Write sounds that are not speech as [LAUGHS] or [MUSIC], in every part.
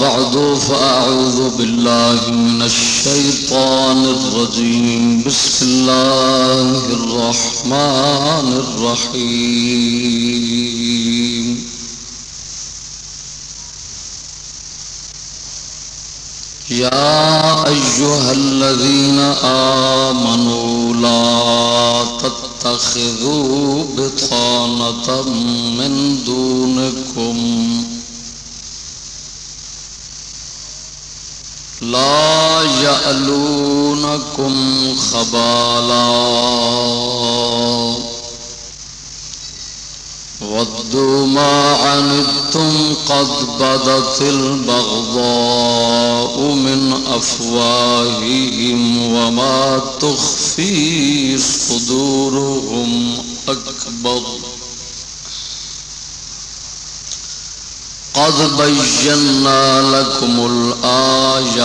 بعد فأعوذ بالله من الشيطان الرجيم. بسم الله الرحمن الرحيم. يا أيها الذين آمنوا لا تتخذوا بطانة من دونكم لا يألونكم خبالا. ودوا ما عنتم قد بدت البغضاء من أفواههم وما تخفي صدورهم أكبر. قد بينا لكم الآيات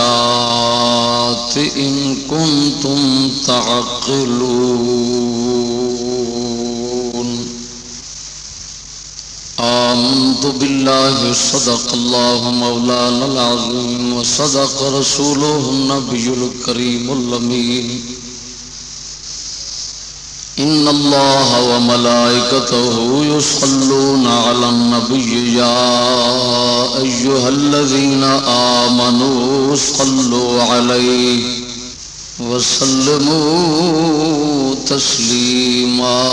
إن كنتم تعقلون آمنت بالله صدق الله مولانا العظيم وصدق رسوله النبي الكريم اللمين إن الله وملائكته يصلون على النبي يا أيها الذين آمنوا صلوا عليه وسلموا تسليما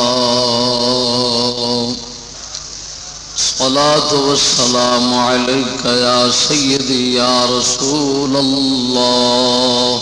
صلاة والسلام عليك يا سيدي يا رسول الله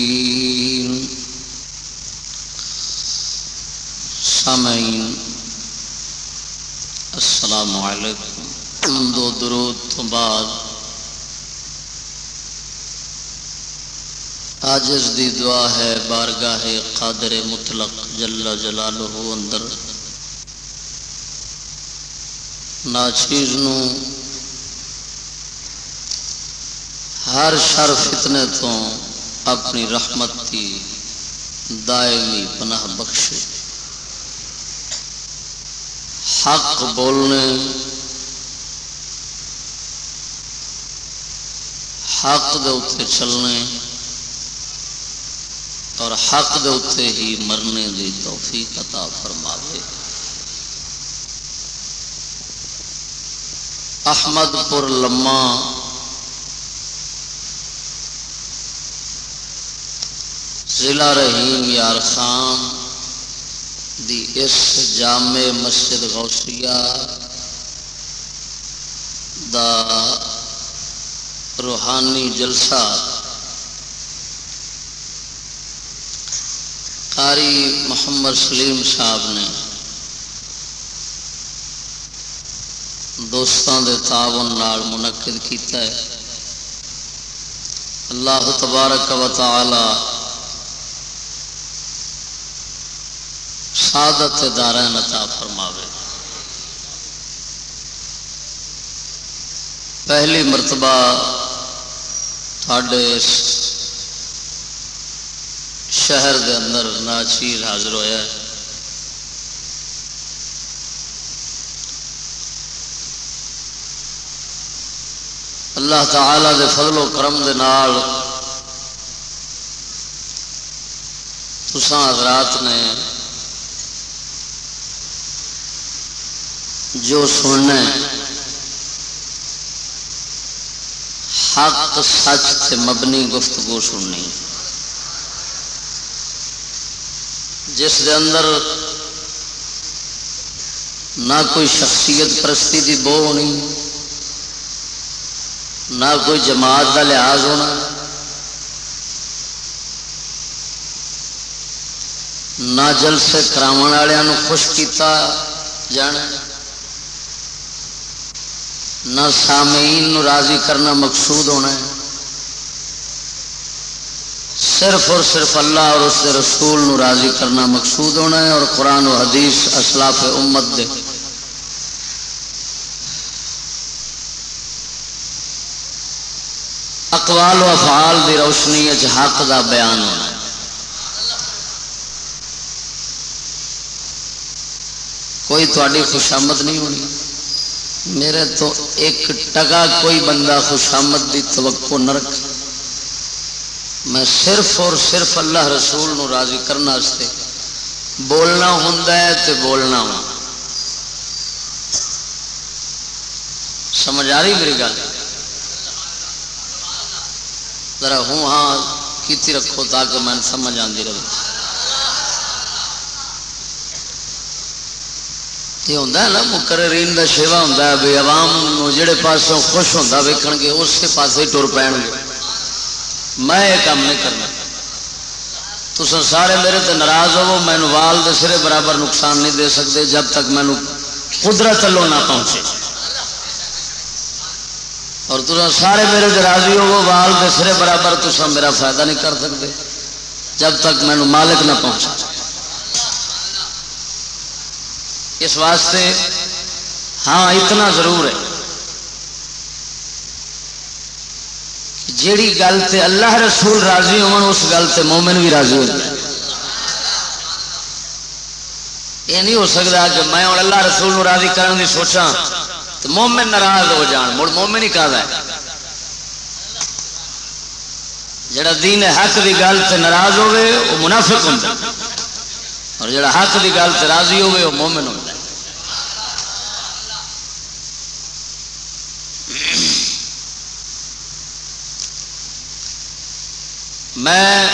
سامعین، السلام علیکم. دو درود تو بعد. آجز دی دعا ہے بارگاہ قادر مطلق جل جلالہ اندر. ناچیز نو ہر شر فتنے تو اپنی رحمت کی دائمی پناہ بخشے. حق بولنے حق دے اتنے چلنے اور حق دے اتنے ہی مرنے دی توفیق عطا فرماوے۔ احمد پور لما ضلع رحیم یار خان دی اس جامع مسجد غوثیہ دا روحانی جلسہ قاری محمد سلیم صاحب نے دوستان دے تعاون نال منعقد کیتا ہے۔ اللہ تبارک و تعالی سعادت دارا نتا فرماوے۔ پہلی مرتبہ تھے شہر دے اندر ناچیر حاضر ہوا اللہ تعالی دے فضل و کرم دے نال تسان حضرات نے جو سننا حق سچ سے مبنی گفتگو سننی۔ جس دے اندر نہ کوئی شخصیت پرستی دی بو ہونی، نہ کوئی جماعت کا لحاظ ہونا، نہ جلسے کرا والوں خوش کیتا جانا۔ نہ سامعین راضی کرنا مقصود ہونا ہے۔ صرف اور صرف اللہ اور اس کے رسول نو راضی کرنا مقصود ہونا ہے اور قرآن و حدیث اسلاف امت دے۔ اقوال و افعال دی روشنی حق دا بیان ہونا ہے۔ کوئی تاری خوشامد نہیں ہونی۔ میرے تو ایک ٹکا کوئی بندہ خوشامد دی توقع نہ رکھے میں صرف اور صرف اللہ رسول نو راضی کرنے بولنا ہوں تو بولنا وا۔ سمجھ آ رہی میری گل؟ ذرا ہوں ہاں کیتی رکھو تاکہ میں سمجھ آتی رہے یہ ہوں نا، مقررین کا شیوا ہوں بھی عوام جہے پاسوں خوش ہوتا ویکن گے، اسی پاس ٹر پے میں یہ کام نہیں کرنا۔ تو سارے میرے تے ناراض ہو مینو وال دے سرے برابر نقصان نہیں دے سکتے جب تک مینو قدرت لو نہ پہنچے۔ اور تو سارے میرے تے راضی ہو وال دے سرے برابر تو میرا فائدہ نہیں کر سکتے جب تک مینو مالک نہ پہنچا اس واسطے ہاں اتنا ضرور ہے۔ جیڑی گل تے اللہ رسول راضی ہون، اس گل تے مومن بھی راضی ہو جائے۔ یہ نہیں ہو سکتا کہ میں ہوں اللہ رسول نو راضی کرنے کی سوچا تو مومن ناراض ہو جان۔ مڑ مومن ہی کہا ہے۔ جڑا دین حق کی گل سے ناراض ہوے وہ منافق ہوں اور جڑا حق کی گل سے راضی ہوے وہ مومن ہوتا ہے میں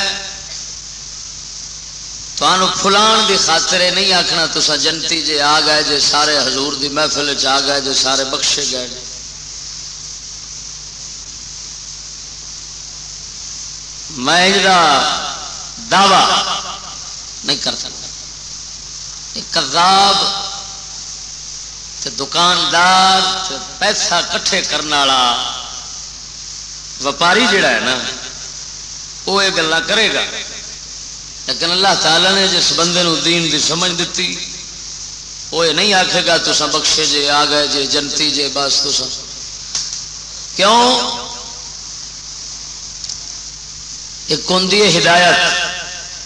فلان کی خاطر نہیں آخنا تو جنتی جی آ گئے جی سارے حضور دی محفل چ آ گئے جی سارے بخشے گئے میں دعوی نہیں کر سکتا۔ کرداب دکاندار پیسہ کٹھے کرنے والا وپاری جڑا ہے نا وہ یہ گلا کرے گا۔ لیکن اللہ تعالی نے جس بندے نو دین دی سمجھ دیتی وہ یہ نہیں آکھے گا تو بخشے جے، آ گئے جے، جنتی جے، بس تو کیوں؟ ایک ہوں ہدایت،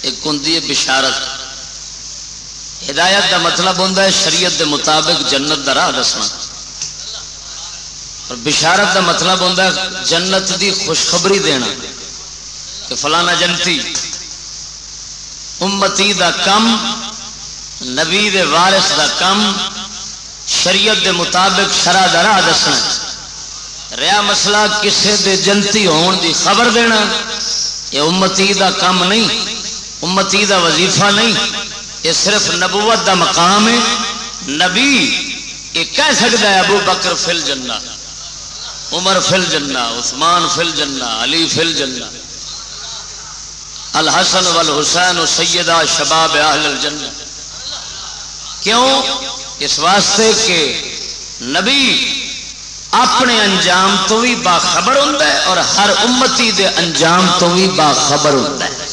ایک ہوں بشارت۔ ہدایت دا مطلب ہوتا ہے شریعت دے مطابق جنت دا راہ دسنا۔ اور بشارت دا مطلب ہوتا ہے جنت دی خوشخبری دینا۔ کہ فلانا جنتی، امتی دا کم، نبی دے وارث دا کم، شریعت دے مطابق شرح درا دسنا ریا مسئلہ کسے دے جنتی ہون دی خبر دینا، یہ امتی دا کم نہیں، امتی دا وظیفہ نہیں، یہ صرف نبوت دا مقام ہے۔ نبی، یہ کہہ سکتا ہے ابو بکر فل جنہ عمر فل جنہ عثمان فل جنہ علی فل جنہ الحسن والحسین و سیدہ شباب اہل الجنہ۔ کیوں؟ اس واسطے کہ نبی اپنے انجام تو بھی باخبر ہوتا ہے اور ہر امتی دے انجام تو بھی باخبر ہوتا ہے۔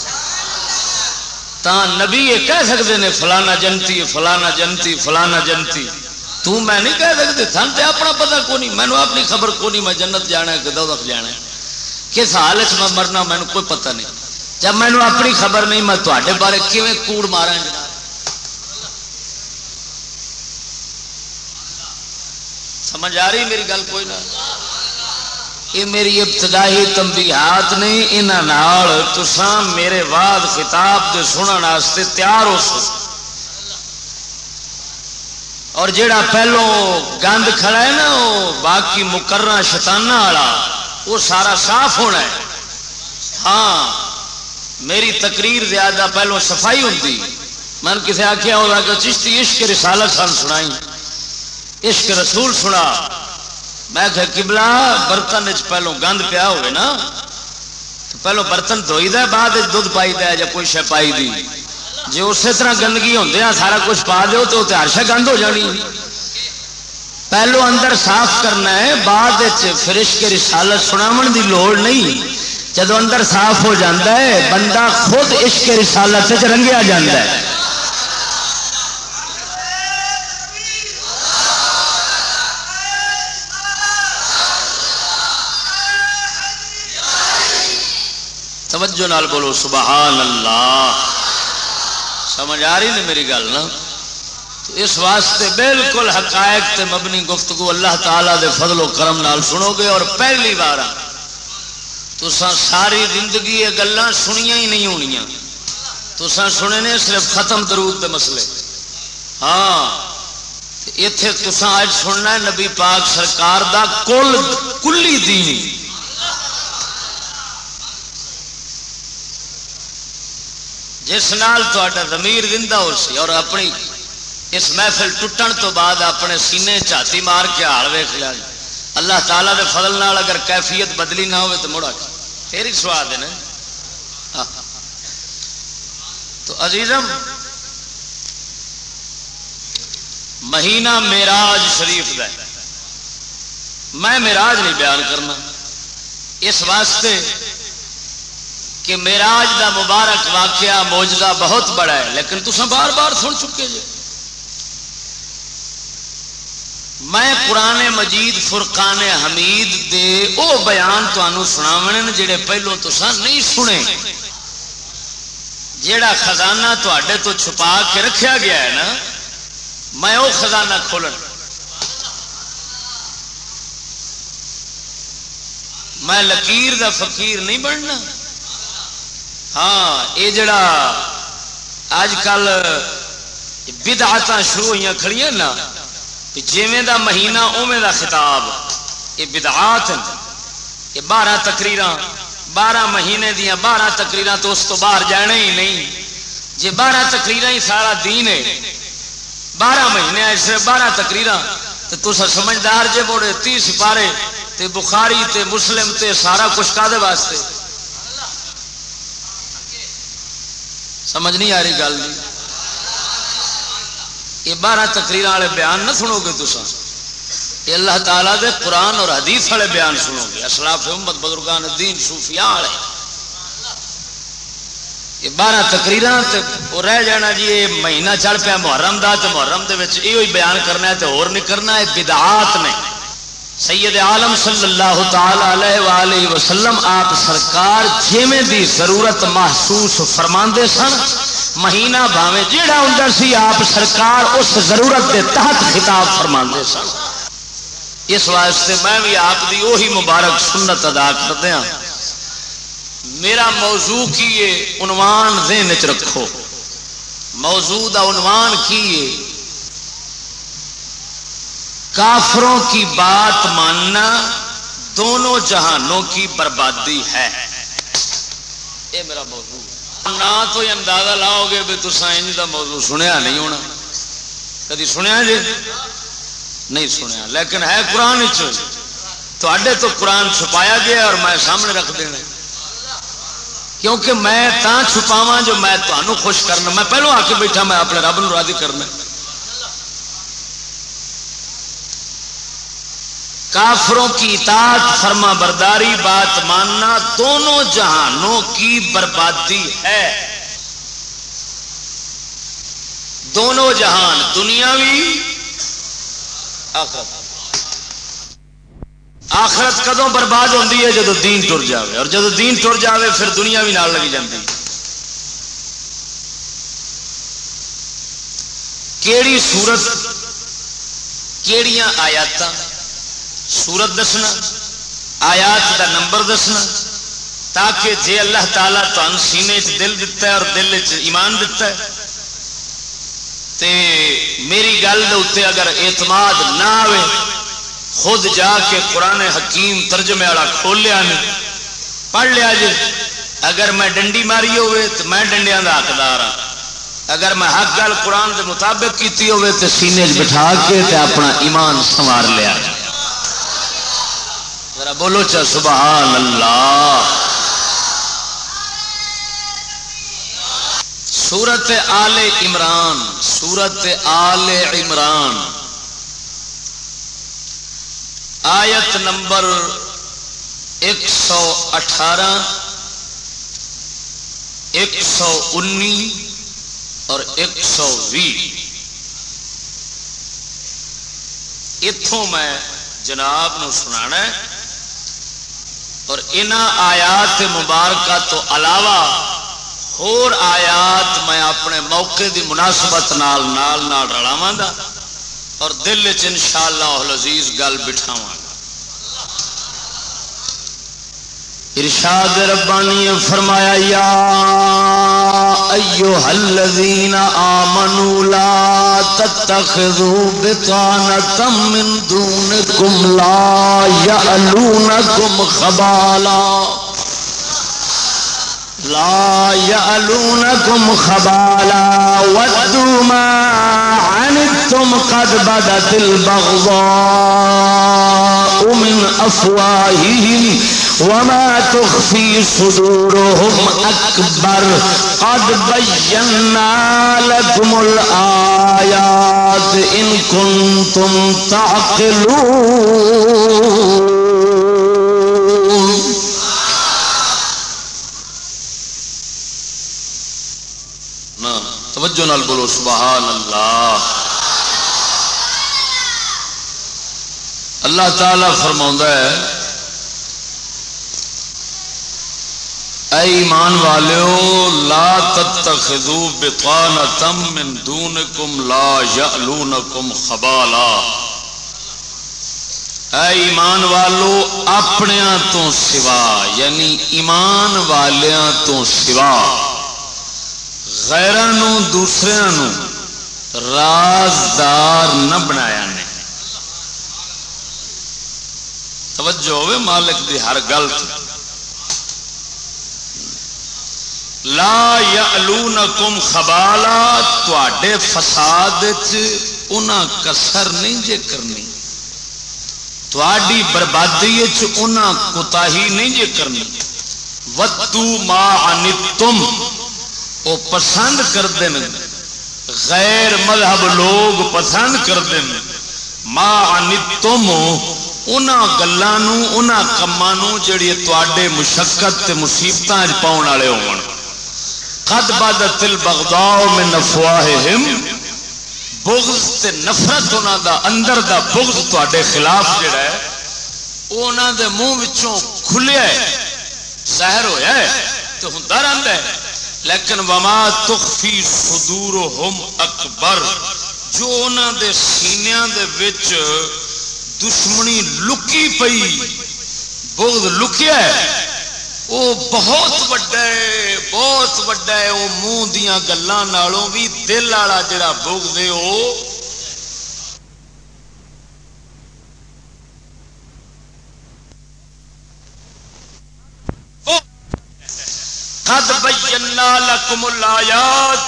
تا نبی یہ کہہ سکتے ہیں فلانا جنتی فلانا جنتی فلانا جنتی۔ تو میں نہیں کہہ سکتے تھن تے اپنا پتہ کو نہیں مینو اپنی خبر کو نہیں میں جنت جانا ہے کہ دو جانا ہے۔ کس حالت میں مرنا مینو کوئی پتہ نہیں۔ جب مینو اپنی خبر نہیں، میں تے بارے کیون کوڑ مارا جناب سمجھ آ رہی میری گل کوئی نہ؟ یہ میری ابتدائی تمبیحات نے یہاں تسان میرے بعد خطاب کے سننے تیار ہو سو اور جیڑا پہلو گند کھڑا ہے نا، وہ باقی مکرنا شتانہ والا، وہ سارا صاف ہونا ہے۔ ہاں میری تقریر زیادہ پہلو صفائی ہوتی۔ من کسی آخیا ہوگا کہ چشتی، عشق رسالت سن سنائی۔ عشق رسول سنا۔ میں کہ کبلا برتن پہلو گند پیا ہوئے نا۔ پہلو برتن دھوئی دے بعد دھد پائی دے یا کوئی شہ پائی دی۔ جی اسی طرح گندگی ہوتے ہیں سارا کچھ پا دو تو ہر شہ گند ہو جانی۔ پہلو اندر صاف کرنا ہے، بعد فرش کے رسالت سناو دی لوڑ نہیں۔ جدو اندر صاف ہو جاتا ہے، بندہ خود عشق رسالت رنگیا جاتا ہے۔ توجہ نال بولو، سبحان اللہ۔ سمجھ آ رہی نہیں میری گل نا؟ اس واسطے بالکل حقائق تے مبنی گفتگو اللہ تعالی دے فضل و کرم نال سنو گے اور پہلی بار تو ساری زندگی یہ گلان سنیا ہی نہیں ہونی تو سنے نے صرف ختم درود دے مسئلے۔ ہاں اتے تسان اج سننا ہے نبی پاک سرکار دا کل، کلی دین جس نال تا زندہ ہو سی اور اپنی اس محفل ٹوٹن تو بعد اپنے سینے چاتی مار کے ہال ویخ لیا۔ اللہ تعالیٰ دے فضل نال اگر کیفیت بدلی نہ ہو تو مڑا پھر ہی سواد ہے ہاں۔ تو عزیزم، مہینہ میراج شریف کا میں میراج نہیں بیان کرنا۔ اس واسطے کہ میراج دا مبارک واقعہ موجودہ بہت بڑا ہے، لیکن تصا بار بار سن چکے جی میں قرآن مجید، فرقان حمید دے او بیان تمہوں سنا جڑے پہلو تسا نہیں سنے۔ جیڑا خزانہ تے تو چھپا کے رکھیا گیا ہے نا، میں وہ خزانہ کھولن۔ میں لکیر دا فقیر نہیں بننا۔ ہاں یہ جڑا اج کل بدعت شروع ہوئی کھڑی نا جیویں دا مہینہ اوے دا خطاب، یہ بدعات یہ بارہ تقریر بارہ مہینے دیا بارہ تقریر تو اس تو باہر جانا ہی نہیں۔ جی بارہ تقریر ہی سارا دین ہے، بارہ مہینے صرف بارہ تقریر تو تصا سمجھدار جے بوڑے، تی سپارے، تے بخاری، تے مسلم، تے سارا کچھ کا واسطے؟ سمجھ نہیں آ رہی گل جی۔ یہ بارہ تقریر والے بیان نہ سنو گے تصا یہ اللہ تعالیٰ دے قرآن اور حدیث والے بیان سنو گے۔ اسلاف امت، بزرگان دین، صوفیاء والے۔ یہ بارہ تقریر رہ جانا جی یہ مہینہ چڑھ پیا، محرم دا تو محرم دے وچ یہ بیان کرنا ہے تو اور نہیں کرنا ہے، بدعات نے۔ سید عالم صلی اللہ تعالی علیہ وآلہ وسلم آپ سرکار جیویں دی ضرورت محسوس فرما سن مہینہ بھاوے جیڑا ہوں سی آپ سرکار اس ضرورت کے تحت خطاب فرما سن۔ اس واسطے میں بھی آپ دی وہی مبارک سنت ادا کردیا ہاں۔ میرا موضوع کی یہ عنوان ذہن چ رکھو۔ موضوع کا عنوان کی کافروں کی بات ماننا دونوں جہانوں کی بربادی ہے۔ یہ میرا موضوع۔ نہ تو اندازہ لاؤ گے بھی تو ان کا موضوع سنیا نہیں ہونا۔ کدی سنیا جی؟ نہیں سنیا۔ لیکن ہے قرآن تے تو قرآن چھپایا گیا اور میں سامنے رکھ دینا۔ کیونکہ میں تا چھپاوا جو میں تمہوں خوش کرنا۔ میں پہلو آ کے بیٹھا، میں اپنے رب نو راضی کرنا۔ کافروں کی اطاعت فرما برداری بات ماننا دونوں جہانوں کی بربادی ہے۔ دونوں جہان دنیا بھی آخرت۔ آخرت کدو برباد ہوتی ہے؟ جدو دین ٹر جائے اور جدو دین ٹر جائے پھر دنیا بھی نال لگی جاتی کیڑی صورت، کیڑیاں آیات سورت دسنا، آیات دا نمبر دسنا، تاکہ جے اللہ تعالیٰ تو سینے چ دل دتا ہے اور دل چ ایمان دتا ہے، تے میری گل دے اگر اعتماد نہ آئے خود جا کے قرآن حکیم ترجمے والا کھول لیا نہیں پڑھ لیا جی اگر میں ڈنڈی ماری ہوئے تو میں ڈنڈیا کا حقدار ہوں اگر میں حق گل قرآن کے مطابق کی ہوئے تو سینے بٹھا کے تے اپنا ایمان سنوار لیا۔ ذرا بولو چا سبحان اللہ۔ سورت آل عمران، سورت آل عمران۔ آیت نمبر ایک سو اٹھارہ، ایک سو انی اور ایک سو بھی اتوں میں جناب نو سنا اور ان آیات مبارکہ تو علاوہ اور آیات میں اپنے موقع دی مناسبت نال نال نال رلاواں گا اور دل چ انشاءاللہ العزیز گل بٹھاواں۔ ارشاد ربانی فرمایا، یا ایوہ الذین آمنوا لا تتخذوا بطانة من دونکم لا یعلونکم خبالا۔ لا يألونكم خبالا۔ ودوا ما عنتم قد بدت البغضاء من أفواههم وما تخفي صدورهم أكبر قد بينا لكم الآيات إن كنتم تعقلون. توجہ نال بولو، سبحان اللہ. اللہ تعالی فرما ہے اے ایمان والو لا تتخذو بطانتم من دونکم، لا یعلونکم خبالا۔ اے ایمان والو، اپنیاں تو سوا یعنی ایمان والیاں تو سوا۔ غیرانو دوسریاں رازدار نہ بنایا نے۔ توجہ ہوئے مالک دی ہر گلت لا یعلونکم خبالا، تواڈے فساد انہاں کسر نہیں جے کرنی۔ تواڈی بربادی انہاں کوتاہی نہیں جے کرنی۔ ودو ما انتم او پسند کرتے ہیں غیر مذہب لوگ پسند کرتے ہیں ما انتم انہاں گلانوں انہاں کمانوں جڑی تواڈے مشقت تے مصیبتاں پاؤن والے ہون۔ قد بدت البغضاء من افواههم بغض تے نفرت انہاں دا اندر دا بغض تواڈے خلاف جڑا ہے، او انہاں دے منہ وچوں کھلیا ہے ظاہر ہویا ہے، تے ہوندا رہندا ہے۔ لیکن وما تخفی صدورهم اکبر، جو انہاں دے سینیاں دے وچ دشمنی لکی پئی، بغض لکیا ہے وہ بہت وڈا ہے، بہت وڈا ہے۔ وہ منہ دیا گلوں بھی دل والا جڑا بوگ دے وہ قد بینا لکم الآیات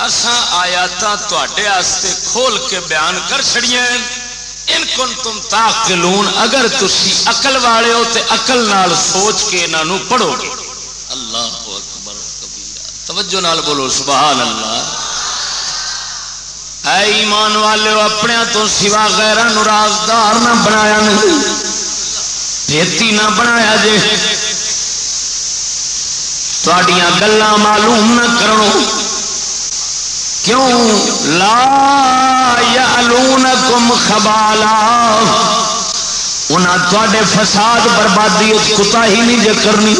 اساں آیاتاں تے کھول کے بیان کر چڑیاں ان کن تم تاقلون اگر تسی اقل والے ہو تے اقل نال سوچ کے انہوں پڑھو گے۔ اللہ اکبر توجہ نال بولو سبحان اللہ اے ایمان والے اپنے تو سوا غیر رازدار نہ بنایا نہیں پیتی نہ بنایا جے تھوڑیاں گلا معلوم نہ کرو کیوں لا یعلونکم خبالا؟ انہاں تے فساد بربادی کتا ہی نہیں جے کرنی،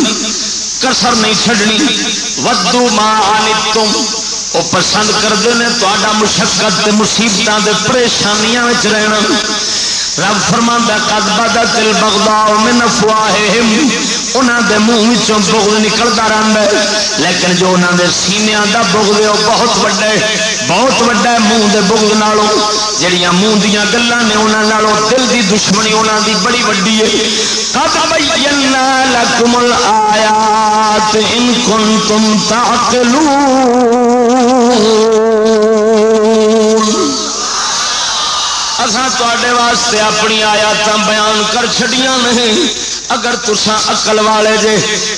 کسر نہیں چھڑنی ودو ما آنتم وہ پسند کرتے ہیں تا مشقت مصیبتوں کے پریشانیاں رہنا۔ رب فرما قدبہ دا تل بغدا من افواہم انہاں دے منہ وچوں بغض نکلدا رہندا ہے۔ لیکن جو انہاں دے سینیاں دا بغض ہے، وہ بہت بڑا ہے۔ بہت وڈا ہے منہ دے بغض نالوں۔ جڑیاں منہ دیا گلان نے انہوں دل دی دشمنی انہوں دی بڑی وڈی ہے۔ قد بینا لکم الآیات ان کنتم تعقلون۔ تے واسطے اپنی آیات بیان کر چڑیا نہیں۔ اگر تسا اقل والے جے،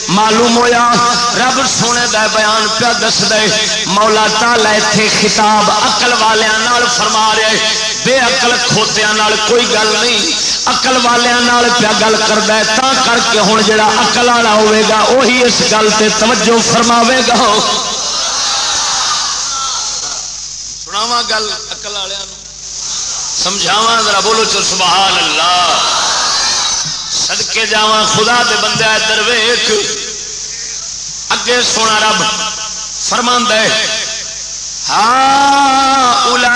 معلوم ہویا، رب سونے دا بیان پیا دس دے، مولا تالا اتنے خطاب اقل والوں فرما رہے بے اقل کھوتیا کوئی گل نہیں اقل والوں پیا گل کرتا ہے۔ تا کر کے ہوں جا اقل والا ہوئے گا وہی اس گل سے توجہ فرماوے گا۔ سناوا گل اقل والوں سمجھاوا ذرا بولو چل سبحان اللہ۔ سدکے جا خدا دے بندے ادھر ویخ اگے سونا رب فرما ہے ہاں الا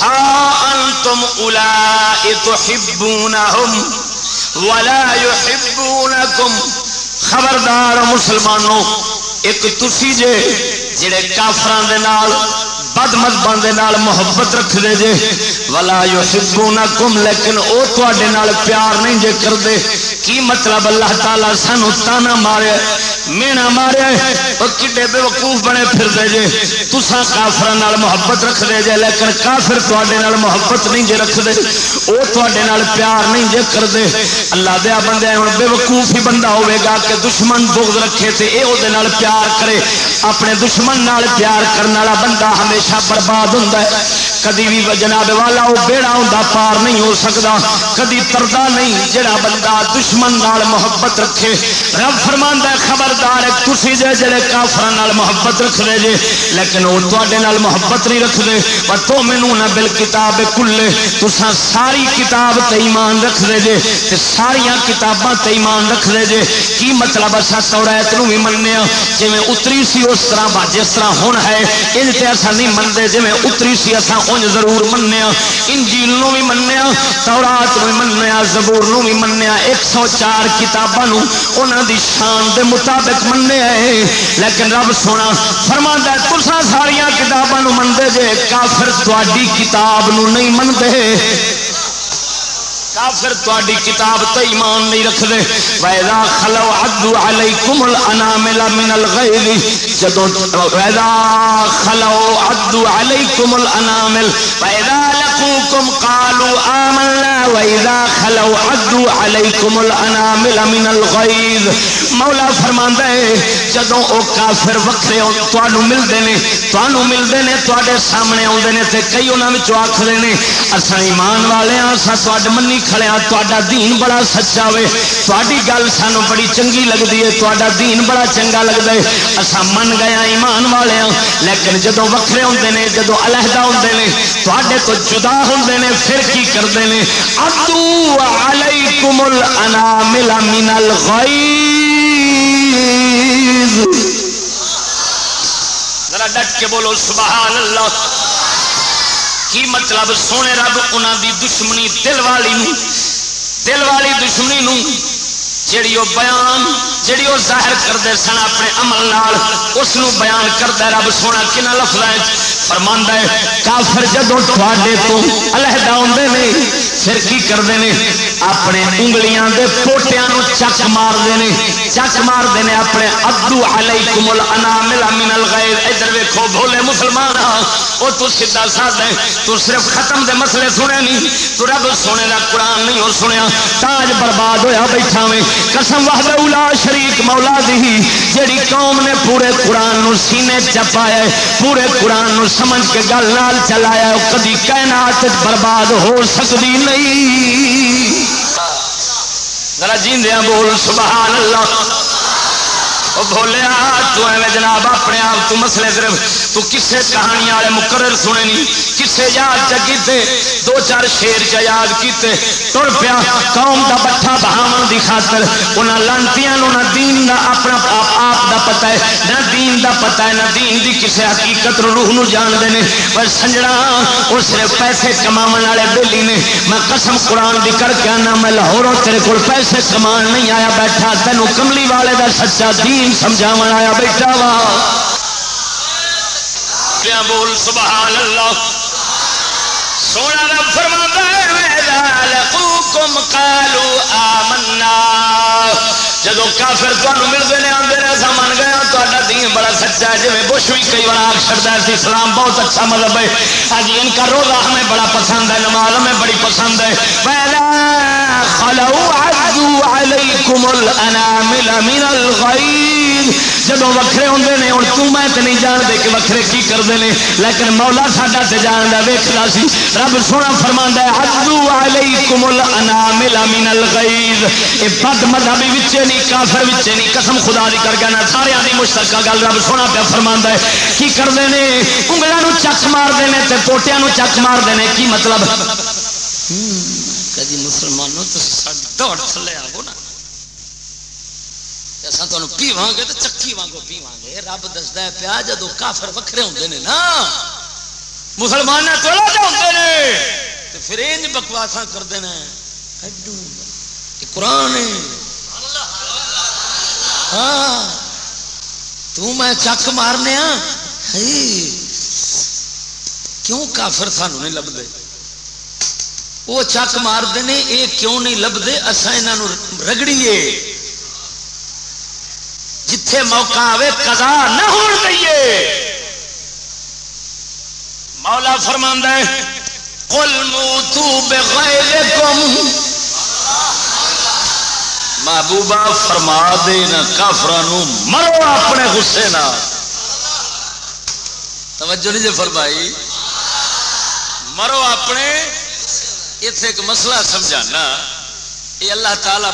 ہاں انتم الا تحبونہم ولا يحبونكم خبردار مسلمانوں، ایک تسی جے، جڑے کافران دے نال بد مذہب کے محبت رکھ دے جے۔ ولا یو سبو نہ کم لیکن وہ تے پیار نہیں جے کر کی مطلب اللہ تعالیٰ سانو تانا مارے، مینا مارے وہ کڈے بے وقوف بنے پھر دے جے تسا کافر محبت رکھ دے جے، لیکن کافر تے محبت نہیں جے رکھ دے وہ تے پیار نہیں جے کر اللہ دیا بندے ہوں بے وقوف ہی بندہ ہوے گا کہ دشمن بغض رکھے تے اے وہ پیار کرے۔ اپنے دشمن نال پیار کرنے والا بندہ ہمیشہ ہمیشہ برباد ہوں کدی بھی جناب والا وہ بیڑا ہوں پار نہیں ہو سکتا کدی تردا نہیں، جڑا بندہ دشمن نال محبت رکھے۔ رب فرما خبردار تھی جے جڑے کافر محبت رکھ دے جے، لیکن وہ تے محبت نہیں رکھتے پر تو مینو نہ بل کتاب کلے تسا ساری کتاب ایمان رکھ دے جے، تے ساریا کتاباں ایمان رکھ دے جے۔ کی مطلب اصا توڑیت بھی منیا جی اتری سی اس طرح جس طرح ہوں ہے ان تے اصا نہیں نہیں منتے جی اتری سی اصا انج ضرور منیا انجیل نو بھی منیا تورات بھی منیا زبور نو بھی منیا ایک سو چار کتابوں انہوں دی شان دے مطابق منیا ہے لیکن رب سونا فرما تسا ساریا کتابوں منتے جے کافر تاری کتاب نو نہیں منتے کافر تاری کتاب تو ایمان نہیں رکھ دے ویدا خلو عدو علیکم الانامل من الغیظ جدو ویدا خلو عدو علیکم الانامل ویدا لقوکم قالوا آمنا ویدا خلو عدو علیکم الانامل من الغیظ مولا فرماندا ہے جدو او کافر وکھرے تانوں ملدے نے تانوں ملدے نے، تواڈے سامنے اوندے نے تے کئی انہاں وچوں آکھدے نے، اساں ایمان والے ہاں اساں تواڈے منی کھڑیا تا دین بڑا سچا وے۔ تاری گل سانو بڑی چنگی لگتی ہے تا دین بڑا چنگا لگتا ہے۔ اصا من گیا ایمان والے ہاں لیکن جدو وکھرے ہوتے ہیں جدو علیحدہ ہوتے ہیں تے تو جدا ہوتے ہیں پھر کی کرتے ہیں ادو علیکم الانامل من الغیظ۔ ذرا ڈٹ کے بولو، سبحان اللہ۔ کی مطلب سونے رب انہوں دی دشمنی دل والی نو، دل والی دشمنی نو، جیڑی وہ بیان، جیڑی وہ ظاہر کرتے سن اپنے عمل نال، اس بیان کرتا رب سونا کن لفظ ہے فرما ہے، کافر جدو تے تو علیحدہ آتے ہیں پھر کی کرتے ہیں اپنے انگلیاں دے پوٹیاں چک مارتے ہیں۔ چک مارتے ہیں اپنے ادو علیہ کمل انامل من الغیر ادھر ویکو بولے مسلمان وہ تو سیدا ساد ہے۔ تو صرف ختم دے مسئلے سنے نہیں۔ تو رب سونے کا قرآن نہیں اور سنیا۔ تاج برباد ہویا بیٹھا میں۔ قسم وحدہ اولا شریک مولا دی۔ جیڑی قوم نے پورے قرآن نو سینے چپایا ہے، پورے قرآن نو سمجھ کے گل نال چلایا ہے کدی کائنات برباد ہو سکتی نہیں۔ ذرا جیندیاں بول سبحان اللہ۔ بولیا تو ایویں جناب اپنے آپ تو مسئلے صرف، تو کسے کہانی والے مقرر سنے نہیں، کسے یاد چکیتے دو چار شیر چ یاد کیتے، تر پیا قوم دا بٹھا بہاون دی خاطر، انہاں لانتیاں نو نہ دین دا اپنا آپ دا پتہ ہے، نہ دین دا پتہ ہے، نہ دین دی کسے حقیقت روح نو جان دے نے، پر سنجڑا او صرف پیسے کماون والے بیلی نے، میں قسم قرآن دی کر کے آنا، میں لاہوروں تیرے کول پیسے کمان نہیں آیا، بیٹھا، تینوں کملی والے دا سچا دین سمجھا آیا بیٹھا وا بول سبحان اللہ۔ سونا رب فرما کم کالو آمنا۔ جب کافر تمہیں ملتے ہیں آتے ہیں ایسا من گیا تا دین بڑا سچا ہے۔ جی بش بھی کئی بار آگ چڑتا ہے اسلام بہت اچھا مطلب ہے۔ ہاں جی، ان کا روزہ ہمیں بڑا پسند ہے، نماز ہمیں بڑی پسند ہے۔ جب وکھرے ہوں نے ہوں توں میں تو نہیں جانتے کہ وکھرے کی کرتے ہیں لیکن مولا ساڈا سے جان دیا سی۔ رب سونا فرما ہے ہدو آئی کمل انامل من الغیز یہ بد مذہبی بچے نہیں، کافر نہیں، قسم خدا دی کر گیا سارے مشترکہ گل رب سونا پیا فرما ہے۔ کی کرتے ہیں انگلوں چک مارتے ہیں تو پوٹیا چک مارتے ہیں کی مطلب؟ کدی جی مسلمانوں تو دوڑ تھلے آو نا۔ تمہیں گے تو چکی وانگو پیوا گے رب دستا ہے پیا جدو کافر وکھرے ہوتے ہیں نا مسلمان ہوتے ہیں تو پھر انج کرتے ہیں قرآن ہاں تو میں چک مارنے کیوں کافر سانو نہیں لبتے وہ چک مارتے ہیں یہ کیوں نہیں لبتے اصا یہ رگڑیے۔ جتھے موقع آئے کزا نہ ہو دئیے۔ مولا فرما کل موتو بغیر محبوبہ فرما دے نہ کافر مرو اپنے غصے نہ توجہ نہیں جی فرمائی؟ مرو اپنے اتے ایک مسئلہ سمجھانا۔ یہ اللہ تعالی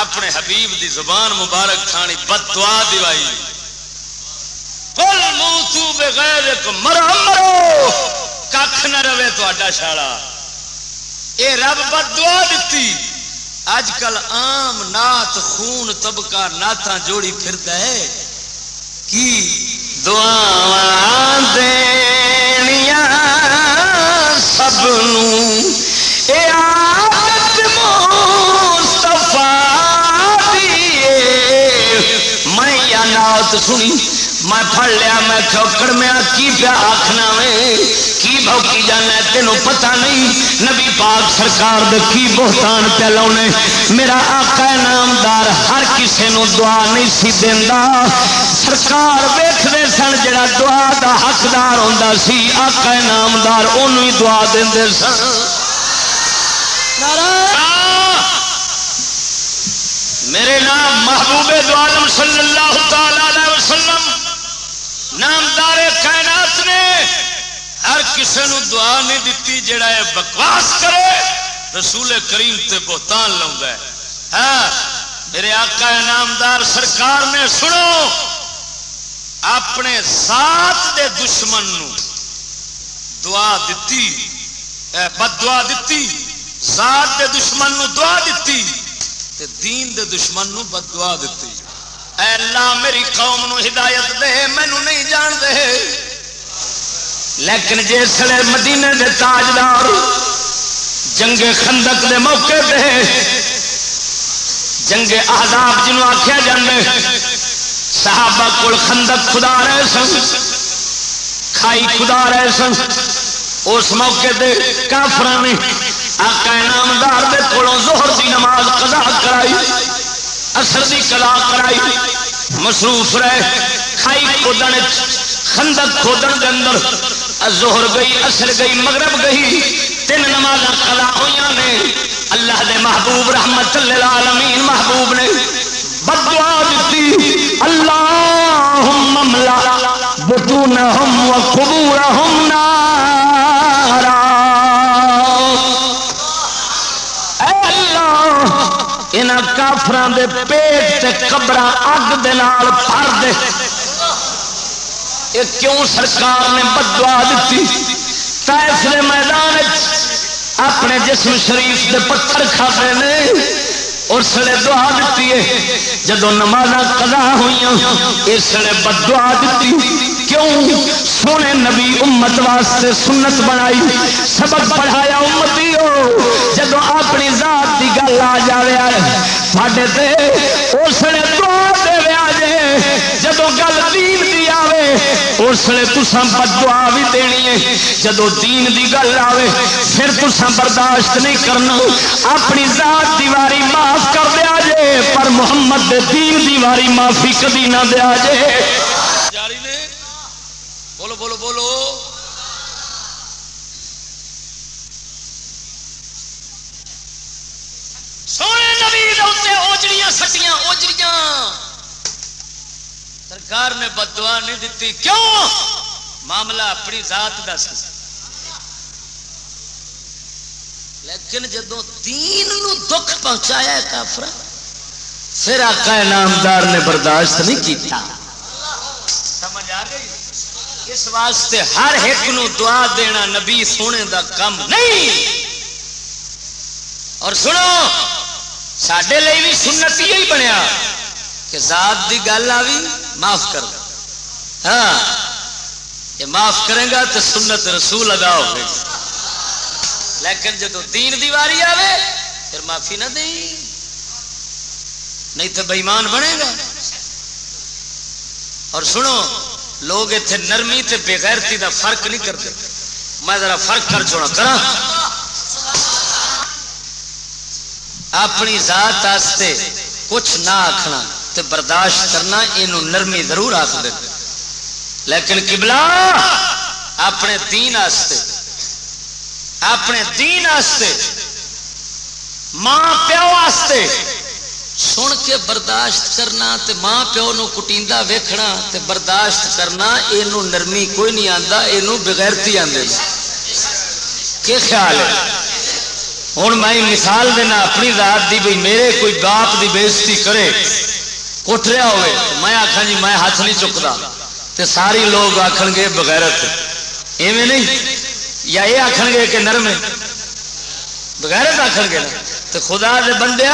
اپنے حبیب دی زبان مبارک تھانی بد دعا دیوائی کل موتو بغیر مرو مرو۔ کھ نہ رہے تا شالا۔ یہ رب بد دعا دیتی اج کل آم نات خون، طبقہ نعت جوڑی پھرتا ہے۔ کی؟ دعا دنیا سب میں نات سنی، میں پڑھ لیا، میں چوکڑ میں کی پیا آخنا میں کی جانا تینوں پتہ نہیں۔ نبی پاک سرکار دے کی بہتان پہ لاؤنے۔ میرا آقا نامدار ہر کسے نو دعا نہیں سی دینا سرکار ویختے سن جڑا دعا دا حقدار ہوں سی، آقا نامدار انہوں دعا دے سن۔ میرے نام محبوب دعالم صلی اللہ تعالی وسلم۔ نامدار کائنات نے ہر کسی نو دعا نہیں دیتی جڑا ہے بکواس کرے، رسول کریم تے بہتان لاؤں ہاں میرے آقا نامدار سرکار نے سنو، اپنے ساتھ دے دشمن نو دعا دیتی بد دعا دیتی ذات دے دشمن نو دعا دیتی تے دین دے دشمن نو بد دعا دیتی اے اللہ، میری قوم نو ہدایت دے مینو نہیں جان دے۔ لیکن جس مدینے دے تاجدار جنگ خندق دے موقع پہ جنگ آداب جنوب آخیا جائے صحابہ کول خندق خدا رہے سن، کھائی خدا رہے سن۔ اس موقع دے کافر نے آقا نامدار دے کولوں زہر دی نماز قضا کرائی اثر دی قضا کرائی۔ مصروف رہے، کھائی کھودن، خندق کھودن کے اندر زہر گئی اثر گئی، مغرب گئی، تین نماز قضا ہوئی نے۔ اللہ دے محبوب رحمت للعالمین محبوب نے بدعا دیتی اللہم مملا بطونہم و قبورہم نارا۔ اے اللہ ان کافران دے پیٹ تے قبر اگ دے نال بھر دے۔ یہ کیوں سرکار نے بدوا دیتی تائف دے میدان اپنے جسم شریف دے پتھر کھاتے نے، اور سڑے دعا دیتی ہے۔ جدو نماز قضا ہوئی اس سڑے بد دعا دیتی کیوں سونے نبی امت واسطے سنت بنائی؟ سبق پڑھایا امتی ہو جدو اپنی ذات کی گل آ جائے ساڈے تے اس نے دعا دے جدو گل دین دی آوے اس لیے تسان بدعا بھی دینی ہے۔ جدو دین دی گل آئے پھر تسان برداشت نہیں کرنا۔ اپنی ذات دیواری معاف کر دیا جے، پر محمد دے دین دیواری معافی کدی نہ دیا جے۔ بولو بولو بولو۔ سونے نبی اوجڑیاں سٹیاں، اوجڑیاں۔ سرکار نے بدوا نہیں دیتی۔ کیوں؟ معاملہ اپنی ذات دس لیکن جدو تین نو دکھ پہنچایا کافر پھر آقا نامدار نے برداشت نہیں کیتا۔ سمجھ آ گئی؟ اس واسطے ہر ایک نو دعا دینا نبی سونے دا کم نہیں۔ اور سنو سڈے لیے بھی سنت ہی بنیا کہ ذات دی گل آئی معاف کر ہاں یہ معاف کرے گا تو سنت رسول ادا ہو گئی لیکن جب دین دی واری آئے پھر معافی نہ دیں۔ نہیں تو بےمان بنے گا۔ اور سنو، لوگ اتنے نرمی تے بےغیرتی دا فرق نہیں کرتے۔ میں ذرا فرق کر چھوڑا، کرا۔ اپنی ذات آستے کچھ نہ آخنا تے برداشت کرنا یہ نرمی ضرور آخ دے۔ لیکن کبلا اپنے دین آستے۔ اپنے دین آستے۔ ماں پیو آستے۔ سن کے برداشت کرنا تے ماں پیو نو کٹیندا ویکھنا تے برداشت کرنا یہ نرمی کوئی نہیں آتا یہ بغیرتی آدھے کہ خیال ہے؟ ہوں میں مثال دینا، اپنی رات دی بھائی میرے کوئی باپ دی بےزتی کرے۔ کٹ رہا ہوئے، میں آخا جی میں ہاتھ نہیں چکتا۔ تے ساری لوگ آخ گے بغیرت۔ ایویں نہیں، یا یہ آخ گے کہ نرم بغیرت آخ گے تو خدا دے بندے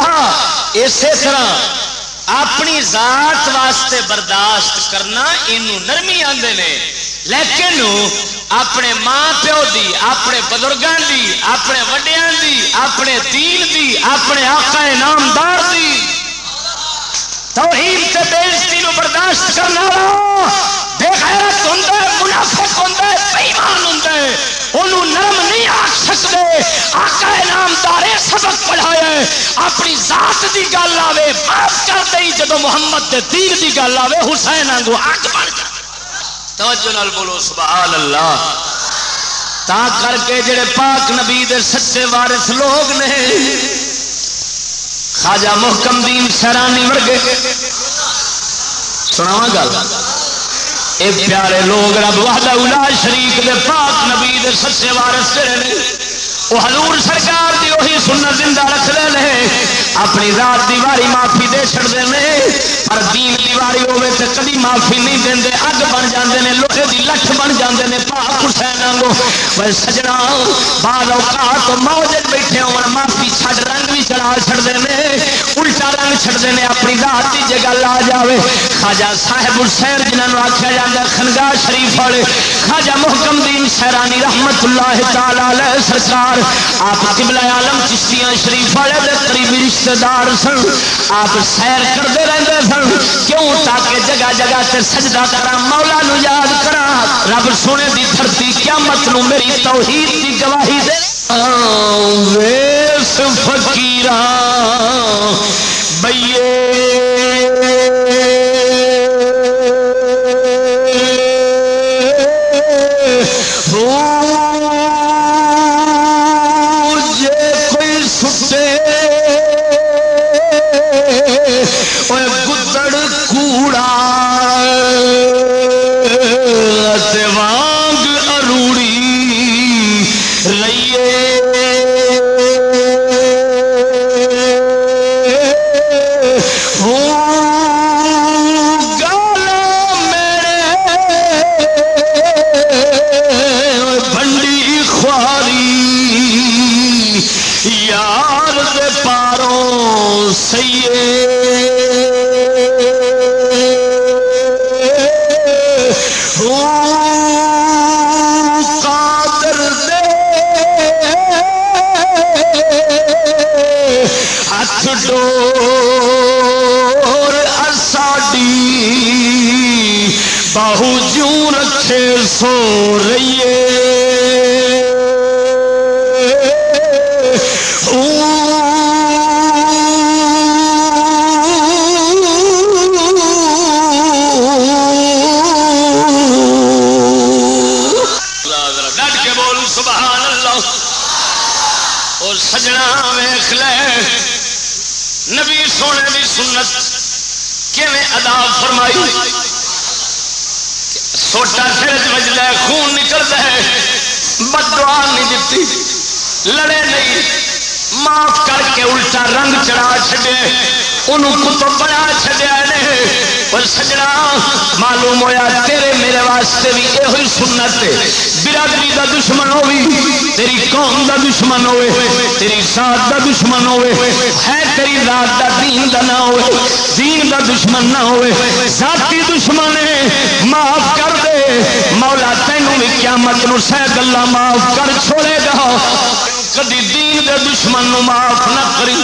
اسی طرح اپنی ذات واسطے برداشت کرنا یہ نرمی آتے ہیں لیکن اپنے ماں پیو دی، اپنے بزرگوں دی، اپنے وڈیا دی، اپنے دین دی، اپنے آقا نامدار دی۔ توہین سے بےزتی نو برداشت کرنا بے غیرت ہوں منافق ہوں بےمان ہوں انہوں نرم نہیں آخ سکتے آقا نامدار سبق پڑھایا ہے اپنی ذات دی گل آوے، معاف کر دئی۔ جب محمد دے دین دی گل آوے، حسین آگو اگ بن جائے توجہ نال بولو سبحان اللہ تا کر کے جڑے پاک نبی دے سچے وارث لوگ نے خواجہ محکم دین سیرانی ورگے سنا گل۔ اے پیارے لوگ، رب وحدہ الا شریف دے پاک نبی دے سچے وارث جڑے نے وہ حضور سرکار دی وہی سنت زندہ رکھ لے اپنی رات دی واری معافی دے چڑتے ہیں پر دین دی واری ہوے تے کبھی معافی نہیں دے۔ اگ بن جاندے نے، لوہے دی لٹھ بن جاندے نے، پاک حسین وانگو پر سجنا بعد اوقات موج بیٹھے ہون معافی چھڈ رنگ بھی چڑھا چھڑدے نے الٹا رنگ چھڑدے نے اپنی ذات دی جگہ لا جاوے۔ خواجہ صاحب حسین جنہاں نو آکھیا جاندا خنگاہ شریف والے۔ خواجہ محکم دین شہرانی رحمت اللہ تعالی سرکار، آپ قبلہ عالم چشتیاں شریف والے دے قریبی رشتہ دار سن۔ آپ سیر کرتے رہتے سن۔ کیوں؟ تاکہ جگہ جگہ سے سجدہ کرا مولا نو یاد کرا رب سونے دی دھرتی قیامت نو میری توحید دی گواہی دے۔ ویس فقیر بئیے لئیے قیامت نو سہ گلا معاف کر چھوڑے گا۔ کدی دین دے دشمن نو معاف نہ کری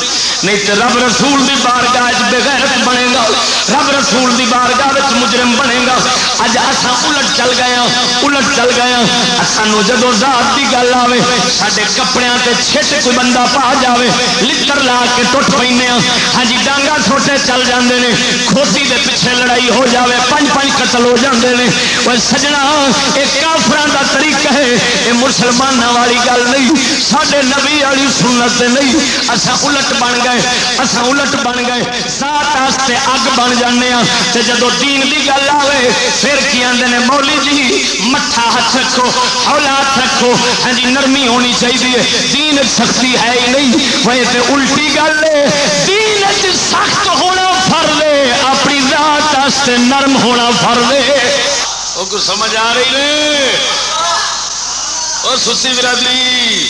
نہیں تو رب رسول دی بارگاہ بغیرت بنے گا، رب رسول دی بارگاہ مجرم بنے گا۔ اج اصا الٹ چل گئے ہاں، الٹ چل گئے ہاں۔ سانو جدو ذات کی گل آئے سارے کپڑے تے چھٹ کوئی بندہ پا جائے لکڑ لا کے ٹوٹ پہ ہاں۔, ہاں۔ جی ڈانگا چھوٹے چل جاندے نے کھوتی دے پیچھے لڑائی ہو جاوے، پنج پنج قتل ہو جاندے نے۔ وہ سجنا یہ کافران دا طریقہ ہے یہ مسلمانوں والی گل نہیں سڈے نبی والی سنت نہیں۔ اصا الٹ بن گئے گئے اصا الٹ بن گئے۔ سات واسطے اگ بن جانے ہاں تے جدو دین دی گل آئے پھر کی آدھے نے مولی جی مٹھا ہاتھ رکھو ہولا ہاتھ رکھو۔ ہاں جی نرمی ہونی چاہیے۔ دین سختی ہے ہی نہیں۔ وہ تے الٹی گل ہے۔ دین سخت ہونا فر لے اپنی ذات واسطے نرم ہونا فر لے وہ کو سمجھ آ رہی ہے؟ اور ستی برادری۔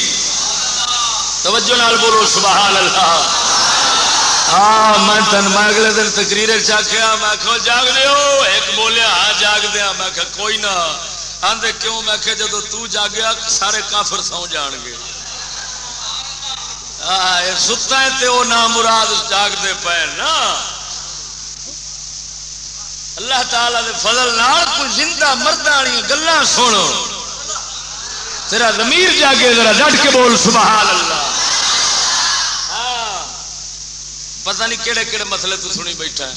توجہ نال بولو، سبحان اللہ۔ ہاں میں تن میں اگلے دن تقریر چاخیا میں کہو جاگ دیو ایک بولیا ہاں جاگ دیا۔ میں کہ کوئی نہ۔ آدھے کیوں؟ میں کہ جدو تو جاگیا، سارے کافر سو جان گے۔ ہاں، ستا ہے تے وہ نام مراد جاگتے پے نا۔ اللہ تعالی دے فضل نال کوئی زندہ مردہ والی گلان سنو۔ تیرا ضمیر جاگے، ذرا ڈٹ کے بول، سبحان اللہ۔ پتہ نہیں کہڑے کہڑے مسئلے تو سنی بیٹھا ہے۔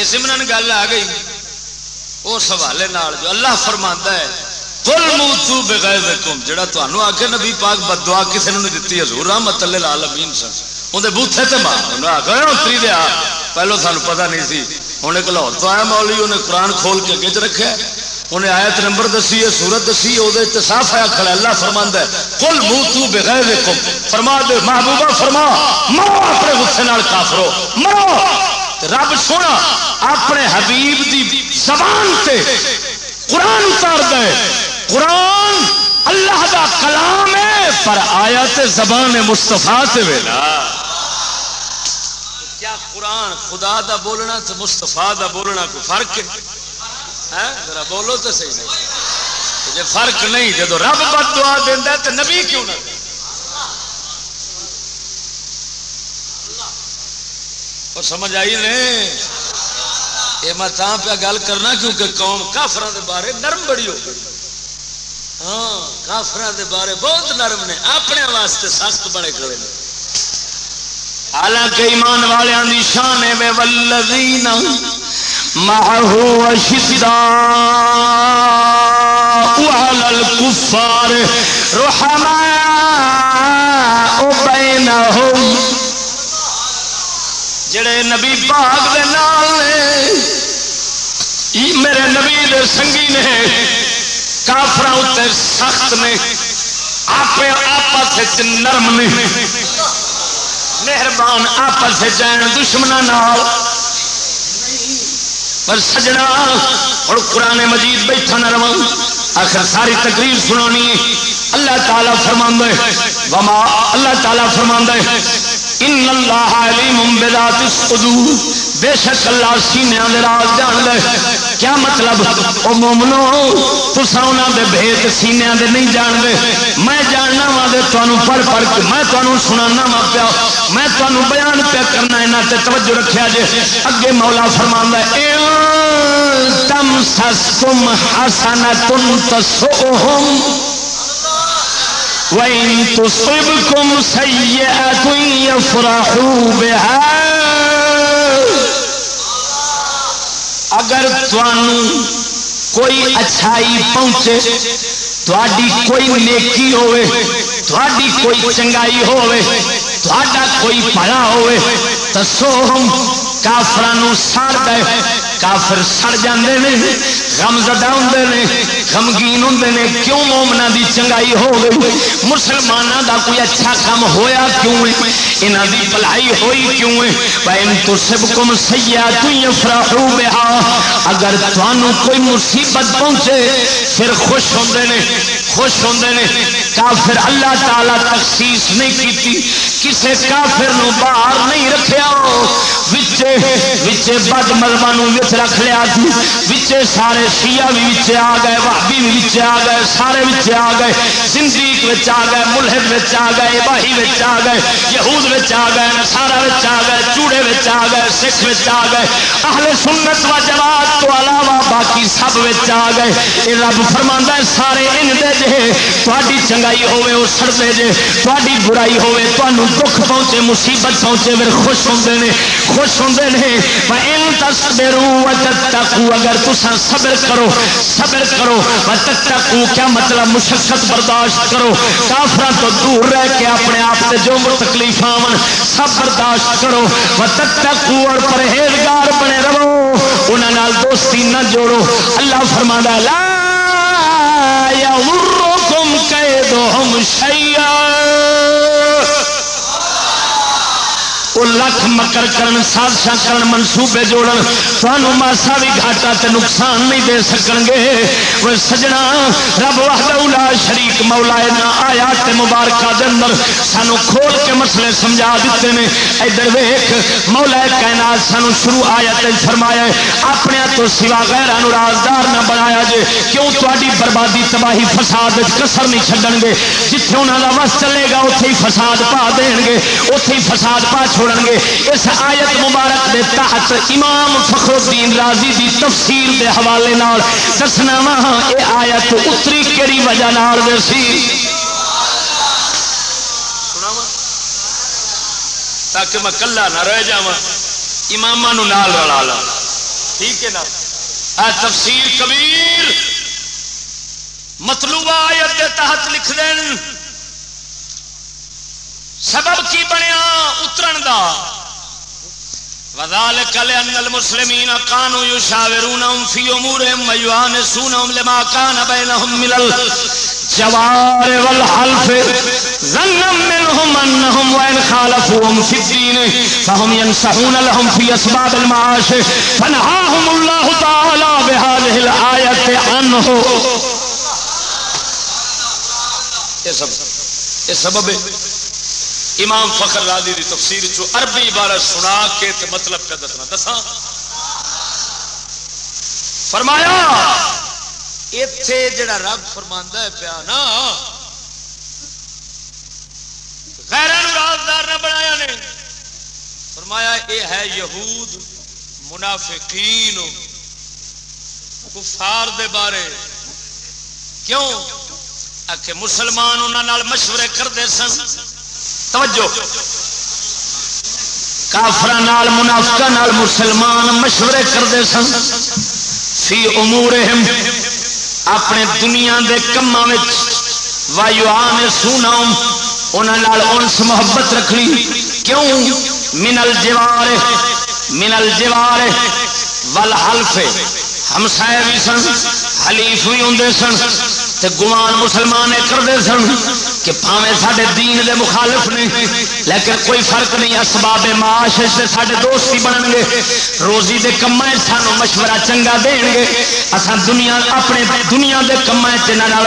اس من گل آ گئی اس حوالے جو اللہ فرما ہے کل موتو بغیر کم جڑا تمہوں آ کے نبی پاک بدوا کسی نے دیتی حضور رحمت اللہ عالمین سن۔ اندر بوتھے تے مار انہیں آ گئے اتری دیا پہلو سانو پتا نہیں سی ہوں ایک لاہور تو آیا، مولی انہیں قرآن کھول کے اگے چ رکھا انہیں آیت نمبر دسی ہے، سورت دسی ہے وہ صاف آیا کھڑا اللہ فرما ہے کل منہ تو بغیر کم فرما دے، محبوبہ فرما، مرو اپنے غصے نال کافرو، مرو۔ رب سونا، اپنے حبیب دی زبان تے قرآن اتار دے قرآن اللہ دا کلام ہے، پر آیا تے زبان مستفا سے ویلا۔ کیا قرآن خدا دا بولنا تو مستفا دا بولنا کوئی فرق ہے؟ ذرا بولو تو صحیح نہیں۔ جی فرق نہیں جب رب بد دعا دینا تو نبی کیوں نہ اور سمجھ آئی نے یہ میں تاں پہ گل کرنا کیونکہ قوم کافران دے بارے نرم بڑی ہو گئی۔ ہاں کافران دے بارے بہت نرم نے، اپنے واسطے سخت بڑے کھڑے نے۔ حالانکہ ایمان والوں کی شان ہے ولذین معه شداء على الكفار رحماء بينهم. جڑے نبی پاک دے نال میرے نبی دے سنگی نے کافر اتنے سخت نے آپ آپس نرم نے، مہربان آپس چین دشمنوں پر سجنا، اور قرآن مجید بیٹھا نہ رہا آخر ساری تقریر سنانی اللہ تعالیٰ فرما ہے۔ وما اللہ تعالیٰ فرما ہے۔ ان اللہ علیم بذات الصدور۔ بے شک اللہ سینے دے راز جان دے کیا مطلب؟ او مومنو تسا انہاں دے بھید سینے دے نہیں جان دے میں جاننا وا دے تانوں پڑھ پڑھ کے، میں تانوں سنانا وا پیا۔ میں تانوں بیان پیا کرنا انہاں تے توجہ رکھیا جے۔ اگے مولا فرماندا ہے تم سسکم حسنۃ تسؤہم وَإِن تُصِبْكُمْ سَيِّئَةٌ يَفْرَحُوا بِهَا اگر تھانوں کوئی اچھائی پہنچے تھوڑی کوئی نیکی ہوئے تھوڑی کوئی چنگائی ہوئے تھوڑا کوئی بھلا ہوئے تو سو ہم کافرانو ساڑ گئے، کافر سڑ جاندے نے۔ غم زدہ ہوندے نے، غمگین ہوندے نے، کیوں مومنا دی چنگائی ہو گئی؟ مسلمانوں دا کوئی اچھا کام ہویا کیوں ہے؟ انہاں دی بھلائی ہوئی کیوں ہے؟ بہن تو وَإِن تُصِبْكُمْ سَيِّئَةٌ يَفْرَحُوا بِهَا اگر تانوں کوئی مصیبت پہنچے، پھر خوش ہوندے نے، خوش ہوندے نے۔ کافر اللہ تعالی تخصیص نہیں کیتی، کسے کافر نو باہر نہیں رکھیا۔ وچے وچے بد مذہبوں وچ رکھ لیا وچے سارے شیعہ بھی وچے آ گئے بھابی بھی وچے آ گئے سارے وچے آ گئے زندگی وچ آ گئے ملحد وچ آ گئے باہی وچ آ گئے یہود وچ آ گئے نصارا وچ آ گئے چوڑے وچ آ گئے سکھ وچ آ گئے اہل سنت و جماعت تو علاوہ باقی سب وچ آ گئے اے رب فرماندا ہے سارے ان دے جے تہاڈی چنگائی ہوے او سڑدے جے تہاڈی برائی ہوے تانوں دکھ پہنچے مصیبت پہنچے پھر خوش ہوندے نے خوش ہوندے نے ان تصبروا وتتقوا اگر تسا صبر کرو، صبر کرو۔ وتتقوا کیا مطلب؟ مشقت برداشت کرو۔ کافراں تو دور رہ کے اپنے آپ سے جو تکلیف آون، سب برداشت کرو۔ وتتقوا اور پرہیزگار بنے رہو۔ انہاں نال دوستی نہ جوڑو۔ اللہ فرماندا لا یغرکم کیدہم شیئا۔ وہ لکھ مکر کرن، سازشاں کرن، منصوبے جوڑن تھانوں ماسا بھی گھاٹا تے نقصان نہیں دے سکن گے۔ وہ سجنا، رب وحدہ لا شریک مولا نہ آیا تے مبارکہ دے اندر سانو کھول کے مسئلے سمجھا دیتے نے۔ ادھر ویکھ، مولا کائنات سانو شروع آیت فرمایا اپنے تو سوا غیراں نو رازدار نہ بنایا جے۔ کیوں تہاڈی بربادی، تباہی، فساد وچ کسر نہیں چھڈن گے؟ جتھے انہاں دا وس چلے گا، اوتھے ہی فساد پا دین گے۔ اوتھے ہی فساد پا چھوڑ چھوڑن گے اس آیت مبارک دے تحت امام فخر الدین راضی دی تفسیر دے حوالے نال دسنا وا ہاں، اے آیت اتری کیڑی وجہ نال دے سی؟ تاکہ میں کلا نہ رہ جا امام نال رلا لا ٹھیک ہے نا؟ اے تفسیر کبیر، مطلوبہ آیت دے تحت لکھ دین۔ سبب کی بنیا اترن دا؟ وذالک لان المسلمین كانوا يشاورونهم في امورهم ويوانسونهم لما كان بينهم من الجوار والحلف. ظنا منهم انهم وان خالفوهم في الدين فهم ينصحون لهم في اسباب المعاش. فنهاهم الله تعالى بهذه الايه عنه یہ سب یہ سبب امام فخر راضی دی تفسیر چو عربی عبارت سنا کے تے مطلب کا دسنا۔ دسا فرمایا اتے جڑا رب فرما ہے پیا نا غیر رازدار نہ بنایا نے۔ فرمایا، اے ہے یہود، منافقین، کفار دے بارے۔ کیوں؟ آ مسلمان انہوں مشورے کرتے سن۔ توجہ۔ کافر منافق مسلمان مشورے کرتے سن۔ سی امور اپنے دنیا کے کما وایو آن سونا انس محبت رکھنی۔ کیوں؟ منل جوار منل جوار ول حلف ہمسائے بھی سن، حلیف بھی ہوں سن گمان مسلمان کرتے سن۔ کہ پاوے سارے دین دے مخالف نے، لیکن کوئی فرق نہیں، اسباب معاش سے سارے دوست ہی بنن گے۔ روزی دے کما سانو مشورہ چنگا دین گے۔ اصا دنیا، اپنے دے دنیا دے کما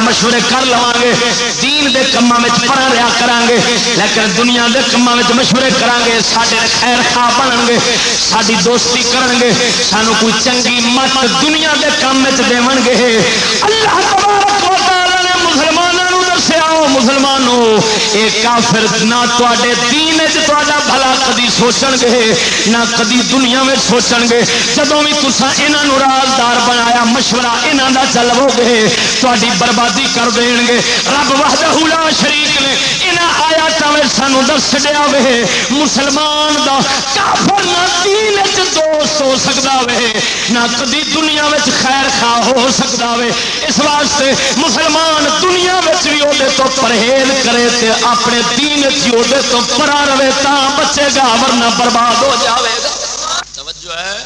مشورے کر لوا گے۔ دین دے کما پڑا رہا کران گے۔ لیکن دنیا دے کما مشورے کران گے سارے خیر خواہ بنن گے۔ ساری دوستی کرن گے۔ سانو کوئی چنگی مت دنیا دے کام دے گے۔ اللہ تبارک و تعالی نے مسلمانوں دسیا مسلمانوں یہ کافر، نہ تے دین تا بھلا کدی سوچن گے، نہ کدی دنیا میں سوچن گے۔ جب بھی تصا یہاں رازدار بنایا، مشورہ یہاں کا چلو گے تاری بربادی کر دین گے۔ رب وحدہ شریف نے یہاں آیا میں سانو دس دیا وے، مسلمان دا کافر نہ دین دوست ہو سکتا وے، نہ کدی دنیا میں خیر خواہ ہو سکتا وے۔ اس واسطے مسلمان دنیا میں بھی وہ تو پرہیز کرے تے اپنے دین چیوڈے تو پرا رہے تا بچے گا، ورنہ برباد ہو جاوے گا۔ توجہ ہے؟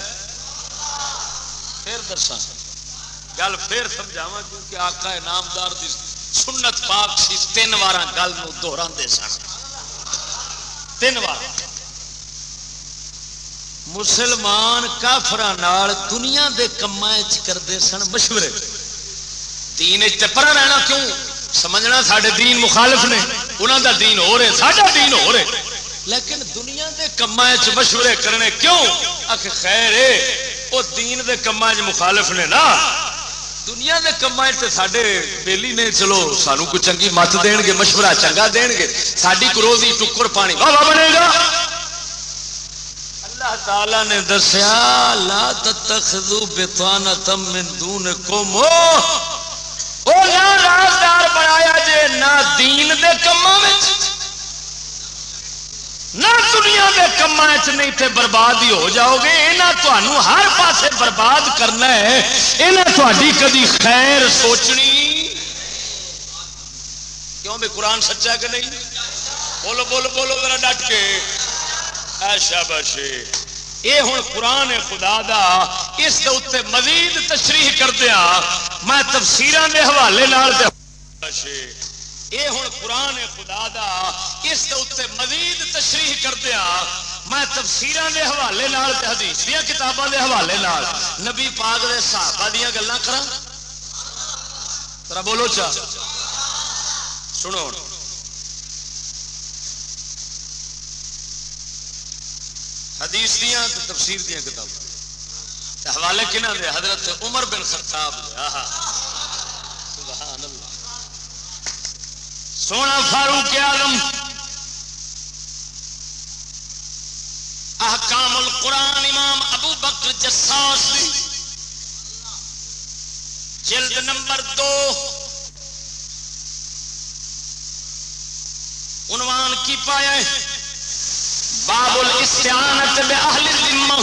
پھر دسا گل پھر سمجھاوا کیونکہ آقا نامدار دی سنت پاک سی تین وار گل نو دوہرا سن۔ تین بار مسلمان کافر دنیا دے کما کرتے سن مشورے۔ دین چپرا رہنا کیوں؟ سمجھنا سارے دین مخالف نے انہوں دا دین ہو رہے ساڈا دین ہو رہے۔ لیکن دنیا دے کما مشورے کرنے کیوں؟ آخ خیر وہ دین دے کما مخالف نے نا۔ دنیا دے کما سڈے بیلی نے، چلو سانو کوئی چنگی مت دین گے، مشورہ چنگا دین گے ساری کروزی ٹکر پانی بابا بنے گا۔ اللہ تعالی نے دسیا، لا تتخذوا بطانة من دونکم وہ نہ رازدار بنایا جے، نہ دین دے کما نہ دنیا دے کما نہیں تے برباد ہی ہو جاؤ گے یہاں ہر پاسے برباد کرنا ہے۔ یہاں تاری کدی خیر سوچنی۔ کیوں بھی قرآن سچا کہ نہیں؟ بولو بولو بولو میرا ڈٹ کے۔ ایشا بشے یہ ہوں قرآن خدا دا، اس اتنے مزید تشریح کردیا میں تفسیر کے حوالے یہ ہوں قرآن خدا دا، اس اتنے مزید تشریح کردیا میں تفسیر کے حوالے نال حدیث دیا کتابوں کے حوالے نال۔ نبی پاک کے صحابہ دیا گلیں کرا بولو چا۔ سنو حدیث دیا تفسیر دیا کتاب حوالے کنہ دے؟ حضرت عمر بن خطاب دے۔ آہا۔ سبحان اللہ سونا فاروق آدم احکام القرآن امام ابو بکر جساس جلد نمبر دو۔ عنوان کی پایا ہے؟ باب الاستعانت بے اہل ذمہ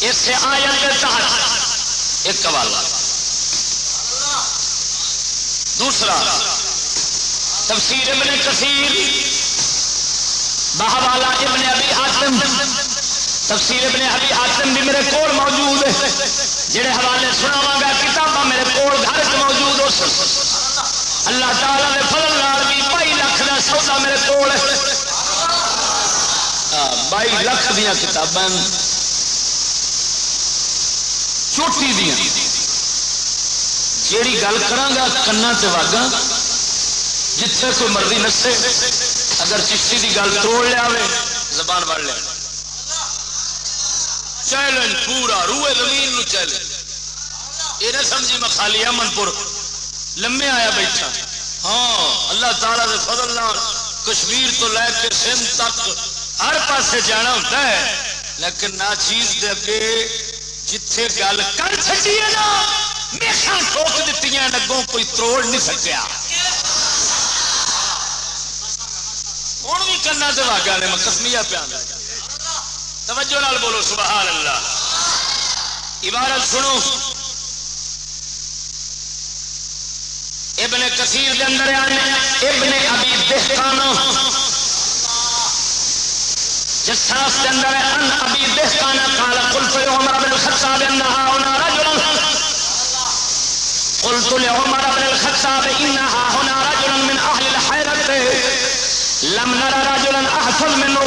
اس سے آیت کے تحت ایک حوالہ دوسرا، تفسیر ابن کثیر۔ بہوالا ابن ابی حاتم تفسیر ابن ابی حاتم بھی میرے کول موجود ہے۔ جڑے حوالے سناواں گا، کتاباں میرے کول گھر وچ موجود ہو اللہ تعالی دے فضل نال بھی 22 لاکھ دا سودا میرے کول ہے۔ ہاں، بائی لکھ دیا کتاباں چوٹی دیا۔ جیڑی گل کرا کنا چاگا جتنے کوئی مرضی نسے، اگر چشتی کی گل توڑ لیا زبان بڑھ لیا۔ چیلنج پورا، روئے زمین نو چیلنج۔ یہ نہ سمجھی میں خالی امن پور لمے آیا بیٹھا۔ ہاں اللہ تعالیٰ دے فضل نال کشمیر تو لے کے سندھ تک ہر پاسے جانا ہوتا ہے، لیکن نہ چیز دے اگے جتھے گل کر سکتی ہے نا میخا ٹوک دیتی لگوں کوئی توڑ نہیں سکیا۔ ہوں بھی کرنا تو واگا نے مقسمیا پیا توجہ نال بولو، سبحان اللہ۔ عبارت سنو۔ ابن کثیر کے اندر آنے، ابن ابھی دہکانہ جساس کے اندر ہے، ان ابھی قال، قلت عمر بن الخطاب انها هنا رجل. قلت قلت لعمر بن الخطاب انها هنا رجل من اهل الحيرة لم نرى رجلا احفظ منه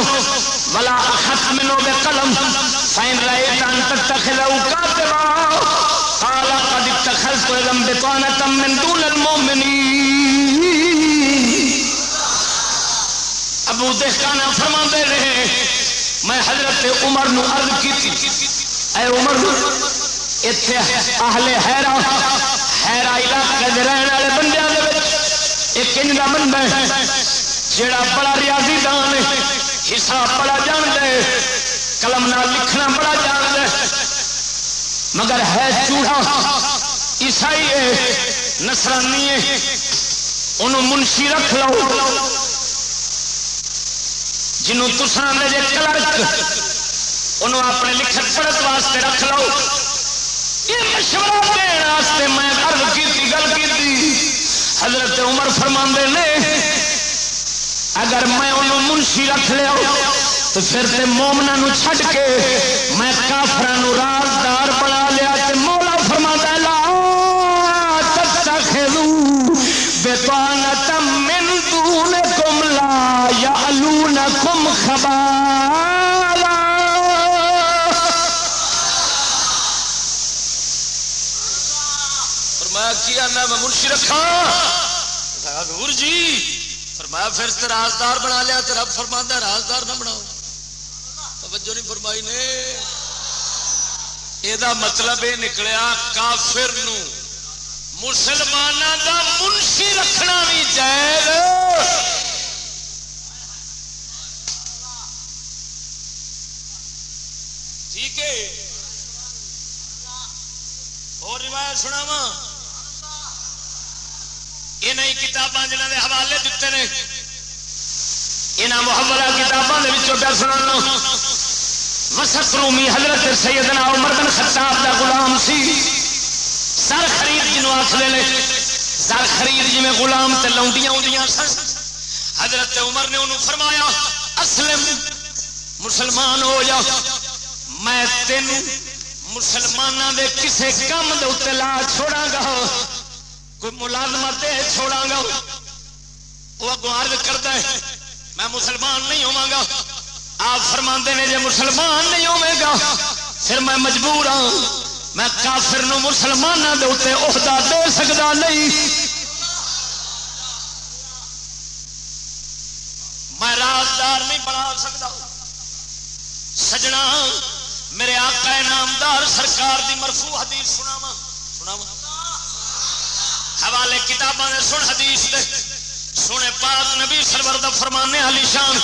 ولا اخذ منه بقلم. فان رايت ان تتخذه كاتبا، قال، قد اتخذت اذا بطانة من دون المؤمنين. ابو دہکانا فرما دے رہے۔ میں حضرت عمر نو عرض کی اے عمر اتنے اہل حیرا حیرا علاقے رہن والے بندے ایک ان کا بندہ جڑا بڑا ریاضی دان ہے حساب بڑا جان دے قلم نہ لکھنا بڑا جان دے مگر ہے چوڑا، عیسائی ہے نسرانی ہے، انہوں منشی رکھ لو۔ جنوں تسان دے جے کلرک، انہوں اپنے لکھت پڑھت واسطے رکھ لو۔ یہ مشورہ دینے میں عرض کی گل کی حضرت عمر فرما نے، اگر میں انہوں منشی رکھ لیا، تو پھر تے مومنا چھڈ کے میں کافر رازدار بنا لیا۔ کیا میں منشی رکھا حضور جی فرمایا، پھر رازدار بنا لیا تو رب فرما رازدار نہ بناؤ۔ توجہ نہیں فرمائی نے۔ یہ مطلب یہ نکلیا، کافر نو مسلمانوں دا منشی رکھنا بھی جائز۔ ٹھیک ہے۔ اور روایت سناواں۔ یہ کتاباں جنہ کے حوالے دیتے ہیں یہاں محبت کتابوں کے پہ سنا وسط رومی حضرت سیدنا عمر بن خطاب دا غلام سی۔ سر خرید جنوب آخر نے سر خرید جی میں غلام تے لونڈیاں آدیاں سن۔ حضرت عمر نے انہوں فرمایا، اسلم، مسلمان ہو جا۔ میں تینوں مسلمانوں دے کسے کام دے لا چھوڑا گا کوئی ملازمت چھوڑا گا وہ اگوار کرتا ہے، میں مسلمان نہیں ہوا گا آپ فرما نے جی مسلمان نہیں ہوے گا پھر میں مجبور ہوں میں کافر نو مسلمانوں کے اتنے عہدہ دے سکتا نہیں۔ میں رازدار نہیں بنا سکتا سجنا میرے آقا نامدار سرکار دی مرفوع حدیث سناوا سناوا حوالے کتاباں دے سن، حدیث دے۔ سونے پاک نبی سرور دا فرمانے علی شان۔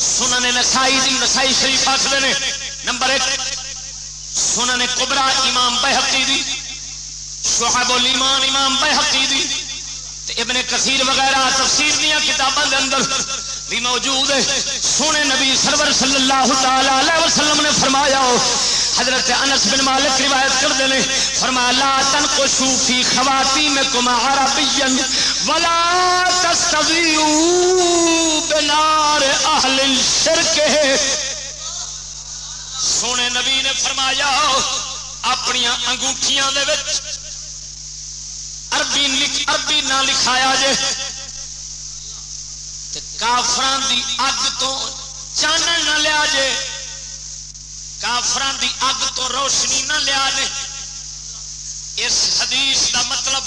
سنن نسائی دی نسائی شریف آخر نے۔ نمبر ایک، سنن کبرا امام بحقی دی۔ شعب الایمان امام بحقی دی۔ ابن کثیر وغیرہ تفسیر دیا کتاباں دے اندر۔ بھی موجود ہے۔ سونے نبی سرور صلی اللہ تعالی وسلم نے فرمایا، حضرت انس بن مالک روایت کر دے فرمایا، لا تنقشوا فی خواتیمکم عربیا ولا تستویوا بنار اهل الشرک۔ سونے نبی نے فرمایا اپنی انگوٹھیاں دے وچ عربی عربی نہ لکھایا جے۔ کافران دی اگ تو چانن نہ لیا جے۔ کافران دی اگ تو روشنی نہ لیا جے۔ اس حدیث دا مطلب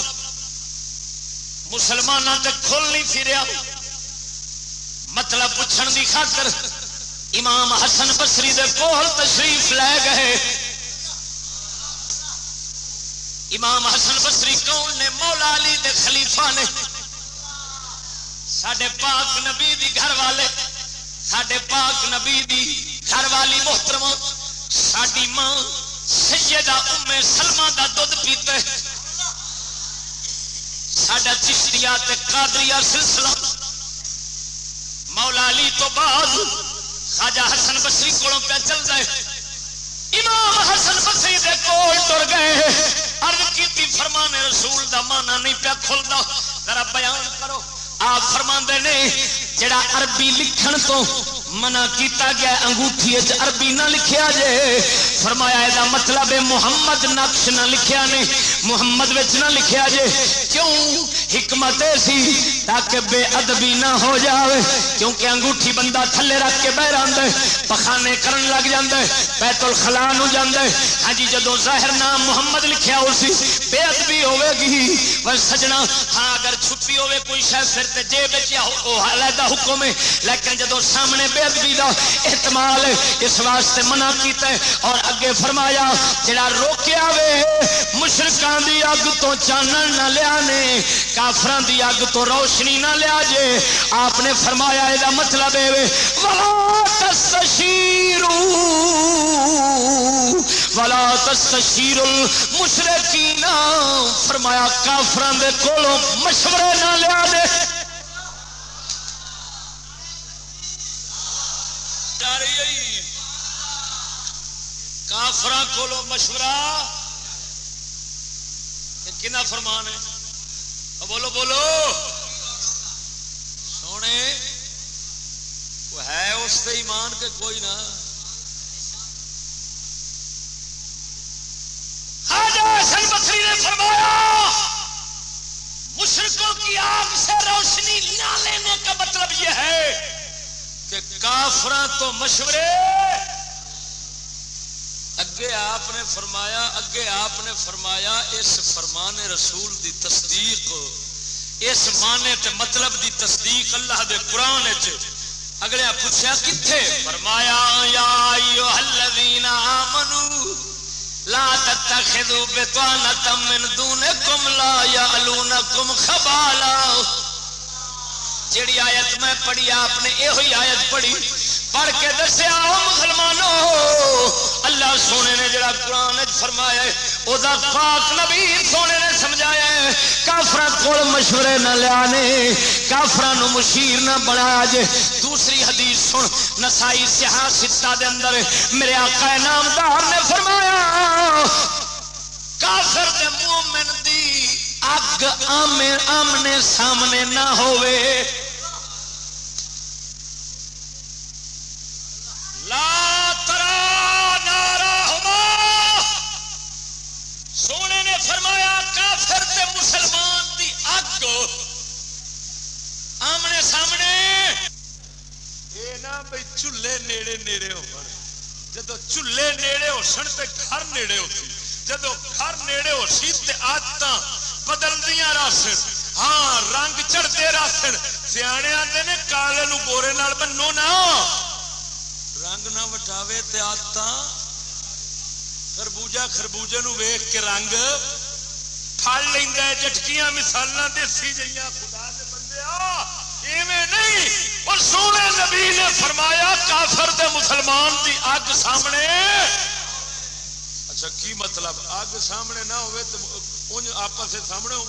مسلمانوں تے کھل نہیں پھریا۔ مطلب پوچھن دی خاطر امام حسن بسری دے کول تشریف لے گئے۔ امام حسن بسری کون نے؟ مولا علی دے خلیفہ نے۔ سڈے پاک نبی دی گھر والے سڈے پاک نبی دی گھر والی محترم ساری ماں سیدہ ام سلمہ دا دودھ پیتے سڈا چشتیا قادریا سلسلہ مولا علی تو بعد خواجہ حسن بسری کو پہ چل جائے امام حسن بسری دے کول تر گئے ارد کی فرمانے رسول دا مانا نہیں پیا کھلتا ذرا بیان کرو آپ فرما نے جڑا عربی لکھن تو منع کیتا گیا انگوٹھی عربی نہ لکھیا جے۔ فرمایا یہ مطلب محمد نقش نہ لکھیا نے، محمد وچ نہ لکھیا جے۔ کیوں؟ حکمت سی تاکہ بے ادبی نہ ہو جاوے، کیونکہ انگوٹھی بندہ تھلے رکھ کے بہ رہا پخانے کرن لگ جاندے، بیت الخلان ہو جاندے۔ ہاں جی جدو ظاہر نام محمد لکھیا ہو سی، بے ادبی ہوے گی۔ بس سجنا ہاں اگر چھپی ہوے کوئی شاید پھر تے جیب وچ یا علیحدہ حکم ہے۔ لیکن جدو سامنے بے ادبی دا احتمال اس واسطے منع کیتا ہے اور اگے فرمایا، جڑا روکیا وے، مشرکاں دی اگ تو چانن نہ لیا نے کافران دی اگ تو روشنی نہ لیا جے۔ آپ نے فرمایا یہ مطلب ہے والا تشیر مشرقی فرمایا کافران دے کولوں مشورے نہ لیا دے۔ کافران کولوں مشورہ کنا فرمان ہے؟ بولو بولو۔ سونے ہے اس سے ایمان کے کوئی نہ۔ بکری نے فرمایا مشرقوں کی آگ سے روشنی نہ لینے کا مطلب یہ ہے کہ کافران تو مشورے اگے آپ نے فرمایا، اگے آپ نے فرمایا، اس فرمان رسول دی تصدیق، اس مانے تے مطلب دی تصدیق اللہ دے قرآن اگلے پوچھا کتنے فرمایا، یا ایو الذین آمنو، لا تتخذوا بطانة من دونکم لا یعلونکم خبالا۔ جیڑی آیت میں پڑھی، آپ نے یہ آیت پڑھی۔ پڑھ کے دسیا مسلمانوں اللہ سونے نے جڑا قرآن فرمایا وہ پاک نبی سونے نے سمجھایا کافر کول مشورے نہ لیا کافر مشیر نہ بنایا جے۔ دوسری حدیث سن، نسائی سیاح ستا دے اندر میرے آقا نامدار نے فرمایا، کافر دے مومن دی اگ آمنے سامنے نہ ہوئے اگ آمنے سامنے۔ یہ نہ بھائی چولہے نیڑے نیڑے ہو جب چولہے نیڑے ہو سن تے گھر نیڑے ہوتی جب گھر نیڑے ہو سی تے آدت بدل دیا راسن۔ ہاں رنگ چڑھتے راسن۔ سیانے آتے نے کالے نو گورے بنو نہ۔ رنگ نہ وٹاوے تے آتا خربوجہ خربوجے نو ویخ کے رنگ پھڑ لینا جٹکیاں مثال دیسی جہاں خدا دے بندے ایویں نہیں۔ اور سونے نبی نے فرمایا، کافر دے مسلمان دی اگ سامنے۔ اچھا کی مطلب؟ اگ سامنے نہ ہوئے تو ان آپس سے سامنے ہو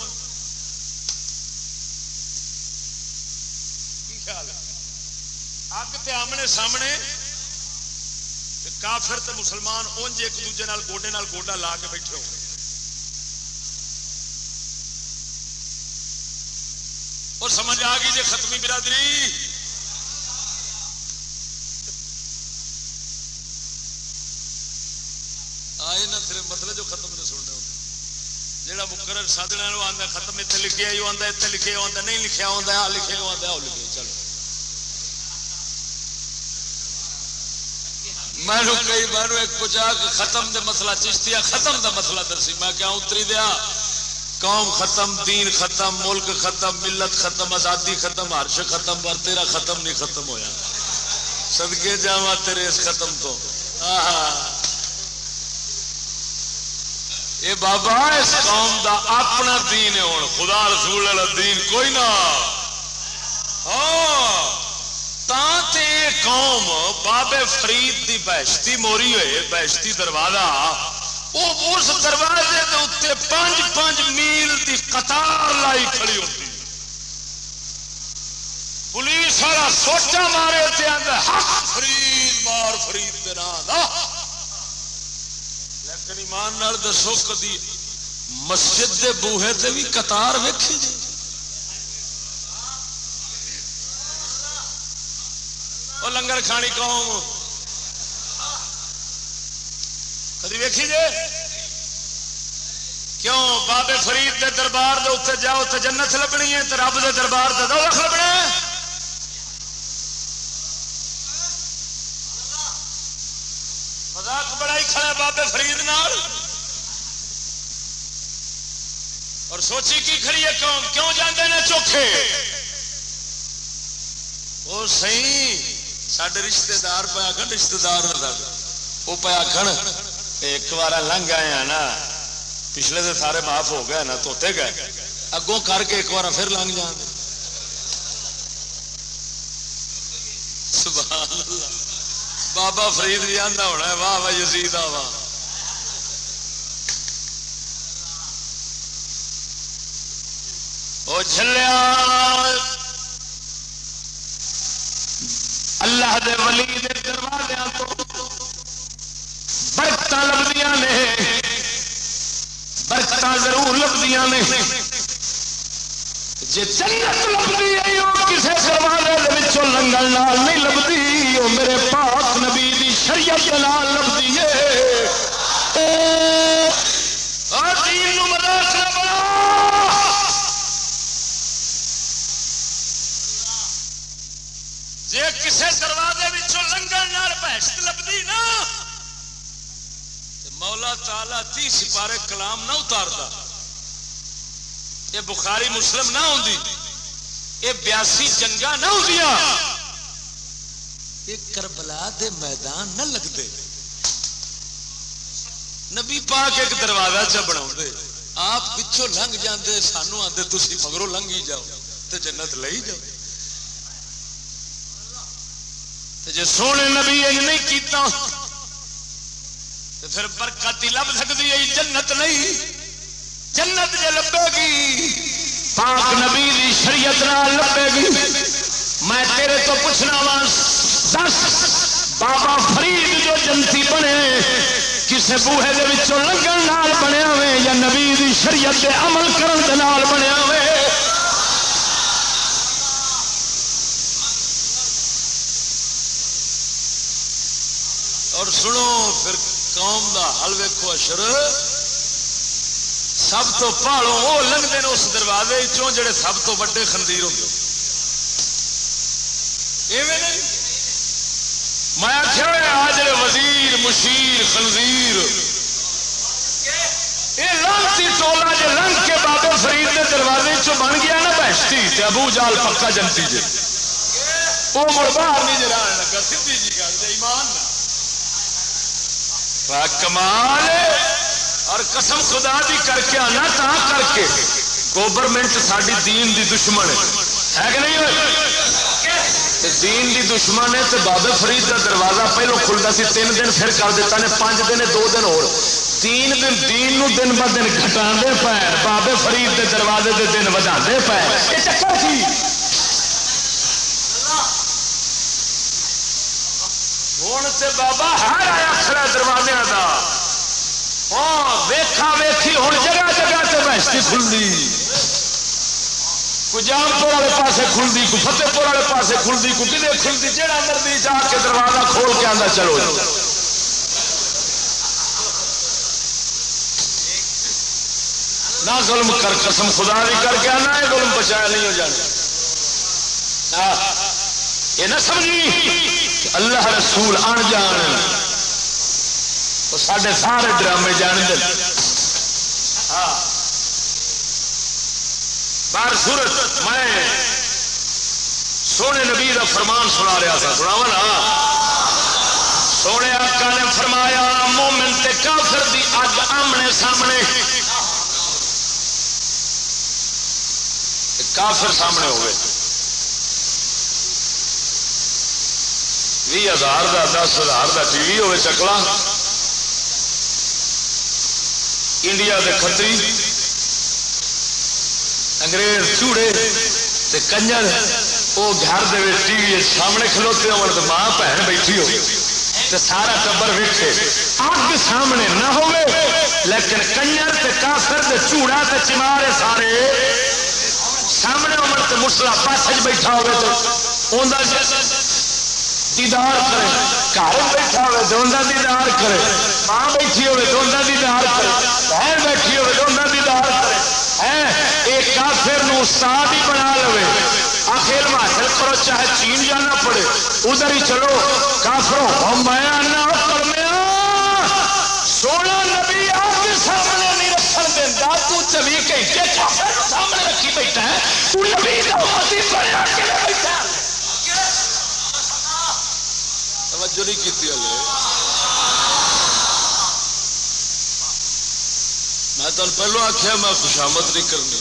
خیال ہے؟ اگ تے آمنے سامنے کافر تے مسلمان انج ایک دوجے گوڈے گوڈا لا کے بیٹھے ہو اور سمجھ آ گئی جی ختمی برادری۔ آئے نہ پھر مطلب جو ختم نے سننے ہوں۔ جہاں مقرر سادنا آتا ختم اتنے لکھے آتا اتنے لکھے آتا نہیں لکھا آتا آ لکھے آتا آ لکھے۔ چلو۔ میں کئی بار ایک پوچھا کہ ختم دے مسئلہ چشتیا ختم دا مسئلہ درسی۔ میں کیا اتری دیا؟ قوم ختم، دین ختم، ملک ختم، ملت ختم، آزادی ختم ہرش ختم، اور تیرا ختم نہیں ختم ہویا۔ سدکے جا تیرے اس ختم تو۔ اے بابا، اس قوم دا اپنا دین ہے ہوں خدا رسول والا دین کوئی نہ۔ ہاں تے قوم بابے فرید دی بہشتی موری ہوئے، بہشتی دروازہ۔ وہ اس دروازے کے اتنے پانچ پانچ میل دی قطار لائی کھڑی ہوتی پولیس والا سوچا مارے تے حق فرید، مار فرید دے لیکن ایمان نال دسو، کدی مسجد دے بوہے تے بھی قطار ویکھی جی۔ لنگر کھانی قوم۔ کدی ویکھی جے؟ کیوں بابے فرید دے دربار دے اتنے جاؤ تو جنت لبنی ہے تو رب دے دربار سے دو لکھ لبنا مزاق بڑا ہی کھڑا بابے فرید نال۔ اور سوچی کی کھڑی ہے کیوں؟ کیوں جانے نے چوکھے؟ وہ سی سڈے رشتے دار پہ آخر رشتے دار وہ پہ آخر ایک بار لنگ آئے ہیں نا، پچھلے تو سارے معاف ہو گئے نا، توتے گئے۔ اگوں کر کے ایک بار پھر لنگ جان۔ سبحان اللہ۔ بابا فرید جی بھی آتا ہونا واہ واہ، یزید آ، واہ۔ وہ چلیا اللہ دے ولی دے دروازے تو برکت لبدیاں نے۔ برکت ضرور لبدی نے۔ جی جنت لبھی ہے وہ کسی دروازے لنگل نال نہیں لبھی وہ میرے پاک نبی دی شریعت کے نال لبھی ہے۔ جی کسی دروازے لنگل نال بحث لبھی نا مولا تالا تی سپارے کلام نہ اتارتا۔ یہ بخاری مسلم نہ ہوتی یہ بیاسی جنگا نہ ہوتی یہ کربلا دے میدان نہ لگتے نبی پاک ایک دروازہ چ بنا آپ پچھوں لنگ جاندے سانو آتے تھی مگروں لنگ ہی جاؤ تو جنت لے جاؤ۔ جی سونے نبی نہیں کیتا تو پھر برکت ہی لب سکتی ہے جنت نہیں۔ جنت جی لبے گی، پاک نبی دی شریعت نال لبے گی۔ میں تیرے تو پوچھنا وا، دس، بابا فرید جو جنتی بنے، کسے بوہے دے وچوں لنگن نال بنیا ہوئے یا نبی دی شریعت دے عمل کرن دے نال بنیا ہوئے اور سنو، پھر قوم دا حل ویکو اشر، سب تو پہاڑوں وہ لگتے ہیں اس دروازے چوں جڑے سب تو وڈے خندیر ہوں۔ میں آخیا آ جڑے وزیر، مشیر، خنزیر یہ لانتی ٹولا جی لنگ کے بابے فرید کے دروازے چ بن گیا نا بہشتی ابو جال پکا جنتی جی وہ مڑ باہر نہیں جان لگا سی جی گل ایمان نہ۔ کمال اور قسم خدا دی کر کے آنا تا کر کے۔ گورنمنٹ ساری دین دی دشمن ہے۔ کہ نہیں دین دی دشمن ہے تو بابے فرید کا دروازہ پہلو کھلتا سی، تین دن پھر کر دیتا نے، پانچ دن دو دن اور۔ تین دن، دین نو دن ب دن گھٹا پے۔ بابے فرید کے دروازے کے دن وجا پے۔ یہ چکر سی۔ ہوں سے بابا ہر آیا کھڑا دروازے کا ہاں، ویخا ویکھی، ہوں جگہ جگہ سے بہشتی کھلتی کوئی جام پور والے پاس کھلتی کوئی فتح پور والے پاس کھلتی کوئی کتنے کھلتی جہاں مرضی جا کے دروازہ کھول کے آتا چلو نہ ظلم کر، قسم خدا بھی کر کے آنا ظلم بچایا نہیں ہو جانا۔ یہ نہ سمجھی اللہ رسول آن جان سارے سارے ڈرامے جان دے۔ ہاں۔ بار سورت میں سونے نبی کا فرمان سنا رہا تھا سنا نا؟ سونے آقا نے فرمایا، مومن تے کافر دی اگ آمنے سامنے۔ کافر سامنے ہوئے۔ بھی ہزار کا دس ہزار کا ٹی وی ہوے چکلا انڈیا کے کتری انگریز چوڑے تے کنجر وہ گھر دے ٹی وی سامنے کھلوتے ہو ماں بہن بیٹھی ہو۔ تے سارا ٹبر ویٹے اگ سامنے نہ ہو لیکن کنجر تے کافر تے چوڑا تے چمارے سارے۔ سامنے عمر تے مسلا پاس بیٹھا ہوئے تو دیدار کرے۔ گھر بیٹھا ہوئے تو انہیں دیدار کرے۔ ماں بیٹھی ہوئے تو انہیں دیدار کرے۔ بہن بیٹھی ہوئے تو انہیں دیدار کرے۔ ایک کافر نو استاد ہی بنا لو آخر حاصل کرو، چاہے چین جانا پڑے۔ ادھر ہی چلو۔ کافروں میں سونا نبی آپ کے سامنے نہیں رکھن دینا تو چوبی گھنٹے سامنے رکھی بیٹھا ہے۔ تو نبی کا بیٹھا توجہ نہیں کی میں تمہیں پہلو آخیا میں خوشامد نہیں کرنی۔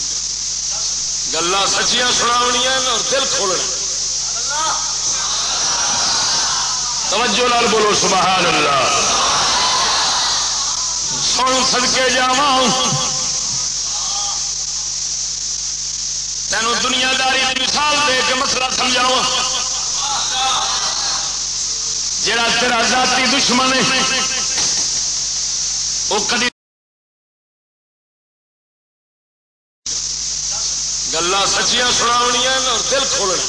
گلا سچیاں سنا اور دل کھولنا۔ توجہ لال بولو، سبحان اللہ۔ سن سڑکے جا تینوں دنیا داری مثال دے کے مسئلہ سمجھاؤ جڑا تیرا ذاتی دشمن ہے، وہ کدی گلا سچیاں سنا اور دل کھولنا۔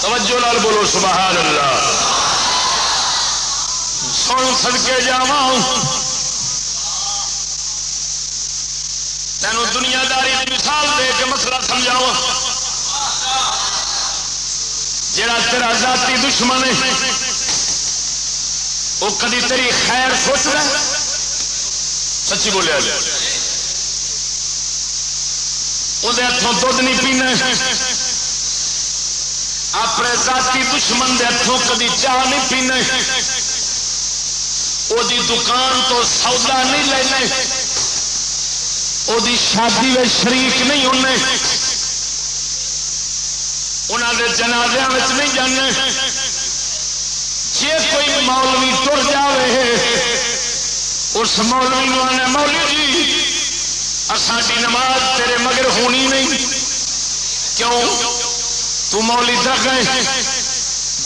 توجہ لال بولو، سبحان اللہ۔ سن سدکے جا تینوں دنیا داری مثال دے کے مسئلہ سمجھاؤ جڑا تیرا ذاتی دشمن ہے، وہ کدی تیری خیر سوچ رہا سچی بولیا جائے وہ ہاتھوں دھد نہیں پینا اپنے ذاتی دشمن دے ہاتھوں کدی چاہ نہیں پینا وہ دکان تو سودا نہیں لینا وہ شادی میں شریک نہیں ہونے انہوں نے جنازیا نہیں جانے۔ جی کوئی مولوی تر جائے اس مولوی آنے مولی جی ساری نماز تیرے مگر ہونی نہیں۔ کیوں؟ تو مولی درگ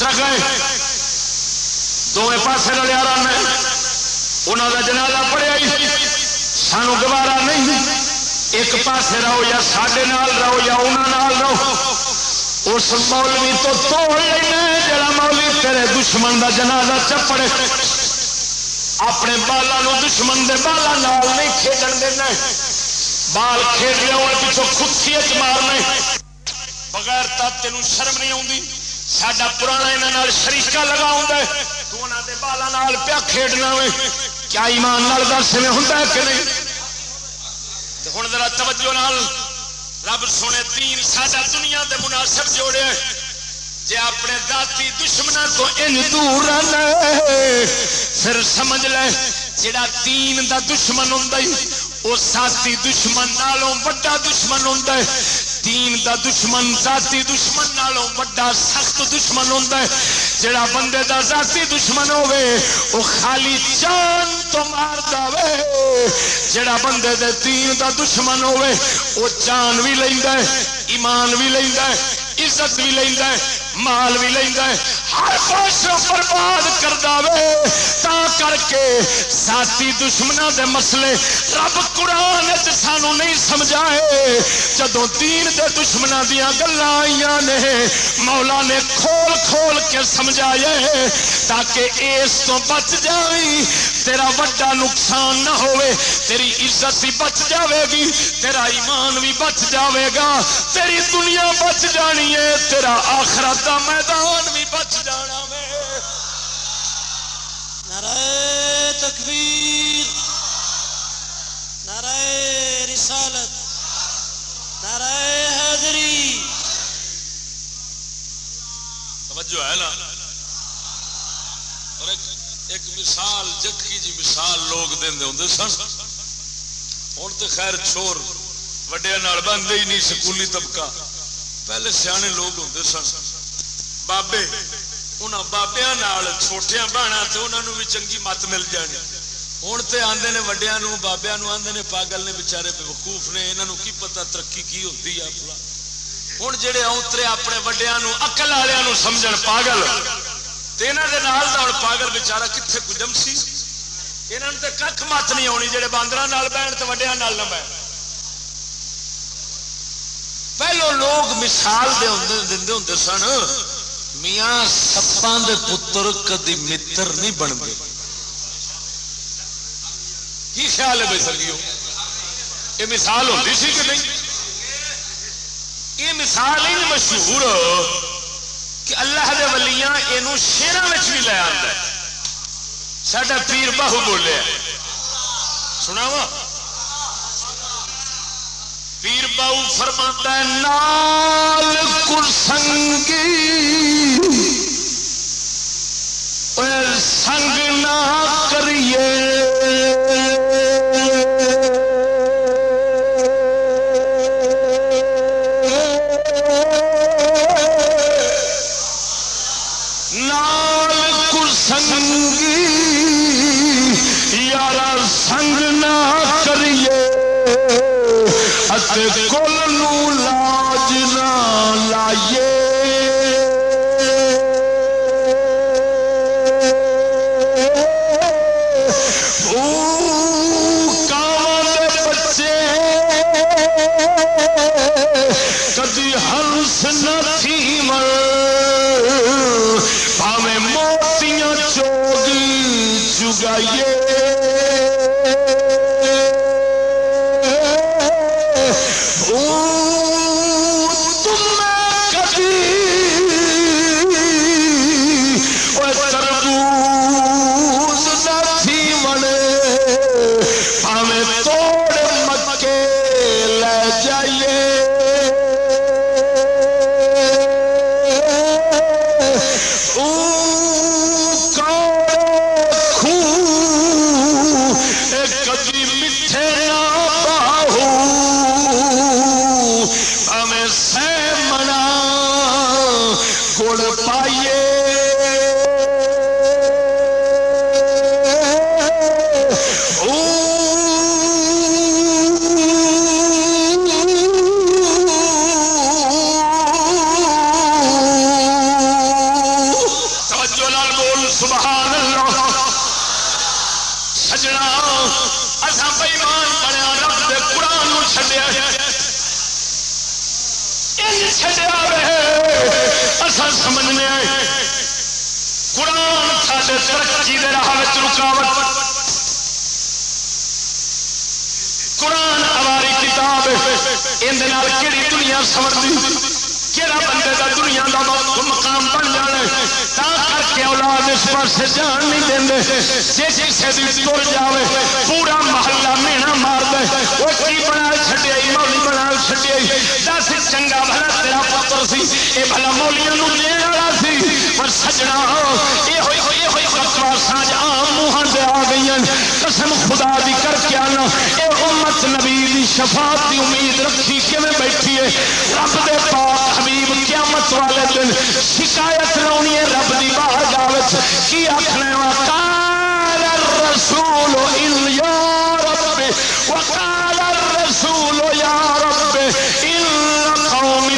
درگ دونوں پاسے لیا رہا انہوں کا جنازہ پڑیا سانو گوارا نہیں۔ ایک پاسے رہو یا سڈے رہو یا انہوں رہو۔ اس مولوی تو توڑ لینا جڑا مولوی تیرے دشمن دا جنازہ چپڑے اپنے بالا دشمن دے بالا نال نہیں کھیڈن دینا بال کھیل رہے کھیڈ لیا پچھوں خودسی مارنا بغیر تب تین شرم نہیں آتی سڈا پرانا یہاں شریقہ لگا ہوں تو انہوں دے بالا نال پیا کھیڈنا وے کیا ایمان نال دس میں ہوں کہ نہیں؟ ہوں ذرا توجہ نال رب سونے تین سادہ دنیا دے مناسب جوڑے۔ جے اپنے ذاتی دشمنا کو ان دور پھر سمجھ لے جڑا تین دا دشمن ہوں وہ ساتھی دشمن نالوں بڑا دشمن ہوں دین دا دشمن، ذاتی دشمن نالوں بڑا سخت دشمن ہوندا ہے۔ جڑا بندے دا ذاتی دشمن ہوے او خالی جان تو مار داوے۔ جڑا بندے دے دین دا دشمن ہوے او جان وی لیندا ہے، ایمان وی لیندا ہے، عزت وی لیندا ہے۔ مال بھی لینا ہے، ہر پاس برباد کر دے تا کر کے ساتھی دشمنوں دے مسئلے رب قرآن سانو نہیں سمجھائے۔ جدو دین دے دشمنوں دیا گلیں آئی نے، مولا نے کھول کھول کے سمجھائے تاکہ اس تو بچ جائیں تیرا وڈا نقصان نہ ہوئے تیری عزت بھی بچ جاوے گی، تیرا ایمان بھی بچ جاوے گا۔ تیری دنیا بچ جانی ہے، تیرا آخرت کا میدان بھی بچ جانا میں۔ نعرہ تکبیر نعرہ رسالت نعرہ حیدری توجہ ہے نا؟ اور ایک, ایک مثال جکھی جی مثال لوگ دے ہوں سن۔ ہوں تو خیر چھوڑ وڈیا بنتے ہی نہیں سکولی طبقہ۔ پہلے سیانے لوگ ہوں سن۔ بابے انہوں بابیا چھوٹیا بہنا تو انہوں بھی چنگی مت مل جانی ہوں تو آدھے نے وڈیا بابیا آدھے نے پاگل نے بچارے وقوف نے یہاں کی پتا ترقی کی ہوتی ہے ہوں جہے اوترے اپنے وڈیا اکل والوں سمجھ پاگل ہوں پاگل بچارا کتنے کو جمسی یہاں تو کھ مت نہیں آنی جہے باندر بہن تو وڈیا نہ بہن پہلو لوگ مثال دے ہوں دے ہوں سن میاں سپان دے پتر کدی متر نہیں بنتے۔ کی خیال ہے بھائی سکیو یہ مثال ہوتی سی کہ نہیں؟ یہ مثال ہی مشہور کہ اللہ دے ولیاں یہ شیران بھی لے آتا ہے۔ ساڈا پیر باہو بولے۔ سنا وا پیر باؤ فرما نال کرسنگی۔ سنگ نہ کریے۔ کل لاج نہ لائیے بچے۔ کدی ہنس نی مر۔ پاوے موتیاں چوگی چگائیے پاس جان نہیں دیندے جی کسی دن تر جائے پورا محلہ مینا مار دے کی بنا چھڈیا مولی بنا چھڈیا دس چنگا بھلا تیرا پتر سی۔ یہ بھلا مولی دین والا سی۔ پر سجنا قسم خدا دی کر کے آنا۔ امت نبی شفاعت دی امید رکھی بیٹھی ہے؟ رب دے پاک حبیب قیامت والے دن شکایت لونی ہے، رب دی باہر شيعك وقال الرسول إن يا رب وقال الرسول يا رب إن قوم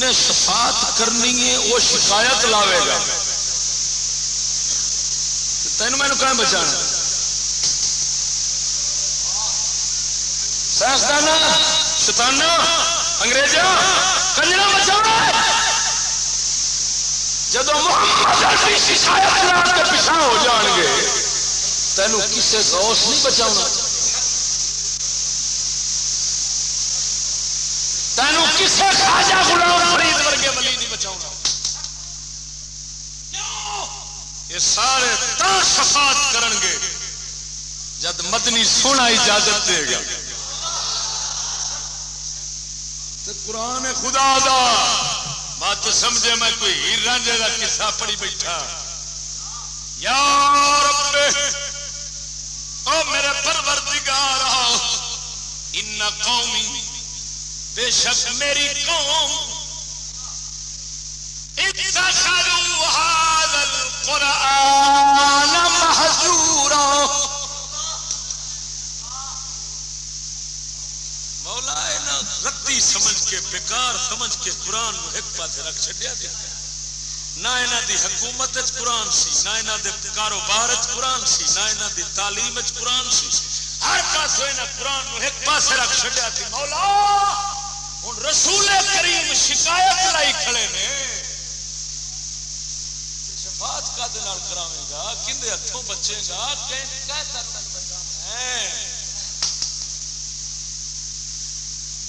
نے صفات کرنی ہے، وہ شکایت لاوے گا۔ تین میں کہیں بچا سائنسدان شتانا انگریزا کنجرا بچا جب شکایت لا کے پیچھا ہو جان گے، تینوں کسی غوث نہیں بچا تینوں کسے خاجہ غلام سارے تا شفاعت کرن گے۔ جد مدنی سونا اجازت دے گا۔ تو قرآن خدا دا۔ بات تو سمجھے میں کوئی ہیر رانجے کا قصہ پڑی بیٹھا۔ یا رب، او میرے پروردگار ان قومی، بے شک میری قوم۔ اتسا القرآن محجورا. مولا اینا ردی سمجھ کے، بیکار سمجھ کے قرآن نو ایک پاس رکھ چھڈیا دیا۔ نہ یہاں دی حکومت قرآن سی، نہ یہاں دے کاروبار قرآن سی، نہ یہاں دی تعلیم قرآن سی۔ ہر پاس یہاں قرآن نو ایک پاس رکھ چھڈیا سی۔ مولا ہوں رسول کریم شکایت لائی کھڑے نے شفاعت کا دن کراوے گا کھے ہاتھوں بچے گا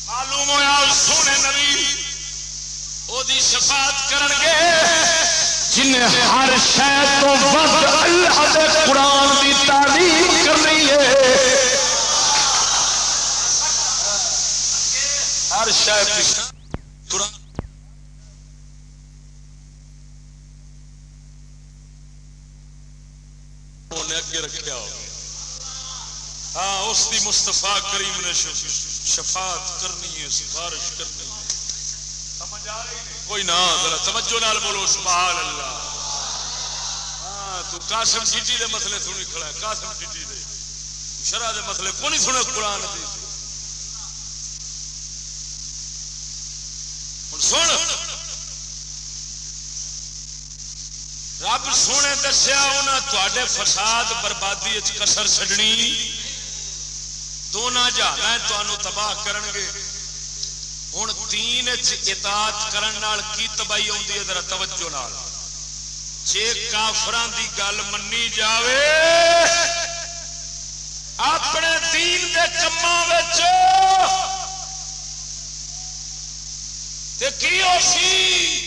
معلوم ہوا سونے نبی وہ شفاعت کرن گے۔ جن ہر شہ تو ود اللہ دے قرآن تعلیم کرنی ہے۔ ہر شہ قرآن نے اگے رکھا ہاں اس کی مستفا کریم نے شفاعت کرنی ہے، سفارش کرنی ہے۔ سمجھ آ رہی ہے کوئی نہ، ذرا توجہ نال بولو سبحان اللہ ہاں تو قاسم سیٹی دے مسئلے سنی کھڑا ہے۔ قاسم سیٹی دے۔ شرع دے مسئلے کو نہیں سنے؟ قرآن دی ہن سن۔ رب سونے دسیا انہیں تے فساد بربادی کسر چڈنی دونوں جہاز تمہوں تباہ کرن گے ہوں تین اطاعت کرن نال کی تباہی آتی ہے؟ ذرا توجہ نال۔ جے کافران دی گل منی جاوے، اپنے دین دے کما کی ہو سی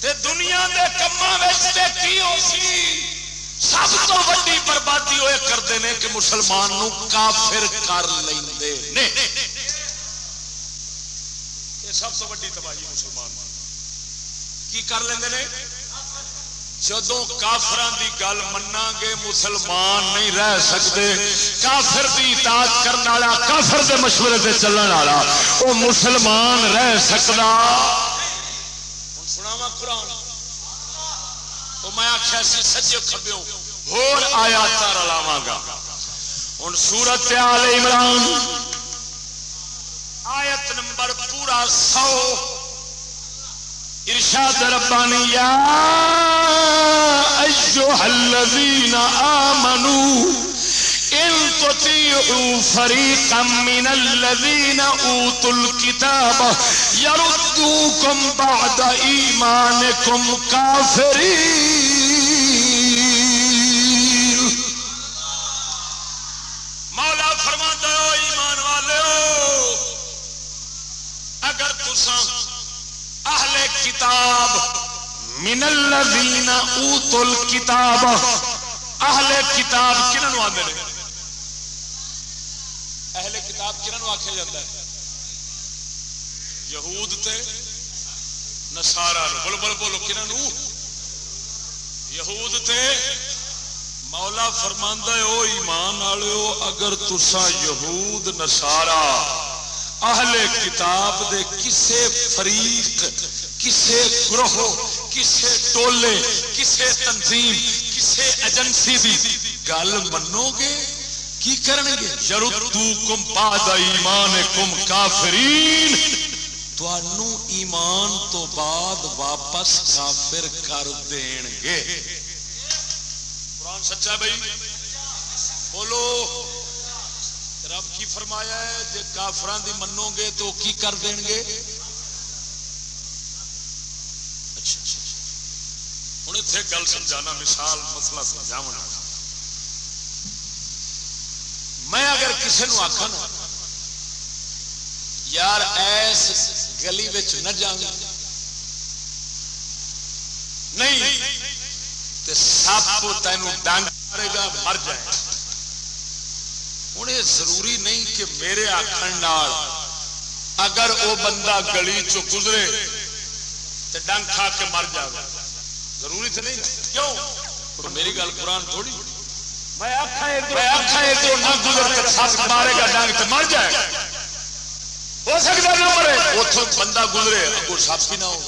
تے دنیا دے کما کی ہو سی؟ سب تو ویڈی بربادی ہوئے کرتے ہیں کہ مسلمان نو کافر کر لیں یہ سب تو ویڈی تباہی مسلمان کی کر لیں جدو کافران دی گل منا گے، مسلمان نہیں رہ سکتے کافر دی اطاعت کرنے والا، کافر دے مشورے سے چلن والا وہ مسلمان رہ سکتا سناوا قرآن تو میں آخیا سی سجے کبیو ہور آیا رلاوا گا۔ ہوں سورت آل عمران۔ آیت نمبر پورا سو۔ ارشاد ربانی، یا ایوہ الذین آمنو۔ ان تطیعوا فریقا من الذین اوتوا الكتاب یردوکم بعد ایمانکم کافرین مولا فرما دو ایمان والے ہو اگر تساں اہل کتاب من الذین اوتوا الکتاب، اہل کتاب کنہوں آدھے کتاب کنہوں آخیا جاتا ہے؟ یہود تے نسارا بول بول بولو کنہوں یہود تے مولا فرماندا ہے، او ایمان والو، اگر تسا یہود نسارا اہل کتاب دے کسے فریق، کسے گروہ، کسے ٹولے، کسے تنظیم، کسے ایجنسی دی گل منو گے؟ کی کرن گے یردوکم بعد ایمانکم کافرین. تانوں ایمان تو بعد واپس کافر کر دین گے قرآن سچا بھائی؟ بولو. رب کی فرمایا ہے جی کافران دی منو گے تو کی کر دیں گے اچھا اچھا۔, اچھا۔ ہوں اتنے گل سمجھانا، مثال، مسئلہ سمجھاوا میں اگر کسی نو آخا نا، یار ایس گلی نہ جا نہیں سپ تین ڈنگ مارے گا، مر جائے۔ ہوں یہ ضروری نہیں کہ میرے آخر اگر وہ بندہ گلی چ گزرے تو ڈنگ کھا کے مر جائے ضروری تو نہیں کیوں؟ میری گل قرآن تھوڑی میں آخا نہ گزر مارے گا ڈنگ تو مر جائے۔ ہو سکتا نہ مرے۔ اتوں بندہ گزرے سپ ہی نہ ہو۔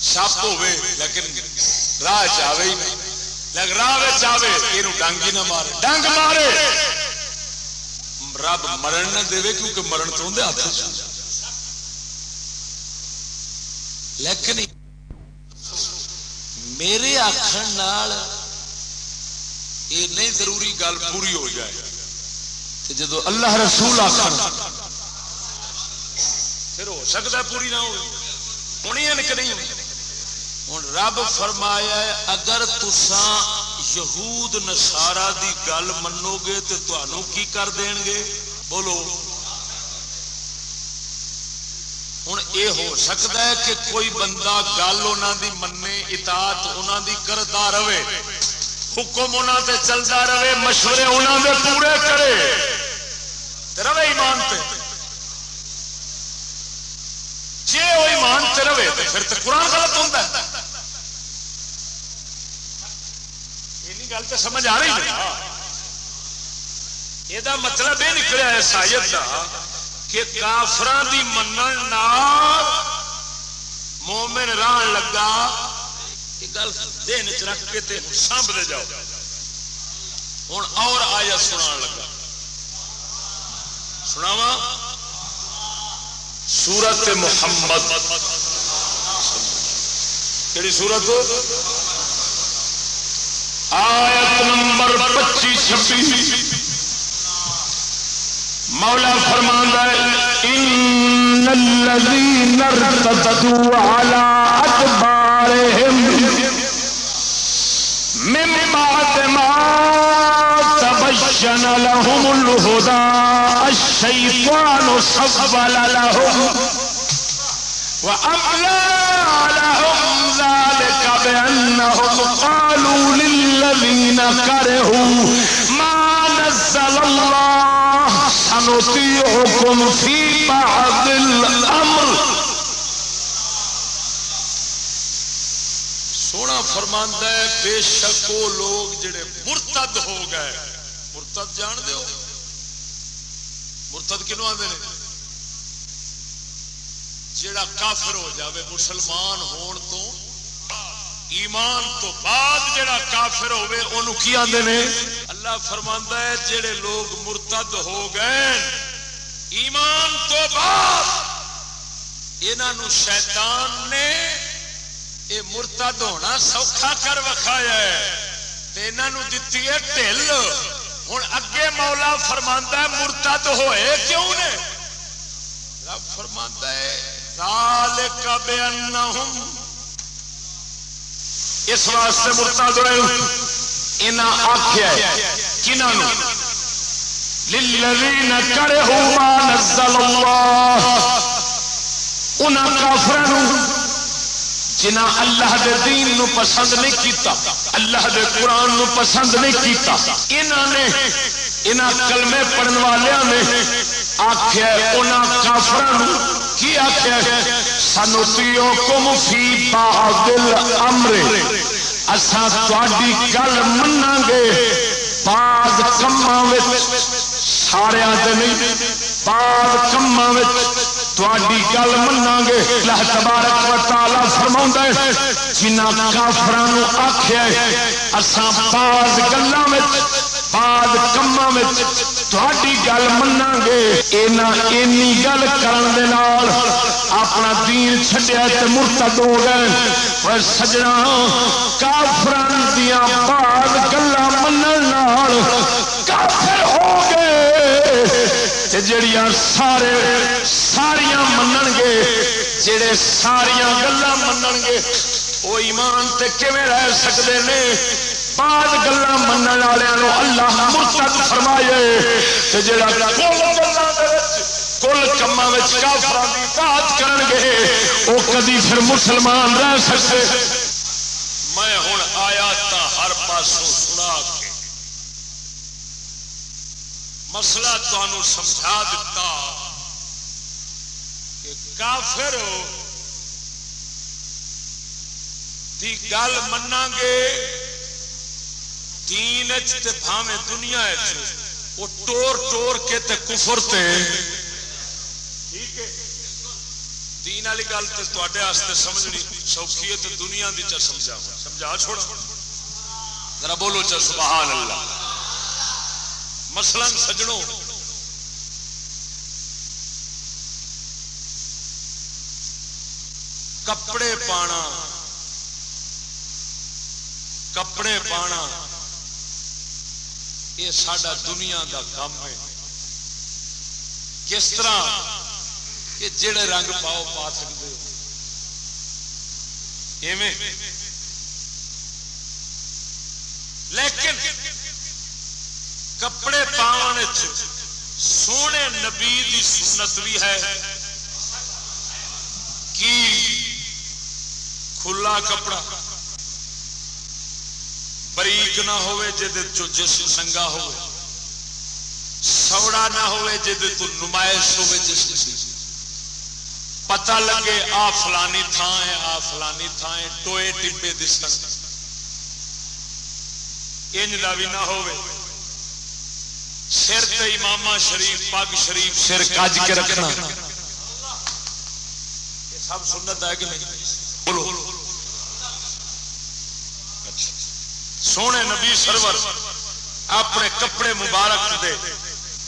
سپ ہوے لیکن راہ چاہے ہی نہیں۔ لیکن راہ چاہے یہ ڈنگ ہی نہ مارے۔ ڈنگ مارے۔ رب مرن نہ دے کیونکہ مرن تو اندر ہاتھ لیکن میرے آخر یہ نہیں ضروری گل پوری ہو جائے جدو اللہ رسول آخر پھر ہو سکتا پوری نہ ہو ہونی ہے کہ نہیں ہوں رب فرمایا ہے، اگر تسان یہود نسارا دی گل منو گے تو تمہوں کی کر دین گے؟ بولو۔ ہوں یہ ہو سکتا ہے کہ کوئی بندہ گل انہوں دی منے، اطاعت انہوں دی کرتا رہے۔ حکم انہوں تے چلتا رہے، مشورے انہوں دے پورے کرے۔ رہے ایمان تے۔ جی وہ ایمان تے رہے تو پھر تو قرآن غلط ہوتا ہے۔ گل تو سمجھ آ رہی ہے۔ یہ مطلب یہ نکلا ہے سایت کا کہ کافران دی منن مومن ران لگا۔ گل دین چ رکھ کے تے سانبتے جاؤ۔ ہوں اور آیا سنا لگا۔ سناوا سورت محمد۔ کہڑی سورت؟ آیت نمبر پچیس، چھبیس۔ مولا فرماندہ ان الذين ارتدوا على ادبارهم من بعد ما تبين لهم الهدى الشيطان سبل لهم وأملى لهم ذلك بأنهم قالوا للذين كرهوا ما نزل الله سنطيعكم في بعض الأمر سونا فرماندہ ہے، بے شک وہ لوگ جڑے مرتد ہو گئے۔ مرتد جان دے ہو؟ مرتد کنو آدھے نے؟ جڑا کافر ہو جاوے، مسلمان ہون تو ایمان تو بعد جڑا کافر ہوے انہوں کی آندے نے؟ اللہ فرماندا ہے، جڑے لوگ مرتد ہو گئے، ایمان تو بعد، انہاں شیطان نے یہ مرتد ہونا سوکھا کر وکھایا انہوں دتی ہے ٹھل ہوں اگے مولا فرماندا مرتد ہوئے کیوں نے رب فرماندا ہے اس واسطے مرتد ہوئے انہاں آکھیا للذین کرہوا نزل اللہ انہاں کافروں جنہ اللہ دے دین نو پسند نہیں کیتا، اللہ دے قرآن نو پسند نہیں کیتا، انہاں نے، انہاں کلمے پڑھن والوں نے آخیا انہاں کافروں کی آخیا سنتیو کم فی بعض الامر اساں تہاڈی گل مناں گے بعض کماں وچ سارے تے نہیں بعض کماں وچ۔ تاری گل منا گے اللہ تبارک و تعالی فرما ہے جنہ کافران آخیا اساں بعض گلوں بعض کما تاری گل منا گے اینا اینی گل کرن اپنا دین چھڈیا تے مرتد ہو گئے پر سجنا کافران دیاں بعض گلاں منن کافر جڑیاں سارے ساریا من گے جڑے ساریا گلا من گے وہ ایمان تے کیویں رہ سکتے ہیں بعد گلا من والوں اللہ مرتد فرمائے تے جڑا کل کما کافر کی بات کر گے وہ کدی پھر مسلمان رہ سکتے میں ہوں آیا تا ہر پاسوں سنا کے مسئلہ تمہوں سمجھا دیتا کہ کافر دی گل منا گے دین بھاوے دنیا وہ ٹور ٹور کے تے کفر تے۔ ٹھیک ہے۔ دین والی گل تو تے سمجھنی سوکھی ہے تو دنیا دی چا سمجھا سمجھا چھوڑا۔ ذرا بولو چا سبحان اللہ۔ مثلا سجڑوں کپڑے پانا۔ کپڑے پانا۔ یہ سڈا دنیا دا کام ہے۔ کس طرح؟ کہ جڑے رنگ پاؤ پا سکتے ہو۔ لیکن کپڑے پاؤن سونے نبی دی سنت بھی ہے۔ کی کھلا کپڑا؟ بریک نہ ہوئے جہد جسم ننگا ہو سوڑا نہ ہوئے جہد تو نمائش ہوئے جسم کی پتہ لگے آ فلانی تھان ہے، آ فلانی تھان ہے، ٹوئے ٹبے دسن۔ انج کا بھی نہ ہوئے۔ سر تے امام شریف، پگ شریف، سر کج کے رکھنا۔ سب سنت ہے کہ نہیں؟ بولو۔ سونے نبی سرور، اپنے کپڑے مبارک دے،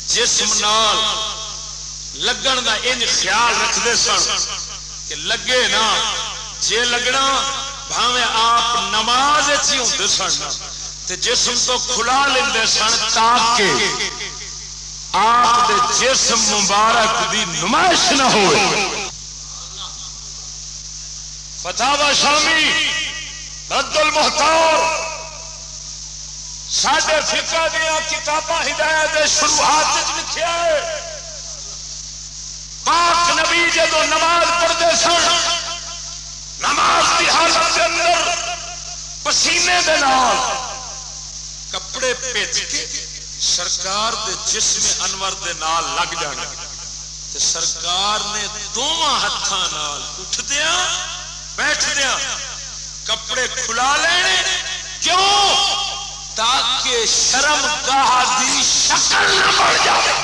جسم نال لگن دا ان خیال رکھتے سن کہ لگے نا، جے لگنا بھاوے آپ نماز ہی ہوتے سن۔ تے جسم تو کھلا لے سن تاکہ آپ دے جسم مبارک دی نمائش نہ ہوئے۔ فتح شامی رد المحتار سڈے فکا دیا کتاباں ہدایت شروعات لکھا ہے۔ پاک نبی جدو نماز پڑھتے سن، نماز کی حالت کے اندر پسینے دے نال کپڑے پیچ کے سرکار دے جسم انور دے نال لگ جانا تے سرکار نے دونوں ہاتھوں اٹھدیا بیٹھ دیا کپڑے کھلا لینے کیوں تاکہ شرم گاہ دی شکل نہ بڑھ جائے۔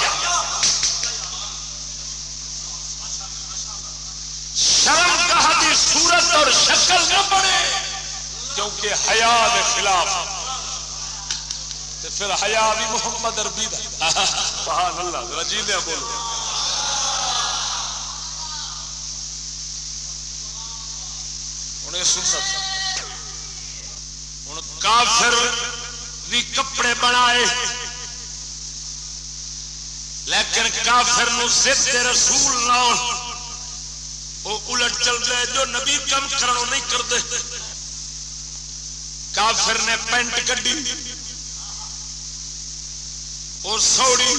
شرم گاہ دی صورت اور شکل نہ بڑھے کیونکہ حیا کے خلاف۔ پھر حیا بھی محمد اربی سبحان اللہ رجیدہ بولو. ہوں سنت ہوں کافر بھی کپڑے بنائے، لیکن کافر ضد رسول نہ وہ الٹ چلتے جو نبی کم کرنا نہیں کرتے کافر نے پینٹ کڈی۔ اور سوڑی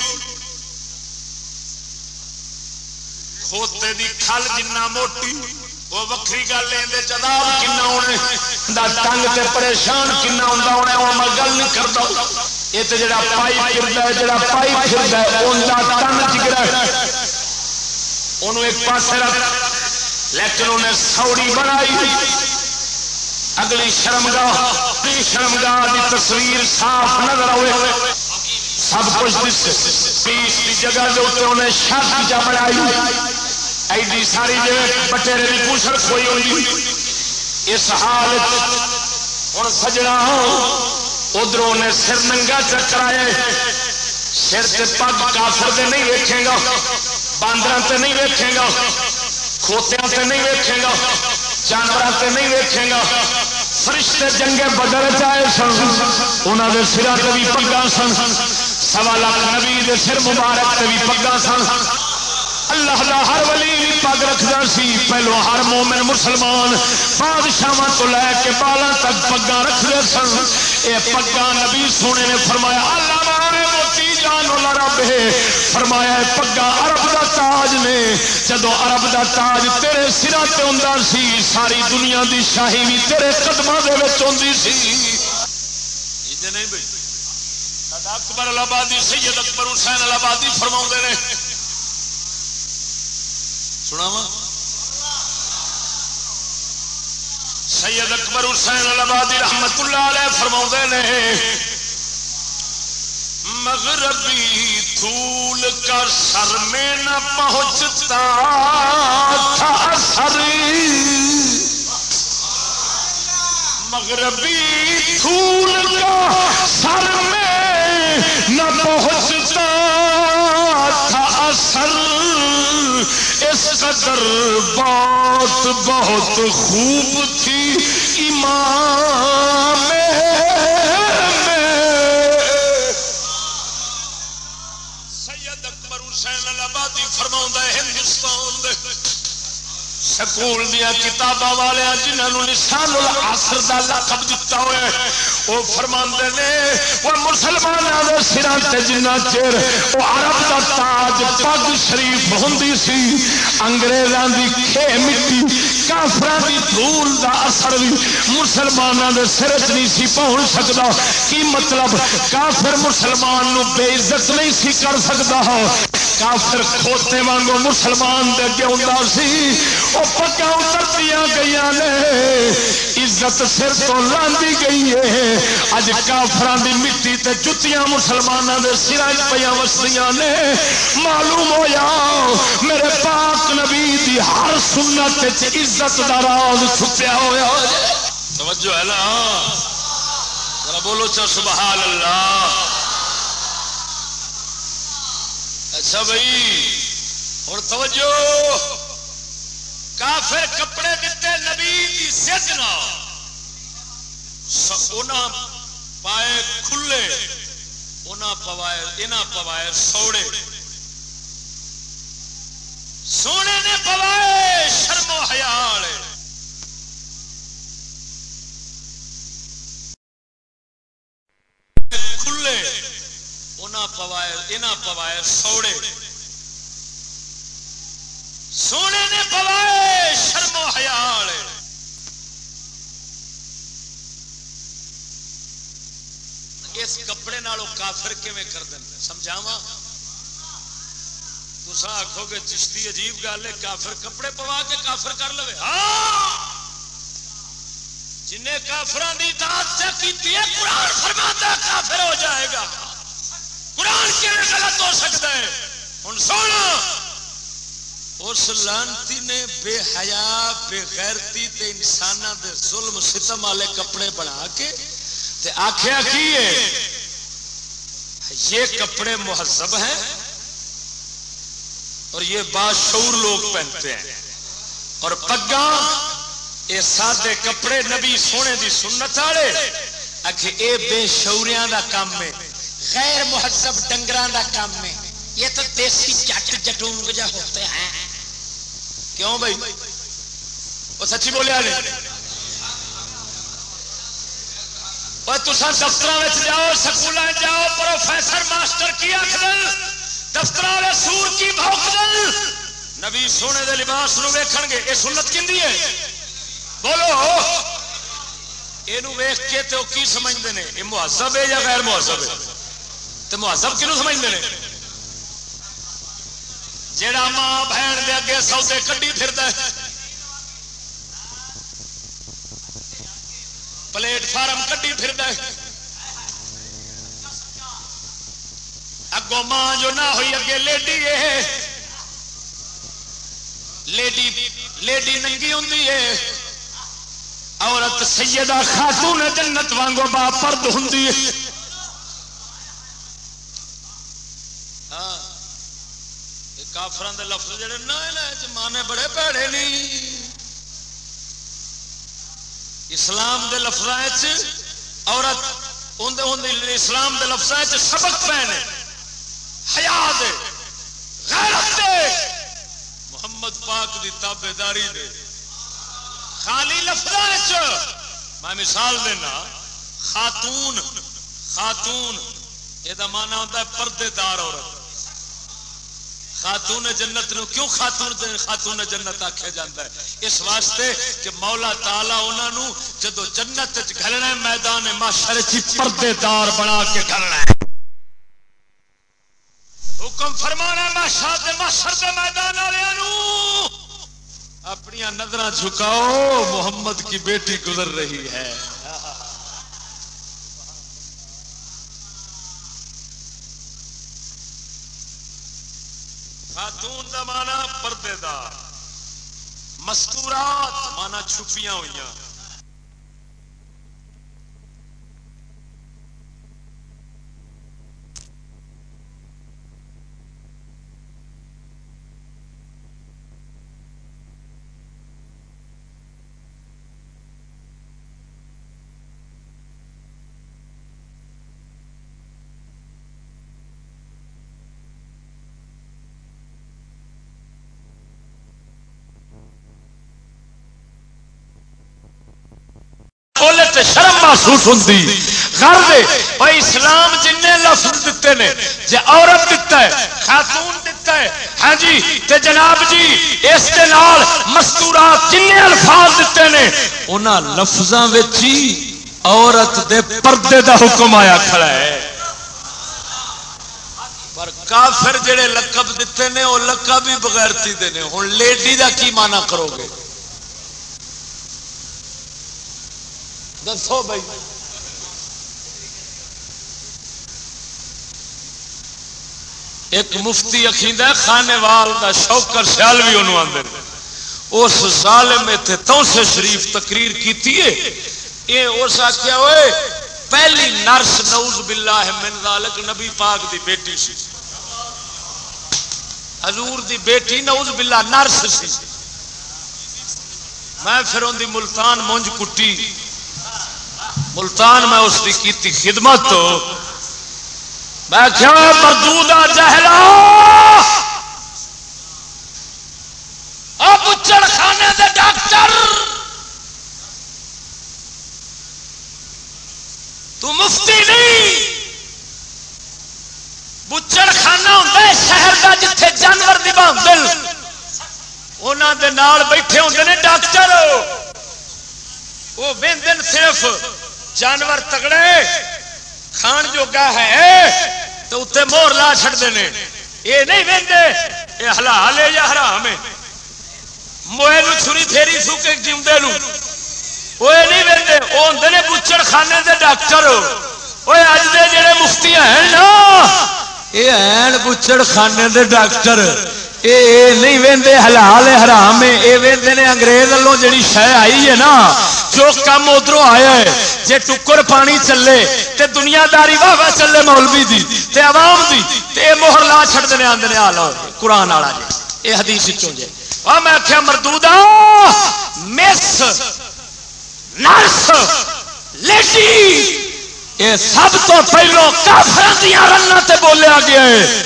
کھوتے دی کھل جنہ موٹی، وہ وکری گل تنگ پریشان کنا ہونا وہ میں گل نہیں کرتا۔ یہ تو جڑا پائی پھرتا ہے، جڑا پائی پھرتا ہے انہیں تن چگڑا انہوں ایک پاس رکھ، لیکن انہیں سوڑی بنائی۔ اگلی شرمگاہ شرمگاہ کی تصویر صاف نظر آئے سب کچھ دیتے پیس کی جگہ کے انہیں شرط جا بنائی ایڈی ساری جی بٹیرے کی پوچھڑ کوئی ہوئی۔ اس حال ہوں سجنا ہاں، ادھر نے سر ننگا چکرائے سر سے پگ کافر سے نہیں ویکھے گا۔ باندر سے نہیں ویکھے گا۔ کھوتیا سے نہیں ویکھے گا۔ جانور سے نہیں ویکھے گا۔ فرشتے جنگے بدل چائے سن۔ انہوں نے سرا سے بھی پگا سن۔ سوا لاکھ نبی دے سر مبارک سے بھی پگا سن۔ اللہ دا ہر ولی پگ رکھتا سی۔ پہلو ہر مومن مسلمان بادشاہ تو لے کے بالا تک پگا رکھتے سن۔ یہ پگا نبی سونے نے فرمایا، اللہ مارے موتی جان رب ہے۔ فرمایا، پگا عرب دا تاج نے۔ جدو عرب دا تاج تیرے سرا تے ہوں سی، ساری دنیا دی شاہی بھی تیرے قدموں کے آتی سی۔ نہیں بھائی اکبر آبادی، سید اکبر حسین آبادی فرما نے۔ سنا سید اکبر حسین البادی رحمت اللہ علیہ فرما نے۔ مغربی دھول کا سر میں نہ پہنچتا تھا اثر۔ مغربی دھول کا سر میں نہ پہنچتا تھا اثر۔ اس قدر بات بہت خوب تھی امام سید اکبر حسین آبادی فرما ہے ہندوستان دے۔ سکول دیا کتاباں والے جنہوں نشان العصر دا لقب دتا ہوا ہے وہ فرماندے نے وہ مسلمانوں دے سراں تے جنہ چیر وہ عرب دا تاج پگ شریف ہوندی سی، انگریزاں دی کھے مٹی، کافراں دی دھول دا اثر بھی مسلمانوں دے سر وچ نہیں سی پہنچ سکدا۔ کی مطلب؟ کافر مسلمان نو بے عزت نہیں سی کر سکدا۔ کافر کھوتے وانگو مسلمان دے اگے ہوندا سی وہ پگا اترتی گئی نے، عزت سر تو لاندی گئی ہے۔ اج کافران دی مٹی تے جتیاں مسلمانوں دے سر پہ وسدیاں نے۔ معلوم ہو میرے پاک نبی دی ہر سنت عزت دا راز چھپیا ہوا توجہ ہے نا؟ ذرا بولو چا سبحان اللہ۔ اچھا بھائی، اور توجہ۔ کافر کپڑے دیتے نبی کی سد پائے کھلے پوائے پوائے سوڑے۔ سونے نے پوائے شرم و حیال۔ کھلے پوائے پوائے سوڑے۔ سونے نے پوائے شرم و حیال۔ اس کپڑے نالوں کافر کیویں کر دیں سمجھاوا تسا آخو گے چشتی عجیب گل ہے، کافر کپڑے پوا کے کافر کر لو ہاں! جن کافران کی اطاعت کی قرآن فرماتا کافر ہو جائے گا۔ قرآن کیون غلط ہو سکتا ہے؟ ہوں سونا! اس لانتی نے بے حیا، بے غیرتی تے انسانہ دے ظلم، ستم والے کپڑے بنا کے تے آخیا کی یہ کپڑے مہذب ہیں اور یہ باشعور لوگ پہنتے ہیں۔ اور پگا یہ سادے کپڑے نبی سونے دی سنت والے آخ یہ بے شوریاں دا کام ہے، غیر مہذب ڈنگر دا کام ہے۔ یہ تو دیسی جٹ جٹونگ جا ہوتے ہیں۔ کیوں بھائی؟ وہ سچی بولیا نہیں تسا دفتر جاؤ سکول جاؤ، پروفیسر ماسٹر کی آخر دفتر والے سور کی بھوک دل نبی سونے دے لباس نو ویکھن گے، یہ سنت کی ہے؟ بولو۔ یہ ویخ کے تو کی سمجھتے ہیں یہ مہذب ہے یا غیر مہذب ہے؟ تو مہذب کنو سمجھتے ہیں جڑا ماں بہن دے اگے سودے کڈی پھرتا ہے۔ پلیٹ فارم کڈی پھرتا ہے۔ اگوں ماں جو نہ ہوئی اگے لیڈی ہے۔ لیڈی لیڈی ننگی ہوں عورت سیدہ خاتون جنت وانگو با پرد ہوں ہاں کافران دے لفظ جڑے نہ مانے بڑے پیڑے نہیں اسلام دے لفظ عورت اندے اندے اسلام دے لفظ سبق پہنے حیا دے، غیرت دے۔ محمد پاک دی تابے داری دے۔ خالی لفظ میں مثال دینا، خاتون خاتون، یہ مانا ہوتا ہے پردے دار عورت۔ خاتون جنت نو کیوں خاتون خاتون جنت آخیا جاتا ہے؟ اس واسطے کہ مولا تالا انہوں جدو جنت گلنا میدان ماشر پردے دار بنا کے گلنا ہے۔ حکم فرمانا ماشر کے میدان والوں اپنی نظر جھکاؤ، محمد کی بیٹی گزر رہی ہے خاتون دا مانا پردے دار مستورات مانا چھپیاں ہوئی شرم محسوس ہوتی گھر دے، بھائی اسلام جن لفظ دیتے نے جی عورت دیتا ہے، خاتون دیتا ہے ہاں جی تے جناب جی اس دے نال مستورات جن الفاظ دیتے نے، انہاں لفظاں وچ ہی عورت دے پردے دا حکم آیا کھڑا ہے۔ پر کافر جڑے لقب دیتے نے، وہ لقب ہی بغیرتی دے نے۔ ہن لیڈی دا کی معنی کرو گے؟ دسو بھائی۔ ایک مفتی اخیند خانے وال کا شوکر سیال بھی انہوں آدھے اس ظالم اتنے تو سے شریف تقریر کی اس آخیا ہوئے پہلی نرس نوز باللہ من ذالک نبی پاک دی بیٹی سی۔ حضور دی بیٹی نوز باللہ نرس سی۔ میں پھر ان دی ملتان مونج کٹی۔ ملتان میں اس کی کی خدمت تو میں کیا مردودا جہلا۔ اب خانے دے ڈاکٹر۔ تو مفتی نہیں۔ بچڑ خانہ ہوتا ہے شہر کا جتھے جانور دبا دل انہوں دے نال بیٹھے ہوتے ہیں ڈاکٹر۔ وہ دن صرف جانور تگڑے کھان جوگا ہے، تو اتنے مور لا چڑتے ہیں یہ نہیں وہدے یہ حلال ہے یا حرام ہے؟ موئے نو چھری پھیری سو کے جیوندے وہ نہیں وہدے وہ ہوں نے بچڑ خانے دے ڈاکٹر۔ وہ اج دے جڑے مفتی ہیں نا یہ ہیں بچڑ خانے دے ڈاکٹر۔ اے نہیں وہدے حلال ہے، حرام ہے۔ یہ وہدے نے انگریز والوں جی شہ آئی ہے نا جو کم ادھر آیا ہے جی ٹکر پانی چلے، تے دنیا داری واہ واہ چلے مولوی دی، تے عوام دی، تے موہر لا چڑ دے آدھے آ لو، قرآن والا جی یہ حدیث چوں جی میں آخیا مردودا مس، نرس لیٹی یہ سب تو پہلو کافر دیا رنگ سے بولیا گیا ہے۔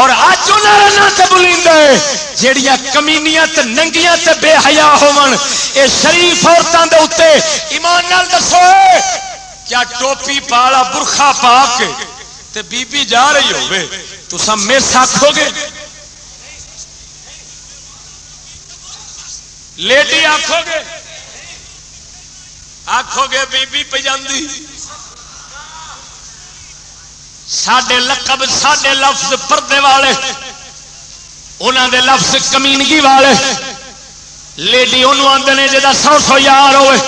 اور اج ان رنگ سے بولی جہیا کمینیاں تے ننگیاں تے بے حیا ہون اے شریف عورتوں کے اتنے ایمان نال دسو، کیا ٹوپی پالا برخا پا کے تے بی بی جا رہی ہوگی تو سب میرے آخو گے؟ لیڈی آخو گے؟ آخو گے بی بی پہ جاندی۔ سڈے لقب سڈے لفظ پردے والے انہوں دے لفظ کمینگی والے۔ لیڈی انہوں آدھے نے جا سو سو یار ہوئے،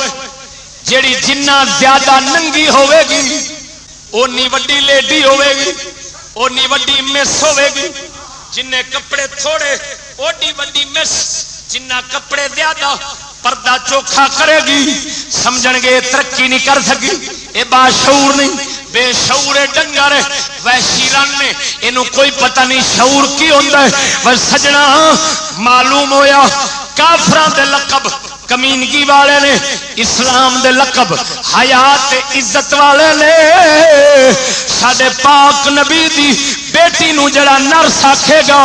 جیڑی جنہ زیادہ ننگی ہوے گی، اونی وڈی لیڈی ہوے گی، اونی وڈی مس ہوے گی۔ جن کپڑے تھوڑے اوڈی وڈی مس، جنہ کپڑے زیادہ، پردہ چوکھا کرے گی سمجھ گے ترقی نہیں کر سکی۔ یہ باشعور نہیں، بے شعور ڈنگر ویسی رن نے یہ کوئی پتہ نہیں شعور کی ہوتا ہے۔ پر سجنا معلوم ہویا کافران دے لقب، کمینگی والے نے، اسلام دے لقب، حیات عزت والے نے۔ سڈے پاک نبی دی بیٹی نو جڑا نرس آکھے گا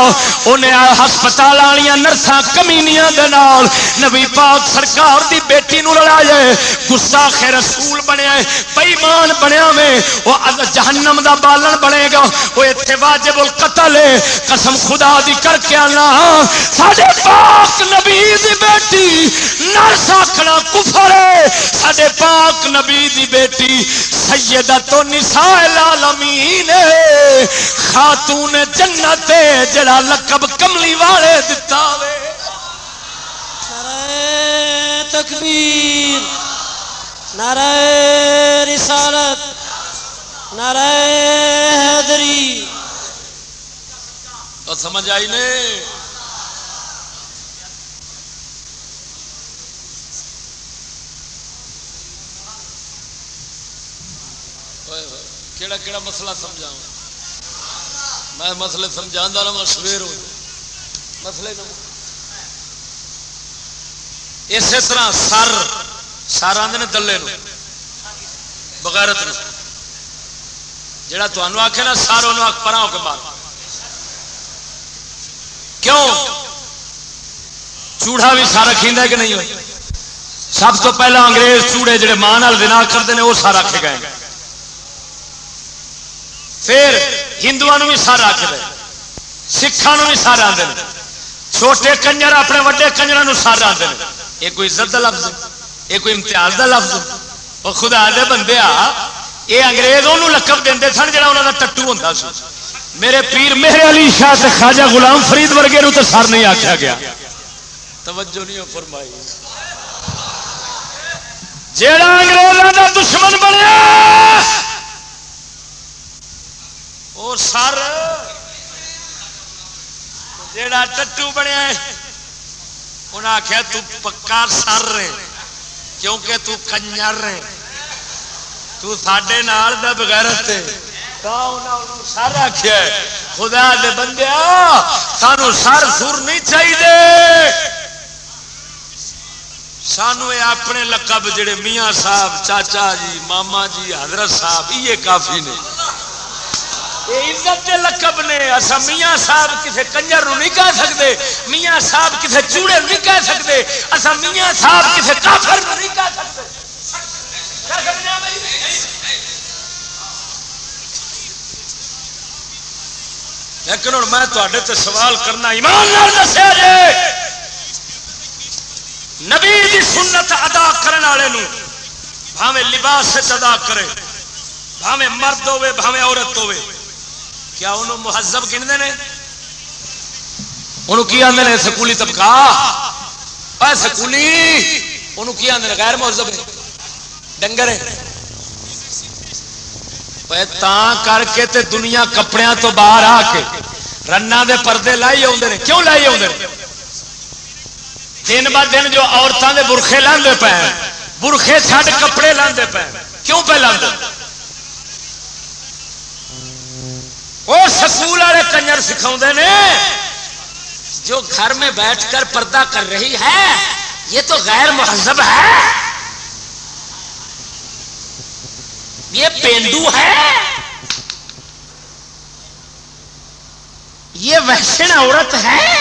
انہیں ہسپتال والی نرساں کمینیاں دے نال۔ نبی پاک سرکار دی بیٹی نو لڑا جائے گستاخ رسول بنیا ہے بےمان بنیا میں۔ وہ جہنم دا بالن بنے گا۔ وہ اتنے واجب القتل ہے۔ قسم خدا دی کر کے آنا۔ سڈے پاک نبی دی بیٹی نرس آخنا کفر ہے۔ سڈے پاک نبی دی بیٹی سیدہ تو نساء العالمین ہے۔ خاتون جنت جڑا لقب کملی والے دتا وے. نعرہ تکبیر نعرہ رسالت نعرہ حیدری۔ تو سمجھ آئی نے کیڑا کیڑا مسئلہ سمجھاؤں؟ میں مسئلے سمجھا رہا سویر ہو مسئلے اسی طرح سر سر آدھے دلے بغیرت جڑا تمہوں آخے نا، سر ان پرا ہو کے بعد کیوں؟ چوڑا بھی سارا کھیندا کہ نہیں سب تو پہلا انگریز چوڑے جڑے ماں دنا کرتے ہیں وہ سارا رکھے گئے۔ پھر ہندو بھی سر رکھ دے سکھان بھی سر آتے ہیں چھوٹے کنجر اپنے وڈے کنجر سر آتے ہیں یہ کوئی عزت کا لفظ یہ کوئی امتیاز کا لفظ وہ خدا دے بندے آ، یہ انگریز وہ لقب دے سن جا انہوں کا ٹٹو ہوں سن میرے پیر میرے علی شاہ سے خواجہ غلام فرید ورگے تو سر نہیں آخیا گیا۔ توجہ نہیں فرمائی۔ جیڑا انگریزوں کا دشمن بنیا وہ سر جیڑا ٹٹو بنیا انہیں آخیا تکا سر رہے کیونکہ تو کنجر رہے تو سڈے نال دا بغیرت سر آخیا خدا دے بندیا سانو سر سر نہیں چاہیے سانو یہ اپنے لقب جڑے میاں صاحب، چاچا جی ماما جی حضرت صاحب یہ کافی نے۔ عزت کے لقب نے اصا میاں صاحب کسی کنجر نہیں کہہ سکتے میاں صاحب کسی چوڑے نہیں کہہ سکتے اصا میاں صاحب کسی کافر نہیں کہہ سکتے ہاں لیکن ہوں میں تے سوال کرنا، ایمان دسیا جی نبی دی سنت ادا کرنے والے بھاوے لباس ادا کرے بھاوے مرد ہوے بھاوے عورت ہوے کیا انہوں مہذب گنتے ہیں انہوں کی آدھے سکولی طبقہ؟ سکولی، انہوں کی آدھے غیر مہذب ڈنگر کر کے تے دنیا کپڑے تو باہر آ کے رنا دے پردے لائی آدھے کیوں لائی آدھے دن ب دن جو عورتوں کے برخے لاندے پے برخے چھڈ کپڑے لاندے پے کیوں پہ لاندے؟ وہ سکول والے کنجر سکھا نے، جو گھر میں بیٹھ کر پردہ کر رہی ہے، یہ تو غیر مہذب ہے۔ یہ پینڈو ہے۔ یہ وحشن عورت ہے۔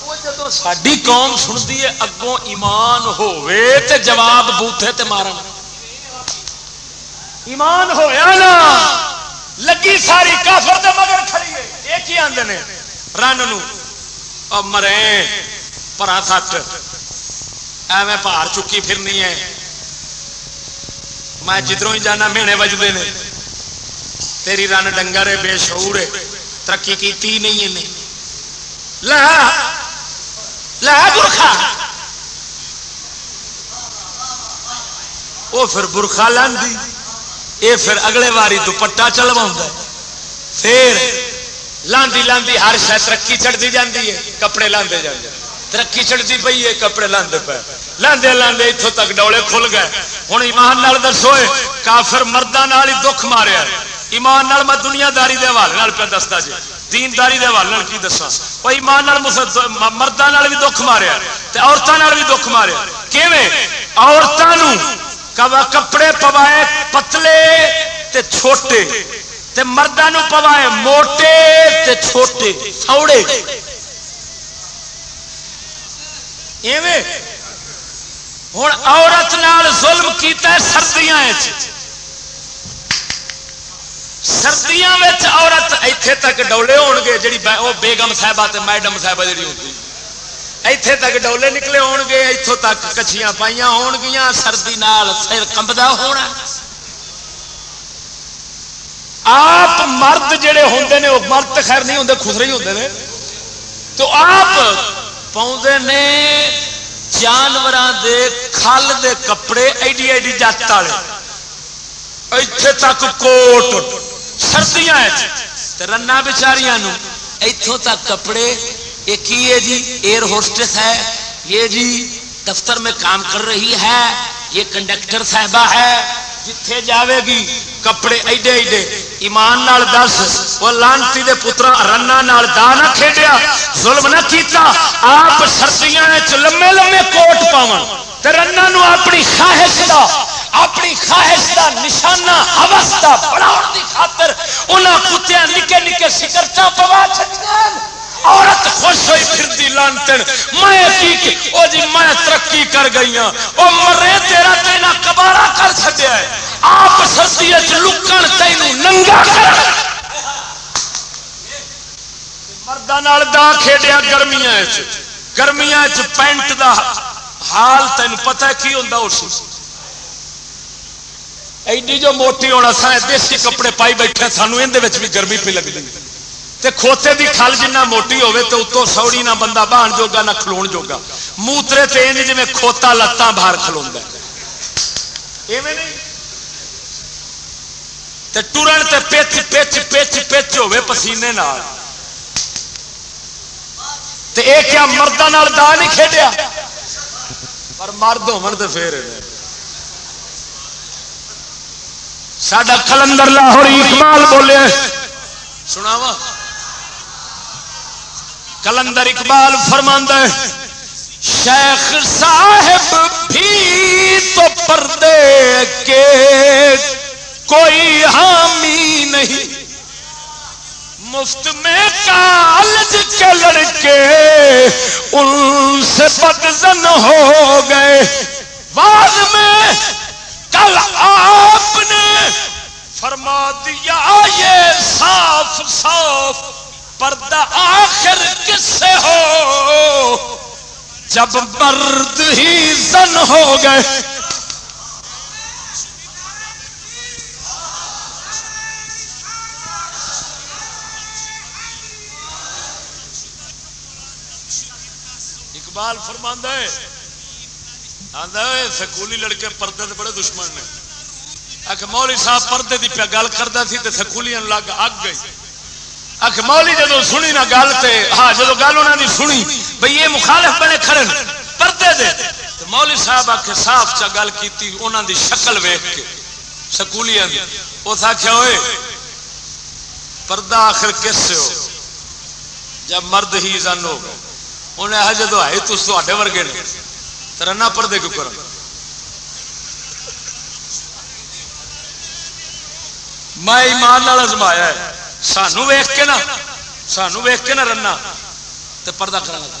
وہ جب ساری قوم سنتی ہے، اگوں ایمان ہوے تے جواب بوتھے تے مارن۔ ایمان ہویا نا لگی ساری کافر دے مگر کھڑی ہے۔ ایک ہی آندے نے؟ رن نو۔ مرے۔ پرا سٹ ایویں پار چکی پھرنی ہے۔ میں جدھروں ہی جانا، مینے بجتے نے۔ تیری رن ڈنگر ہے، بے شعور ہے۔ ترقی کی نہیں ہے لا۔ لا برخا۔ وہ پھر برخا لاندی۔ یہ پھر اگلے واری دوپٹا چلوا پھر لاندی لاندی ہر شاید ترقی چڑھتی جاتی ہے، کپڑے لاندے جاتے ترقی چڑھتی پی ہے، کپڑے لاندے پے لاندے لاندے اتوں تک ڈولے کھل گئے۔ ہوں ایمان نال دسو کافر مردوں ہی دکھ ماریا ایمان نال میں دنیا داری کے حوالے پہ دستا جی۔ دینداری کے حوالے کی دسا وہ ایمان مردوں بھی دکھ ماریا عورتوں بھی دکھ ماریا کیویں؟ عورتوں کپڑے پوائے پتلے تے چھوٹے، تے مردوں پوائے موٹے تے چھوٹے، سوڑے۔ ہوں عورت نال ظلم کیتا سردیاں سردیاں عورت ایتھے تک ڈولے ہو گے جی بیگم صاحبہ میڈم صاحبہ جی ہوتی ایتھے تک ڈولے نکلے ہون گے اتوں تک کچھیاں پائیاں ہون گیا سردی نال سر کمبدا ہونا آپ مرد جڑے ہوندے نے وہ مرد خیر نہیں ہوندے خسرے ہی ہوندے نے تو آپ پاؤں نے جانوراں دے کھل دے کپڑے ایڈی ایڈی جت والے ایتھے تک کوٹ سردیاں رنا بچاریاں نو اتوں تک کپڑے یہ کی ہے جی ایئر ہوسٹس ہے۔ یہ جی دفتر میں کام کر رہی ہے۔ یہ کنڈکٹر صاحبہ ہے۔ جتھے جاوے گی، کپڑے ایڈے ایڈے۔ ایمان نال دس، وہ لانتی دے پترا رنا نال دا نہ کھیڈیا۔ ظلم نہ کیتا۔ آپ سردیاں لمے لمے کوٹ پاون۔ تے رنا نو اپنی خواہش دا، اپنی خواہش دا نشانہ ہوس دا بناون دی خاطر انہاں کتیاں نکے نکے سکرٹا پوا چھڈیاں۔ عورت خوش ہوئی پھر دی لانتن۔ میں کی او جی میں ترقی کر گئی ہوں او مرے تیرا تینا کبارا کر چھڈیا ہے۔ آپ سردی لکن تینوں ننگا کر۔ مردہ دا کھیڈیا گرمیاں گرمیاں پینٹ دا حال تین پتہ کی ہوتا اس ایڈی جو موٹی ہونا سا دیسی کپڑے پائی بیٹھے سانو اندر بھی گرمی پہ لگ جائے تے کھوتے دی کھل جنہ موٹی ہوے تے اتوں سوڑی نہ بندہ بہن جوگا نہ کھلون جوگا۔ موترے تے انج جویں کھوتا لتاں باہر کھلوندا ہے۔ ایویں نہیں؟ تے ٹرن تے پچ پچ پچ پچ ہوے پسینے نال۔ تے اے کیا مرداں نال دا نہیں کھیڈیا؟ پر مرد ہون تے پھر ساڈا کلندر لاہوری اقبال بولے سناوا کلندر اقبال فرماندہ شیخ صاحب بھی تو پردے کے کوئی حامی نہیں۔ مفت میں کالج کے لڑکے ان سے بدزن ہو گئے۔ بعد میں کل آپ نے فرما دیا، یہ صاف صاف پردہ آخر کس سے ہو؟ جب مرد ہی زن ہو گئے۔ اقبال فرماندہ ہے آدھا سکولی لڑکے پردے دے بڑے دشمن نے۔ آخ مولی صاحب پردے کی پیا گل کرتا سی تو سکولیاں لگ اگ گئی۔ آخ مولی جدو سنی نا گل تے ہاں جدو گل انہوں نے سنی، بھئی یہ مخالف بنے کھڑے پردے دے۔ مولی صاحب آخ صاف چا گل کی انہوں دی شکل ویخ کے، سکولیاں دی۔ اس آخیا ہوئے؟ پردہ آخر کس سے ہو؟ جب مرد ہی زن ہو۔ گئے انہیں آ جدو آئے تو اس تو تے ورگے نے۔ ترنا پردے کیوں کرو میں ایمان ازمایا ہے۔ سانو ویخ کے نا، سانو ویخ کے نا رنا تو پردہ کرا لگا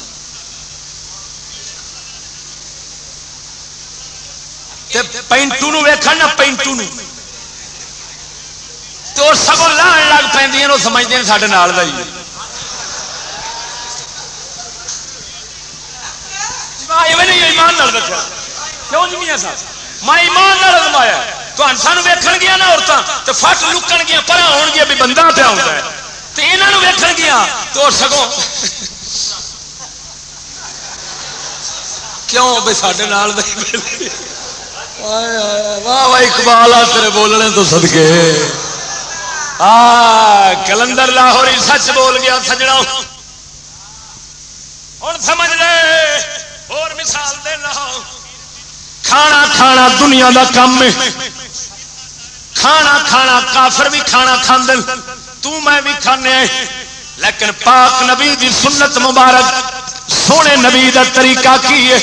پینٹو نو ویخ نا، پینٹو نو۔ تو سگوں لان لگ پہ سمجھتے ہیں سارے نال کا ایمان رکھا کیوں نہیں میں ایمان ازمایا تو سان ویکن گیا نا عورتیں تو فٹ لکن گیا پر ہو گیا بھی بندہ پیا ہوتا ہے۔ تو یہاں ویکن گیا تو سگوں [LAUGHS] کیوں بھائی سڈے نال واہ واہ، اقبال آ تیرے بولنے تو سدکے کلندر لاہور سچ بول گیا، سجنا۔ ہوں سمجھ لے، اور مثال دینا ہاں۔ کھانا کھانا دنیا دا کام ہے۔ کھانا کھانا، کافر بھی کھانا کھانے تو میں بھی کھانے لیکن پاک نبی دی سنت مبارک، سونے نبی دا طریقہ کی ہے؟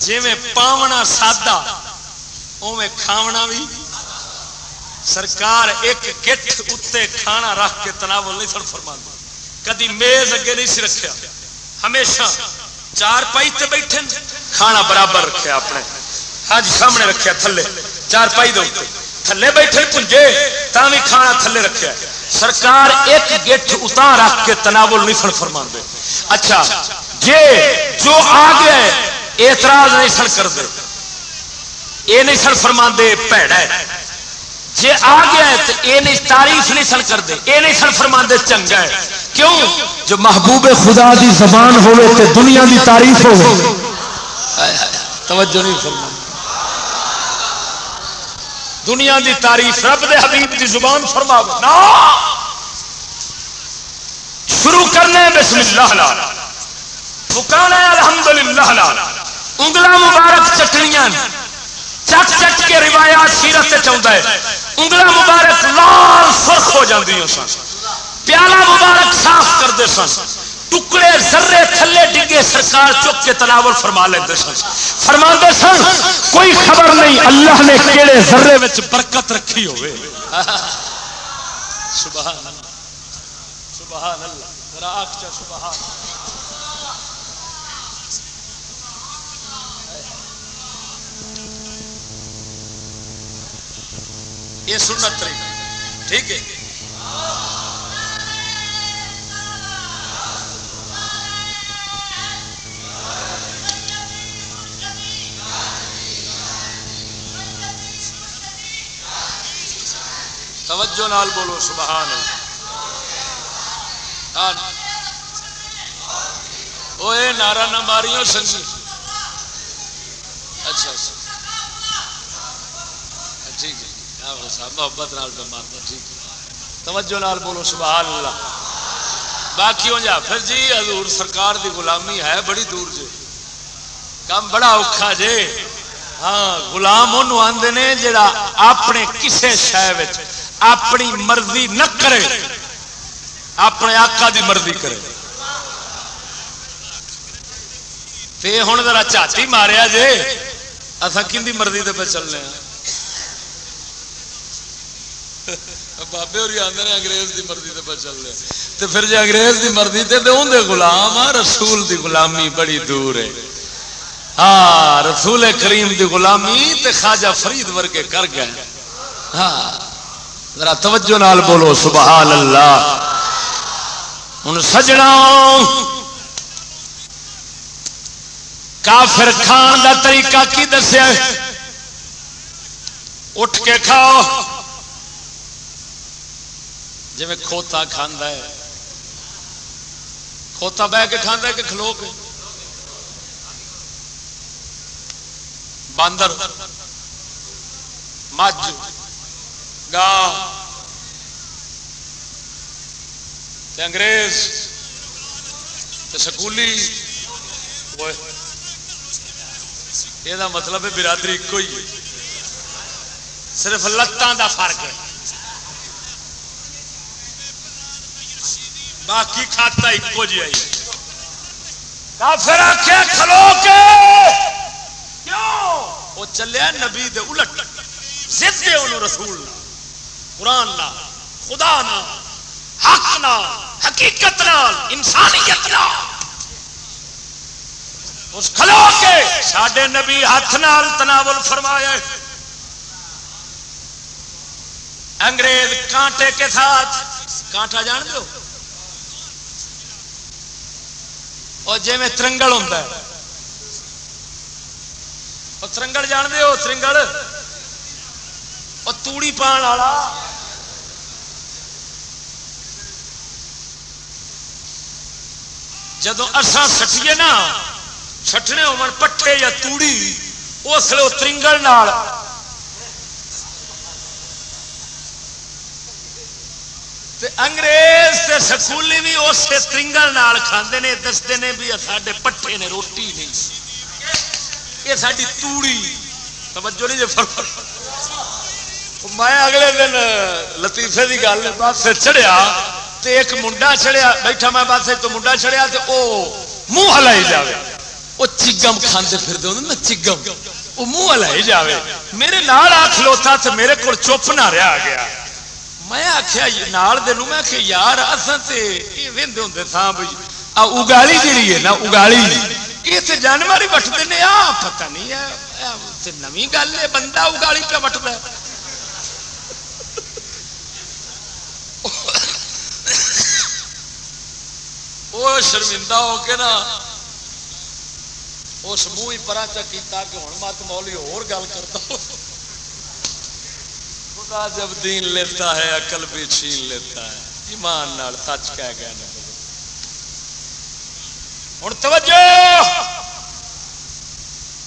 جی میں پاونا سادہ اوے کھاونا بھی۔ سرکار ایک گٹھ اتنے کھانا رکھ کے تناول نہیں سن فرما کدی میز اگے نہیں سی رکھا ہمیشہ چار پائی تے بیٹھے کھانا برابر رکھا اپنے۔ حج سامنے رکھا تھلے، چار پائی دے تھلے بیٹھے پنجے تا بھی کھانا تھلے رکھا سرکار ایک گٹھ اتار رکھ کے تناول نہیں سن فرما دے اچھا جے جو آ گیا اعتراض نہیں سن کر دے یہ نہیں سن فرما دے پیڑا ہے۔ جی آ گیا ہے تو یہ نہیں، تعریف نہیں سن کر دے یہ نہیں سن فرما دے چنگا ہے۔ کیوں؟ جو محبوب خدا دی زبان ہوئے، تے دنیا دی تعریف ہو توجہ نہیں فرما دنیا دی تعریف رب دے حبیب دی زبان فرما شروع کرنے بسم اللہ لا۔ مکانا الحمدللہ لال انگلا مبارک چٹنیاں۔ چٹ چٹ کے روایات سیرت سے چاہتا ہے۔ انگلا مبارک لال سرخ ہو جاتی سن۔ پیالہ مبارک صاف کرتے سن۔ ٹکڑے ذرے تھلے ڈگے سرکار چک کے تناول فرما لیتے سن۔ فرما سن، کوئی خبر نہیں، اللہ نے کہڑے ذرے برکت رکھی ہوئے۔ [LAUGHS] سبحان اللہ سبحان اللہ سبحان۔ یہ سنت طریقہ ٹھیک ہے۔ توجہ نال بولو، سبحان اللہ۔ ہاں۔ وہ نعرہ نہ ماریو سنگی۔ اچھا اچھا۔ ہاں، ٹھیک ہے۔ ہاں، محبت نال پہ مارنا ٹھیک ہے۔ توجہ نال بولو، سبحان اللہ۔ باقی ہو جا، پھر جی حضور سرکار دی غلامی ہے، بڑی دور جے۔ کام بڑا اوکھا جے۔ ہاں غلام انہوں آندے نے، جڑا اپنے کسے شے اپنی مرضی نہ کرے، اپنے آقا دی مرضی کرے۔ تے ہوں ذرا چاچی ماریا جے اصا کن مرضی دے پہ چلنے بابے اور آدھے نے انگریز دی مرضی تے پہ چل رہے تے پھر جی انگریز دی مرضی تے دے دے غلام آ رسول دی غلامی بڑی دور ہے ہاں رسول کریم دی غلامی تے خواجہ فرید ورگے کر گئے ہاں ذرا توجہ نال بولو سبحان اللہ ہوں۔ سجنا کافر کھان دا طریقہ کی دسیا اٹھ کے کھاؤ۔ جی کھوتا کھانا ہے۔ کھوتا بہ کے کھانا ہے کہ کھلو کے؟ باندر۔ مجھ۔ گا انگریز سکولی یہ مطلب ہے برادری ایک ہی صرف لتان کا فرق ہے۔ باقی کھاتا ایک جی آئی کافر آخیا کھلو کے۔ کیوں؟ وہ چلیا نبی دے الٹ، زد انہوں رسول۔ نا قرآن نا خدا نا حق نا حقیقت نال، انسانیت نا اس کھلو کے ساڈے نبی ہاتھ نال تناول فرمایا انگریز کانٹے کے ساتھ، کانٹا جان دو اور جی میں ترنگل ہوں ترنگل جان دے ہو ترنگل؟ اور توڑی پان والا۔ جدو اسان سٹیے نا، سٹنے ہو پٹھے یا توڑی، اس لیے ترنگل انگریز تے سکولی بھی اسے ترنگل کھانے نے، دستے نے بھی سارے پٹھے نے روٹی نہیں۔ یہ ساری توڑی۔ توجہ نہیں جی میں اگلے دن لطیفے کی گل بس چڑھیا۔ تو ایک منڈا چڑھیا، بیٹھا میں بس تو منڈا چڑھیا تو وہ منہ ہلائی جائے وہ چگم کھانے پھر دے نا چگم۔ وہ منہ ہلائی جائے میرے نال آ کھلوتا تو میرے کو چپ نہ رہا گیا۔ میں آخیا نال دن میں آخیا یار اصل تو یہ وہدے ہوں تھا بھائی اگالی جیڑی ہے نا، اگالی۔ یہ تو جانور ہی وٹتے ہیں آ پتہ نہیں ہے۔ نوی گل ہے، بندہ اگالی پہ وٹتا ہے۔ وہ شرمندہ ہو کے نا اس منہ ہی پرا چکیتا کہ ہوں مت مولی ہو گل کرتا خدا جب دین لیتا ہے، عقل بھی چھین لیتا ہے۔ ایمان نال سچ کہہ گیا ہوں توجہ!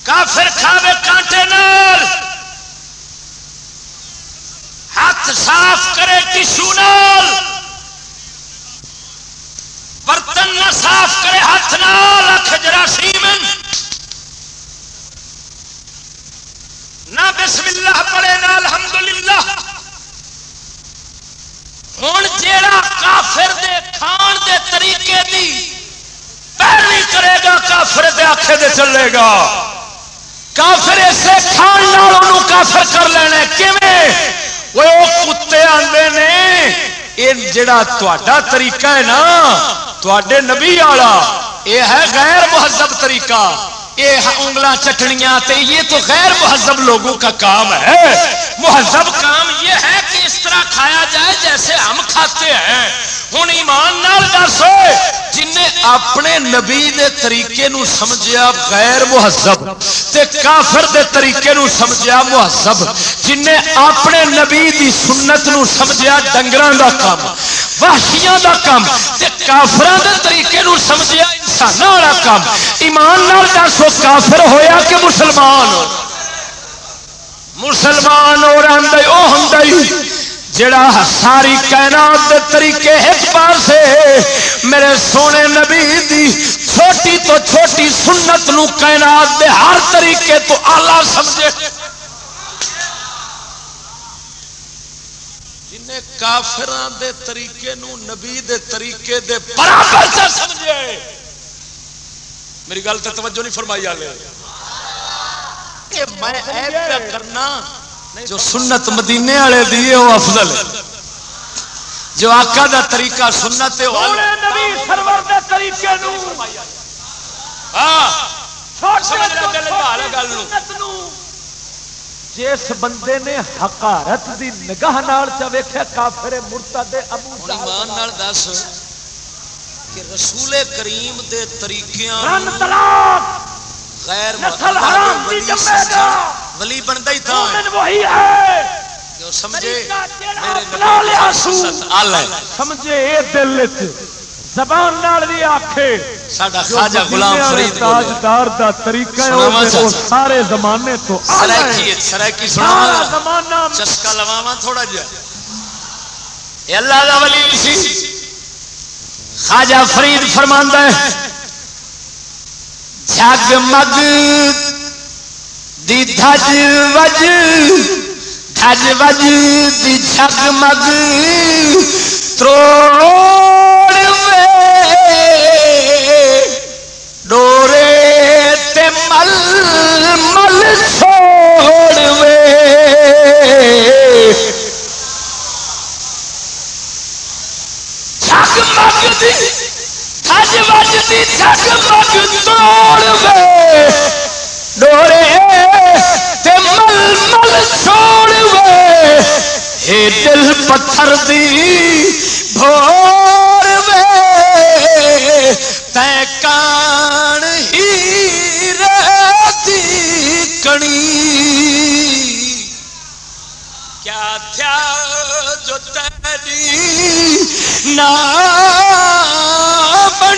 کافر کھاوے کانٹے نال۔ ہاتھ صاف کرے ٹشو نال۔ برتن نہ صاف کرے، ہاتھ نال اکھ جراثیم نہ بسم اللہ پڑے نہ الحمدللہ۔ ہوں جیڑا کافر دے، کھان دے طریقے دی پیروی کرے گا، کافر دے آخے دے چلے گا۔ کافر اسے کھان نال کافر کر لینا کیویں؟ وہ کتے آتے نے یہ جڑا تا طریقہ ہے نا تواڈے نبی والا یہ ہے غیر مہذب طریقہ یہ انگل چٹنیاں تے یہ تو غیر مہذب لوگوں کا کام ہے۔ مہذب کام یہ ہے کہ اس طرح کھایا جائے جیسے ہم کھاتے ہیں۔ ہوں ایمان نال دس۔ جن اپنے نبی دے طریقے نو سمجھیا غیر مہذب تے کافر دے طریقے نو سمجھیا مہذب جن اپنے نبی دی سنت نو سمجھیا ڈنگراں دا کام، وحشیاں دا کام، تے کافراں دے طریقے نو سمجھیا انساناں والا کام۔ ایمان نال دس کافر ہویا کہ مسلمان؟ ہو مسلمان اور جڑا ساری کائنات دے طریقے ایک پاس میرے سونے نبی دی چھوٹی تو چھوٹی سنت نو کائنات دے ہر طریقے تو آلہ سمجھے۔ جنہیں کافران دے طریقے نو نبی دے طریقے دے برابر سے سمجھے۔ میری گل تو توجہ نہیں فرمائی آ میں کرنا جو سنت مدینے والے دیے وہ افضل جو آقا دا طریقہ سنت جس بندے نے حقارت دی نگاہ نال ویکھیا کافر مرتد ابو ایمان دس کہ رسول کریم دے غیر ولی بنتا ہی تھا۔ سمجھے سمجھے دل زبان بھی آخے ساڈا خواجہ غلام فرید تاجدار دا طریقہ ہے سارے زمانے تو سرائکی سرائکی سنا زمانہ چسکا لواواں تھوڑا جہا اللہ دا ولی سی۔ خواجہ فرید فرماندہ ہے جگ مگ دی دھج وج دھج وج دی جگ مگ تروڑ ڈورے تے مل مل چھوڑ وے مگ بجتی جگ مگ توڑ وے۔ ڈورے مل مل چھوڑ وے۔ ہے دل پتھر دی بھوڑ وے۔ تے کان ہی رہتی کنی کیا تھا جو تیری نام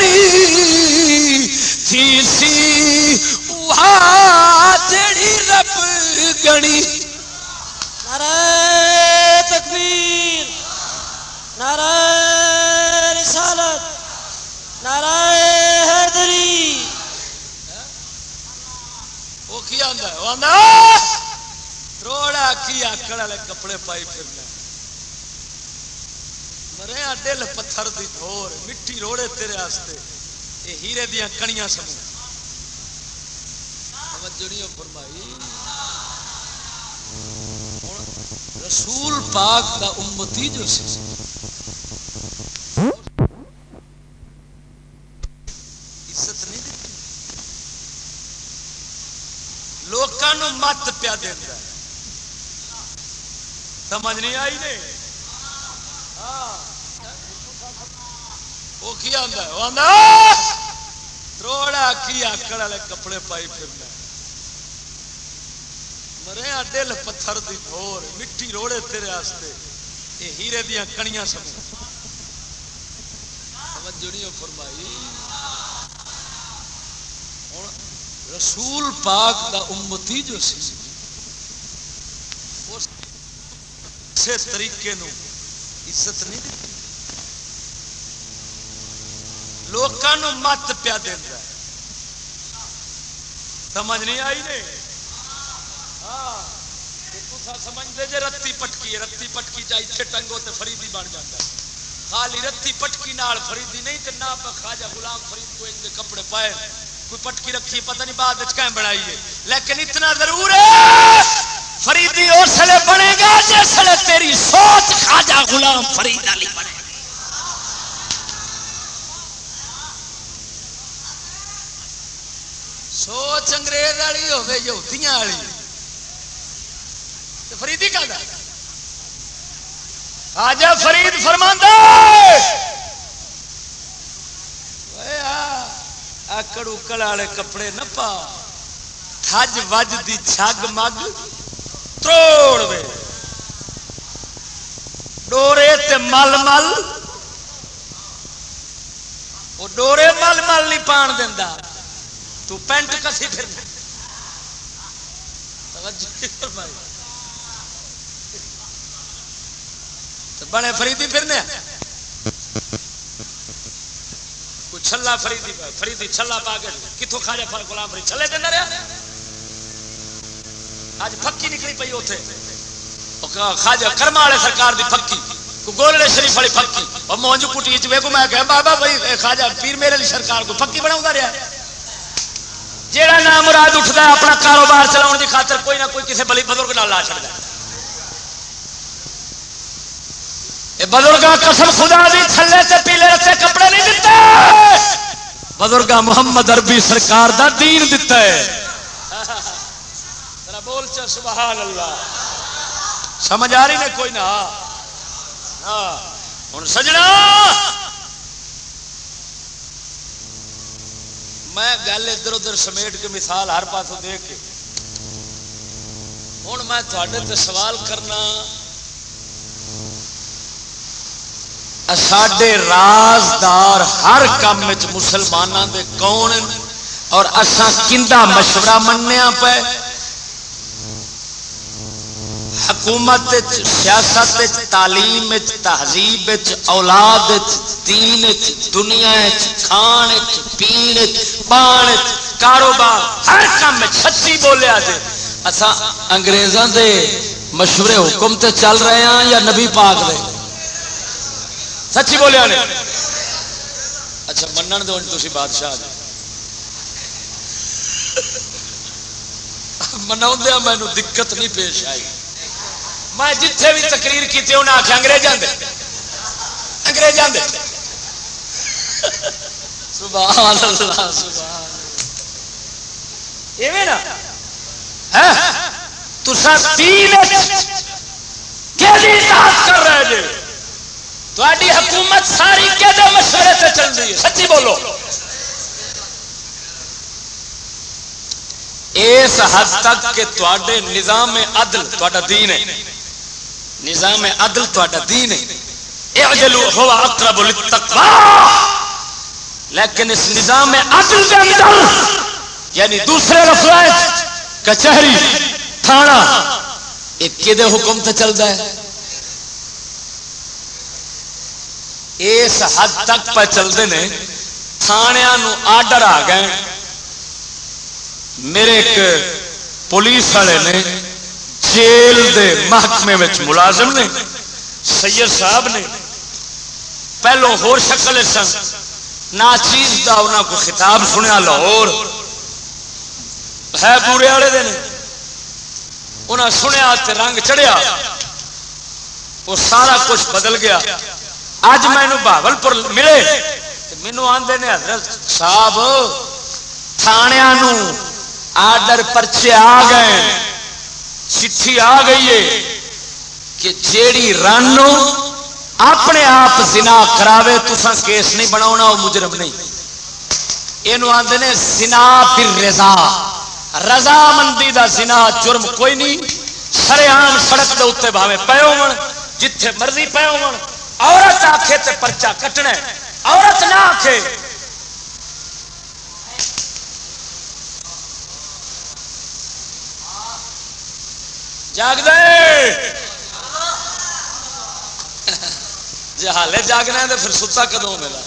بڑی تھی سی جڑی رب گنی۔ نعرہ تکبیر، نعرہ رسالت، نعرہ حیدری۔ وہ کی آندا ہے؟ وہ آندا روڑا کی آکڑ والے کپڑے پائی پھرنا مریا دل پتھر دی دھور، مٹی روڑے تیرے آستے۔ یہ ہیرے دیا کڑیاں سمو۔ توجہ فرمائی۔ رسول پاک دا امتی جو سی۔ عزت نہیں دیتی۔ لوگوں مت پیا دینا سمجھ نہیں آئی نہیں وہ کی روڑا کی آکڑ والے کپڑے پائی پھرنا مریا دل پتھر دی دھور مٹی روڑے تیرے آستے یہ ہیرے دیا کڑیاں سب جڑیوں فرمائی۔ رسول پاک دا امتی جو سی، اس طریقے نو عزت نہیں دیتی۔ لوگوں مت پیا دینا سمجھ نہیں آئی نے؟ ہاں۔ سمجھتے جی رتی پٹکی رتی پٹکی چاہیے ٹنگو تو فریدی بن جاتا ہے۔ خالی رتی پٹکی نال فریدی نہیں تو نہ خواجہ غلام فرید کو ان کپڑے پائے۔ کوئی پٹکی رکھی پتہ نہیں بعد بنائی ہے۔ لیکن اتنا ضرور ہے۔ فریدی اس لیے بنے گا جس لیے تیری سوچ خواجہ غلام فرید والی بنے سوچ انگریز والی ہوگی یہودیاں والی۔ فریدی کا آجا فرید فرما اکڑ اکڑ والے کپڑے نہ پا۔ تھج وج دی چھگ مگ۔ تروڑ وے ڈورے تے مل مل۔ وہ ڈورے مل مل نہیں پان دینا تو پینٹ کسی پھر بڑے فریدی پھرنے کوئی چھلا فریدی فریدی چھلا پا کے کتوں کھا جائے گلام فرید چھلے دینا رہا اج پکی نکلی پی اتنے خاجا کرما والے سرکار دی پکی گولڑے شریف والی پکی اور مونج کٹی چیکو میں کہ بابا بھائی خاجا پیر میرے لیے سرکار کو پکی بنا رہا جہاں نام مراد اٹھتا ہے، اپنا کاروبار چلاؤ کی خاطر کوئی نہ کوئی کسی بلی بزرگ نہ لا چڑتا بزرگ قسم خدا دی، تھلے سے پیلے رسے کپڑے نہیں دیتے بزرگ محمد اربی سرکار دا دین دیتا ہے بول چا، سبحان اللہ۔ سمجھ آ رہی نے کوئی نہ۔ ہوں سجنا۔ میں گل ادھر ادھر سمیٹ کے مثال ہر پاسوں دیکھ کے۔ ہوں میں تھوڑے سوال کرنا۔ ساڈے رازدار ہر کام مسلمانوں دے کون اور اسا کندا مشورہ منیا پہ حکومت سیاست تعلیم تہذیب اولاد دین دنیا کھان پین پان کاروبار، ہر کام سچی بولیا جی اصا انگریزوں دے مشورے حکم تے چل رہے ہیں یا نبی پاک دے؟ سچی بولیا نے؟ اچھا منن دو تھی بادشاہ جی۔ منا مینو دقت نہیں پیش آئی۔ میں جتھے بھی تقریر کی انہیں آخیا انگریزاں انگریزاں سبحان اللہ، سبحان ایویں نا؟ ہاں؟ تسا کر رہے جی حکومت ساری مشورے سے چل رہی ہے؟ سچی بولو۔ اس حد تک کہ تے نظام عدل تا دین ہے۔ نظام عدل تا دین ہے۔ ہوا اقرب لیکن اس نظام عدل کے اندر یعنی دوسرے رفرائے کچہری تھانہ ایک کہ حکم تو چلتا ہے؟ اس حد تک پہ چلتے ہیں تھانیا آڈر آ گئے۔ میرے ایک پولیس والے نے جیل دے محکمے ملازم نے، سید صاحب نے۔ پہلو ہور شکل سن۔ نہ چیز کا انہوں کو خطاب سنیا لاہور۔ ہے پورے والے دن انہیں سنیا رنگ چڑھیا۔ وہ سارا کچھ بدل گیا۔ اج مینو بہبل پور ملے۔ مینو آدھے نے، حضرت صاحب تھانیا آڈر پرچے آ گئے۔ چٹھی آ گئی ہے کہ جیڑی رن اپنے آپ سنا کراوے تسا کیس نہیں بنا وہ مجرم نہیں۔ یہ آدھے نے سنا پھر رضا رضا مندی دا سنا جرم کوئی نہیں۔ سر آم سڑک کے اتنے بھاوے پے ہو جتھے مرضی پے ہو عورت آخے تے پرچا کٹنا عورت نہ آخے جاگ دے جی ہالے جاگنا ہے تو پھر ستا کدو ملا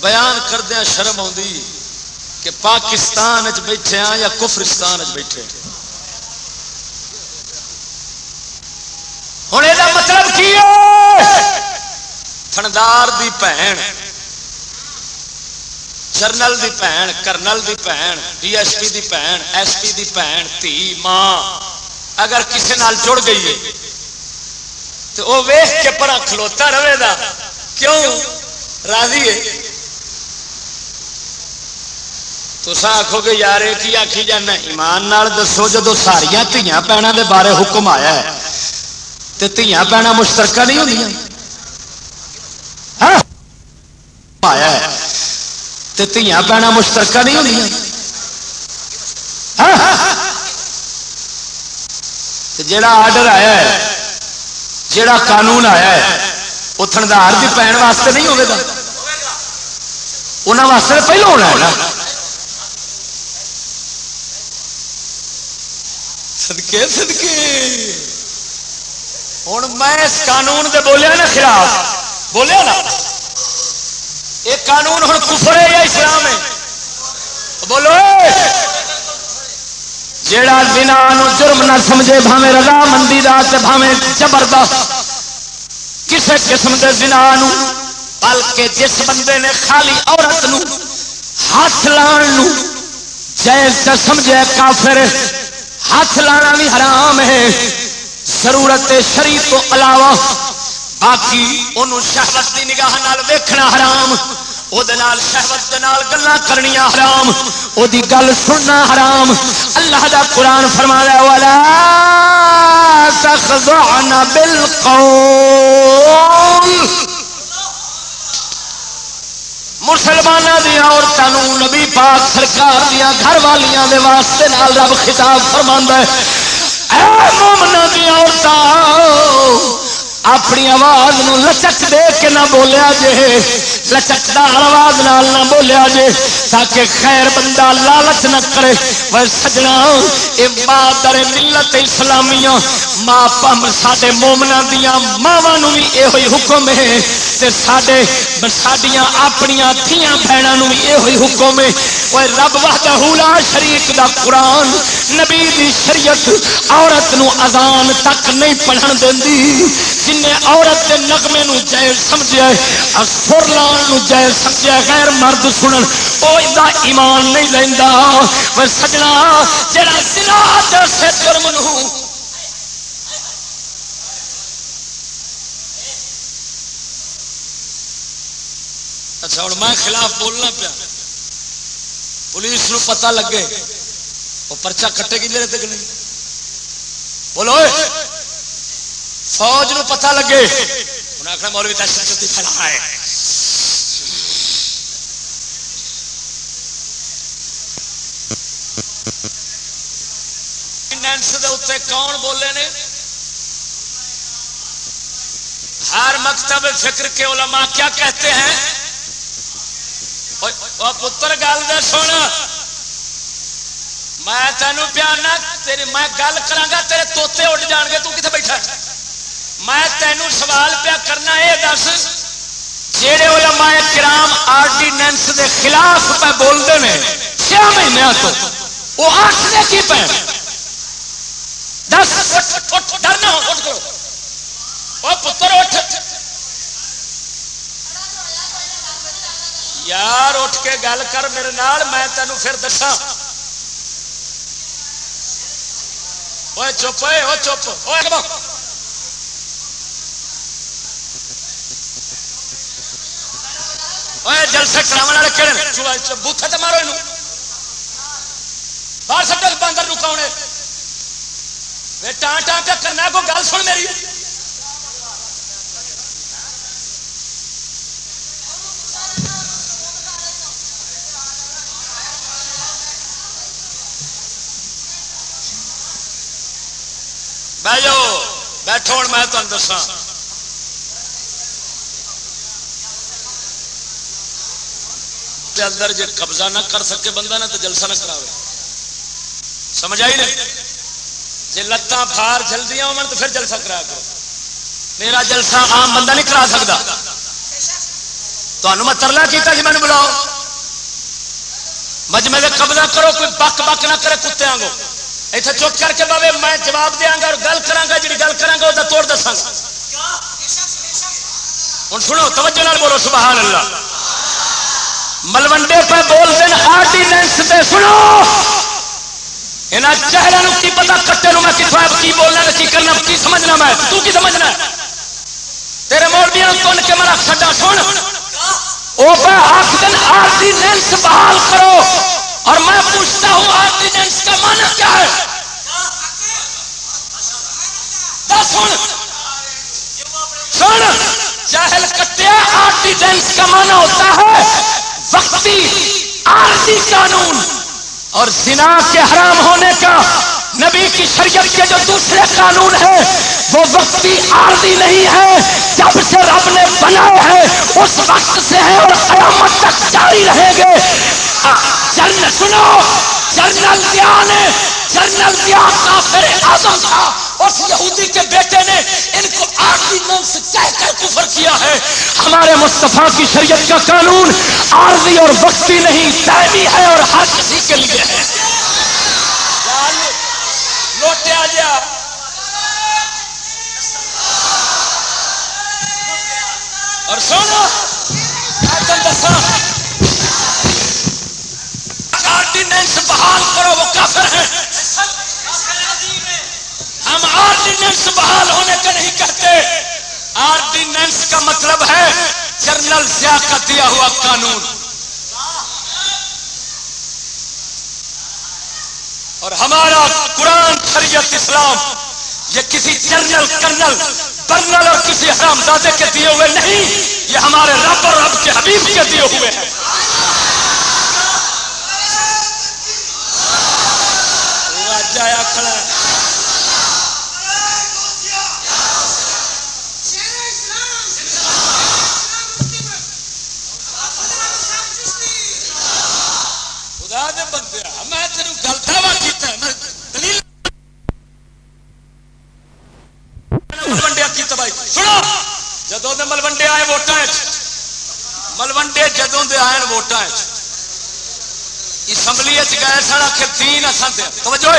بیان کردیا شرم آ کہ پاکستان بیٹھے ہاں یا کفرستان بیٹھے ہوں یہ مطلب کی تھندار دی بھن جرنل دی بھن کرنل دی بھن ڈی ایس پی دی بھن ایس پی دی بھن تھی ماں، اگر کسی نال جڑ گئی ہے، تو وہ ویخ کے پڑا کھلوتا رہے گا۔ کیوں؟ راضی ہے۔ تو آخو گے یار کی آخی جانا ایمان نال دسو، جدو ساریا دیا پینا دے بارے حکم آیا ہے تو دیا پینا مشترکہ نہیں ہوں آیا ہے تو دیا پینا مشترکہ نہیں ہوں جڑا آرڈر آیا ہے جڑا قانون آیا ہے وہ تھندار بھی پہن واسطے نہیں ہوگا انہوں واسطے پہلو ہونا ہے نا سدکے سدکے ہوں میں اس قانون دے بولیا نا خلاف۔ بولیا نا؟ یہ قانون ہوں کفر ہے یا اسلام ہے؟ بولو۔ جیڑا دن جرم نہ سمجھے بھاوے رضا مندی دا تے بھاوے زبردست۔ کسی قسم کے دن بلکہ جس بندے نے خالی عورت نو ہاتھ لان نو جائز تے سمجھے، کافر ہاتھ لانا بھی حرام ہے۔ ضرورت شریف تو علاوہ باقی انہوں شہوت کی نگاہ ویکھنا حرام وہ شہوت گلا کرنی حرام وہ گل سننا حرام۔ اللہ دا قرآن فرما والا مسلمانوں دیا عورتوں نبی پاک سرکار دیا گھر والیاں دے واسطے نال رب خطاب فرما ہے۔ مومنا دیا اپنی آواز نو لچک دے کے نہ بولیا جے، لچکدار آواز نال نہ بولیا جے، تاکہ خیر بندہ لالچ نہ کرے۔ وہ سجنا، اے ماں در ملت اسلامیہ ماں پم ساڈے مومنا دیا ماواں نو بھی اے ہوئی حکم ہے۔ تے ساڈے ساڈیاں اپنیاں تھیاں بہناں نو بھی اے ہوئی حکم ہے۔ وہ رب وحدہ لا شریک دا قرآن، نبی دی شریعت، عورت نو اذان تک نہیں پڑھن دیندی۔ جن عورت کے نغمے نو جائز سمجھا ہے سر لان جائز سمجھا غیر مرد سنن وہ ایمان نہیں لینا وہ سجنا، جڑا سنا سے جرم نو۔ اچھا ہوں میں خلاف بولنا پیا۔ پولیس نو پتہ لگے۔ وہ پرچا کٹے گی میرے تک نہیں۔ بولو۔ فوج نو پتہ لگے۔ انہیں آخر مولوی دہشت گردی پھیلا ہے۔ کون بولے نے؟ ہر مکتب فکر کے علماء کیا کہتے ہیں؟ پتر، گل دے، سن۔ میں تینوں پیانا تیری، میں گل کرا تیرے توتے اڈ جان گے، تو کتنے بیٹھا میں تینوں سوال پیا کرنا یہ دس۔ جہے علماء کرام آرڈیننس دے خلاف پہ بولتے ہیں چھ مہینوں تو۔ وہ آخر کی پہ۔ دس ڈرنا اٹھ کرو۔ وہ پتر، اٹھ۔ یار، اٹھ کے گل کر میرے نال، میں تینوں پھر دسا چپ وہ چپ۔ جلسے کرا والے بوتھے تو مارو یہ باہر سب باندر رکاؤنے ٹان ٹان پہ کرنا کو گل سن میری بہ جاؤ بیٹھو ہوں میں تمہیں دسا دے اندر جے قبضہ نہ کر سکے بندہ نا تو جلسہ نہ کراوے۔ سمجھ آئی نہیں جی لتاں پھار چلدی ہو تو پھر جلسہ کرا کرو میرا جلسہ عام بندہ نہیں کرا سکتا۔ تمہیں میں ترلا کیا جی مجھے بلاؤ۔ مجمے قبضہ کرو، کوئی بک بک نہ کرے کتے آنگو۔ اتنے چپ کر کے بابے میں جواب دیا گا اور گل کرا گا جی گل کرا وہ توڑ دسا ہوں سنو، توجہ بولو، سبحان اللہ۔ ملوڈے پہ بول دین آرڈیننس پہ سنو! یہاں چہرے کی پتا کٹے میں کتنا کی بولنا کی کرنا، کی سمجھنا میں؟ تو کی سمجھنا تیرے مولبیاں تن کے میرا سڈا سن؟ آرڈیننس بحال کرو۔ اور میں پوچھتا ہوں، آرڈیننس کا معنی کیا ہے؟ سن۔ سن چاہل کٹیا، آرڈیننس کا معنی ہوتا ہے وقتی عارضی قانون اور زنا کے حرام ہونے کا نبی کی شریعت کے جو دوسرے قانون ہیں، وہ وقتی عارضی نہیں ہے۔ جب سے رب نے بنائے ہیں، اس وقت سے ہے اور قیامت تک جاری رہیں گے۔ جنرل سنو جنرل دھیان جنرل دھیان کافر اعظم تھا۔ اس یہودی کے بیٹے نے ان کو آرڈیننس کہہ کر کفر کیا ہے۔ ہمارے مصطفیٰ کی شریعت کا قانون عارضی اور وقتی نہیں، دائمی ہے اور ہر کسی کے لیے ہے۔ لوٹیا جا۔ اور سونا دسا آرڈیننس بحال کرو، وہ کافر ہیں۔ ہم آرڈیننس بحال ہونے کا نہیں کہتے۔ آرڈیننس کا مطلب ہے جنرل سیاح کا دیا ہوا قانون۔ اور ہمارا قرآن شریعت اسلام یہ کسی جنرل کرنل، برنل اور کسی حرام دادے کے دیے ہوئے نہیں، یہ ہمارے رب اور رب کے حبیب کے دیے ہوئے ہیں۔ جایا کھڑا خدا دے بندے میں تینوں گل دعوی کیتا میں دلیل ملوڈیا کی تباہی سنو، جدوں دے ملوڈے آئے ووٹاں ملوڈے جدوں دے آئے ووٹاں اسمبلی گئے سن آخر دین اصل توجہ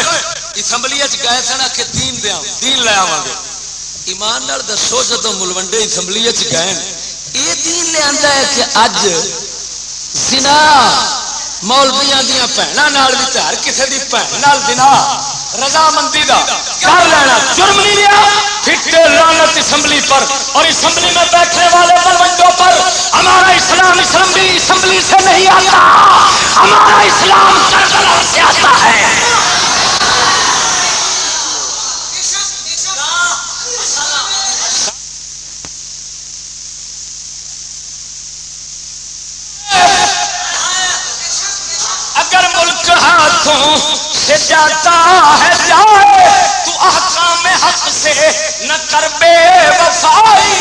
اسمبلی گئے سن آخر دین دیا دین لے آوا گے۔ ایمان نال دسو جدو ملوڈے اسمبلی گئے یہ دین لیا ہے کہ اج سنا مولویا دیا بھنوں بھی ہر کسی کی بھن دنا رضامندی کا کر لینا، جرم نہیں لیا۔ پھٹے لانت اسمبلی پر۔ اور اسمبلی میں بیٹھنے والے پروندوں پر ہمارا اسلام اسمبلی اسمبلی سے نہیں آتا۔ ہمارا اسلام سے آتا ہے اگر ملک ہاتھوں سے جاتا ہے جائے تو احکام حق سے نہ کر بے وفائی۔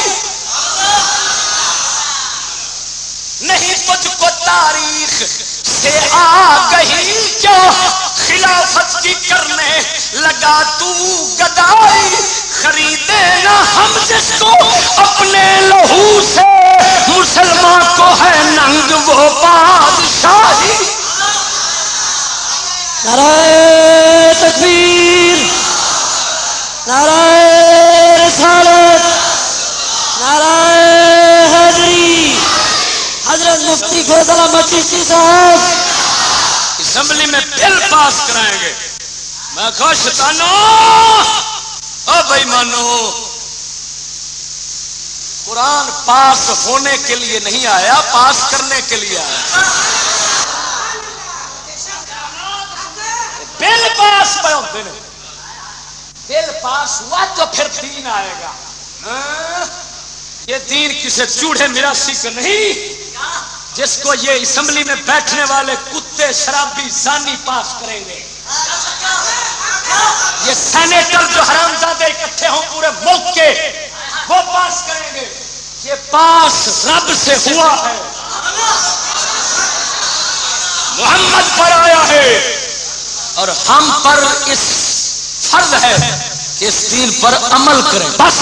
نہیں تجھ کو تاریخ سے آ گئی، کیا خلافت کی کرنے لگا تو گدائی؟ خریدے نہ ہم جس کو اپنے لہو سے مسلمان کو ہے ننگ وہ بادشاہی۔ نعرہ تکبیر، نعرہ رسالت، نعرہ حیدری حضرت مفتی فیصلہ مچیشی صاحب۔ اسمبلی میں بل پاس کرائیں گے۔ میں خوش تانو۔ او بھائی مانو قرآن پاس ہونے کے لیے نہیں آیا، پاس کرنے کے لیے آیا۔ پاس پہ ہوتے ہیں بل پاس ہوا تو پھر دین آئے گا۔ ہاں؟ یہ دین کسی چوڑے میراسی کا نہیں۔ جس کو یہ اسمبلی میں بیٹھنے والے کتے، شرابی، زانی پاس کریں گے۔ یہ سینیٹر جو حرام زادے اکٹھے ہوں پورے ملک کے، وہ پاس کریں گے۔ یہ پاس رب سے ہوا ہے۔ محمد پر آیا ہے۔ اور ہم پر اس فرض ہے کہ اس دین پر عمل کریں۔ بس۔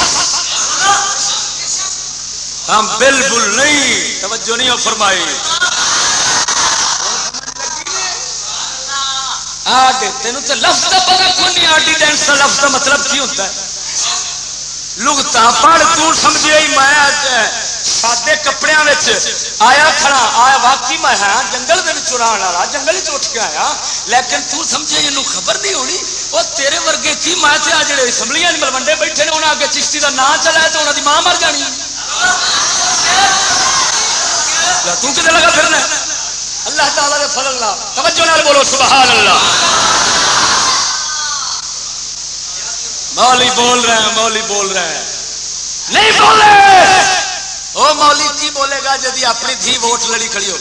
ہم بالکل نہیں، توجہ نہیں فرمائی۔ تین تو لفظ کا پتا کون نہیں آرڈیننس کا لفظ کا مطلب کی ہوتا ہے؟ لگتا پڑھ تو سمجھے میں سادے کپڑے آیا کھڑا آیا واقعی میں ہاں جنگل میں چران والا جنگل چ اٹھ کے آیا لیکن تو سمجھے یہ خبر نہیں ہونی وہ تیرے ورگے کی میں جڑے اسمبلیاں ملوڈے بیٹھے نے انہیں اگے چشتی کا نام چلا تو انہوں کی ماں مر جانی تو کتنے لگا پھرنا اللہ تعالیٰ فضل اللہ توجہ نال بولو سبحان اللہ مولی بول رہے ہیں مولی بول رہے ہیں نہیں بولے وہ مولی کی جی بولے گا جدی اپنی دھی ووٹ لڑی کھڑی ہو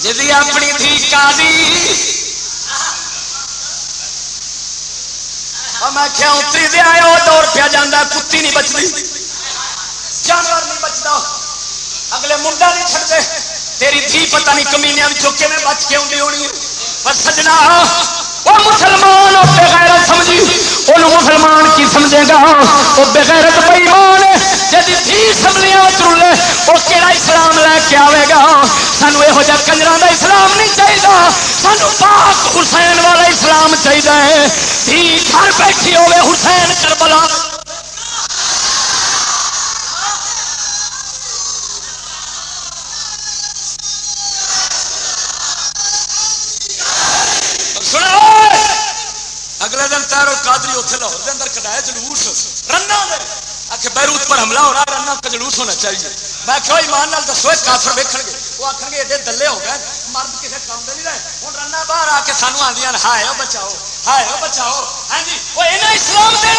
جدی اپنی دھی کا میں کیا اتری دیا وہ دور پیا جانا کتی نہیں بچتی۔ جانور نہیں بچتا۔ اگلے منڈا نہیں چڑتے تیری دھی پتہ نہیں کمینیا چوکے میں بچ کے آئی ہونی پر سجنا۔ وہ مسلمان بغیرت سمجھی۔ ان مسلمان کی سمجھے گا؟ وہ بغیرت بےمان جی تھی سملیاں چلے وہ کہڑا اسلام لے کے آئے گا؟ سانو یہو جہ کنجر کا اسلام نہیں چاہیے سانو پاک حسین والا اسلام چاہیے تھی گھر بیٹھی ہوے حسین کربلا۔ اتنے لاہور کے اندر کٹایا جلوس رنا آخ بیروت پر حملہ ہو رہا رنا کا جلوس ہونا چاہیے میں کہ ایمان نال دسو کافر ویکن گے وہ آخر گے ایڈے دلے ہو گئے مرد کسی کام دے نہیں رہے ہوں رنا باہر آ کے سانو آدی ہائے بچاؤ ہائے بچاؤ ہاں جی وہ یہاں اسلام دے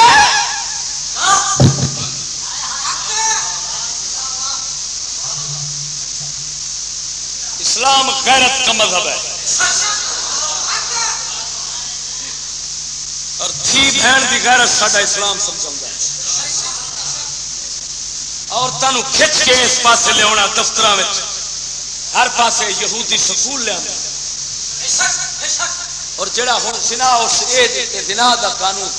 اسلام غیرت کا مذہب ہے اور بہن کی غیرت ساڈا اسلام سمجھا اور کھچ کے اس پاس لیا دفتر ہر پاسے یہودی سکول لیا اور جڑا ہوں سنا اس دنا کا قانون،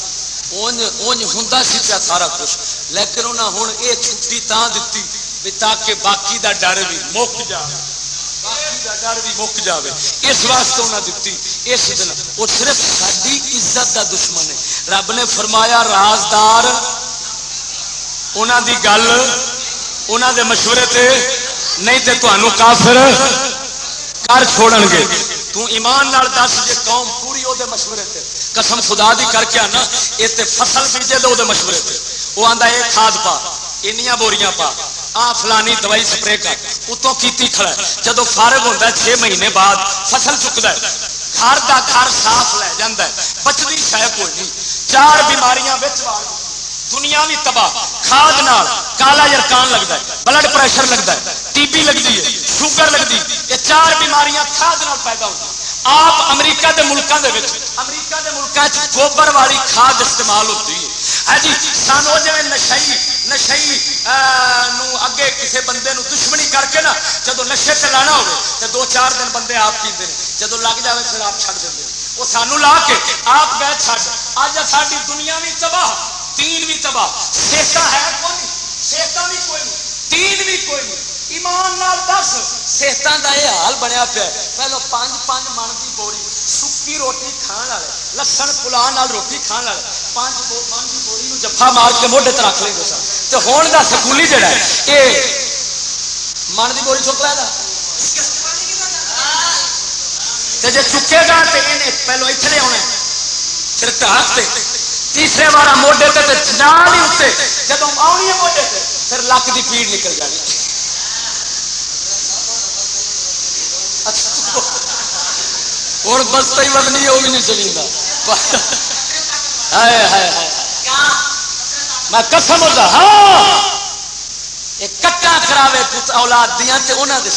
اونج ہوں پیا سارا کچھ۔ لیکن انہیں ہوں یہ چھٹی تا دیتی تاکہ باقی دا ڈر بھی مک جائے ڈر بھی مک جائے اس واسطے انہیں دیتی اس دن، وہ صرف ساری عزت دا دشمن ہے۔ رب نے فرمایا، رازدار انہوں دی گل انہوں دے مشورے تے نہیں تے تو کافر کر چھوڑ گے۔ تو ایمان نال دس جی قوم پوری وہ مشورے تے۔ قسم خدا دی کر کے آنا یہ فصل بیجے دے وہ مشورے تے۔ وہ آتا یہ کھاد پا انیاں بوریاں پا۔ آ فلانی دوائی سپرے کر۔ اتوں کی کھڑا جدو فارغ ہوتا ہے، چھ مہینے بعد فصل چکتا ہے۔ گھر کا گھر صاف لے جا بچتی شہ کوئی نہیں۔ چار بیماریاں دنیا بھی تباہ، کھاد نال کالا یرکان لگتا ہے بلڈ پریشر لگتا ہے ٹی بی لگتی ہے شوگر لگتی یہ چار بیماریاں کھاد نال پیدا ہوتی آپ امریکہ کے ملکوں کے امریکہ کے ملکوں گوبر والی کھاد استعمال ہوتی ہے۔ ہاں جی سانو جی نشئی نشئی اگے کسی بندے نو دشمنی کر کے نا جب نشے سے لانا ہو تو دو چار دن بندے آپ پیتے ہیں جب لگ جائے پھر آپ چھڈ دیں وہ سانو لا کے آپ گئے چھڈ اج ساری دنیا بھی تباہ تین بھی تباہ۔ صحت ہے کوئی صحت بھی کوئی نہیں تین بھی کوئی نہیں۔ ایمان نال دس صحتوں کا یہ حال بنیا پیا پہلو پانچ پانچ من کی بوری سکی روٹی کھان والے لسن پلا روٹی کھان والے۔ پانچ من کی بوری جفا مار کے موڈے تے رکھ تو ہون کا سکولی جڑا ہے من کی بوری چک لے گا جی چکے گا تو پہلو اتنے آنا پھر ٹاک تیسرے بار موڈے تے نال ہی اتنے جب آنی ہے موڈے تے، پھر لک کی پیڑ نکل جانی۔ [LAUGHS] ہوں بس ہی بدنی وہ بھی نہیں چلی میں قسم ہوتا ہاں! کٹا کراوے پت اولاد دیاں دیا انہوں نے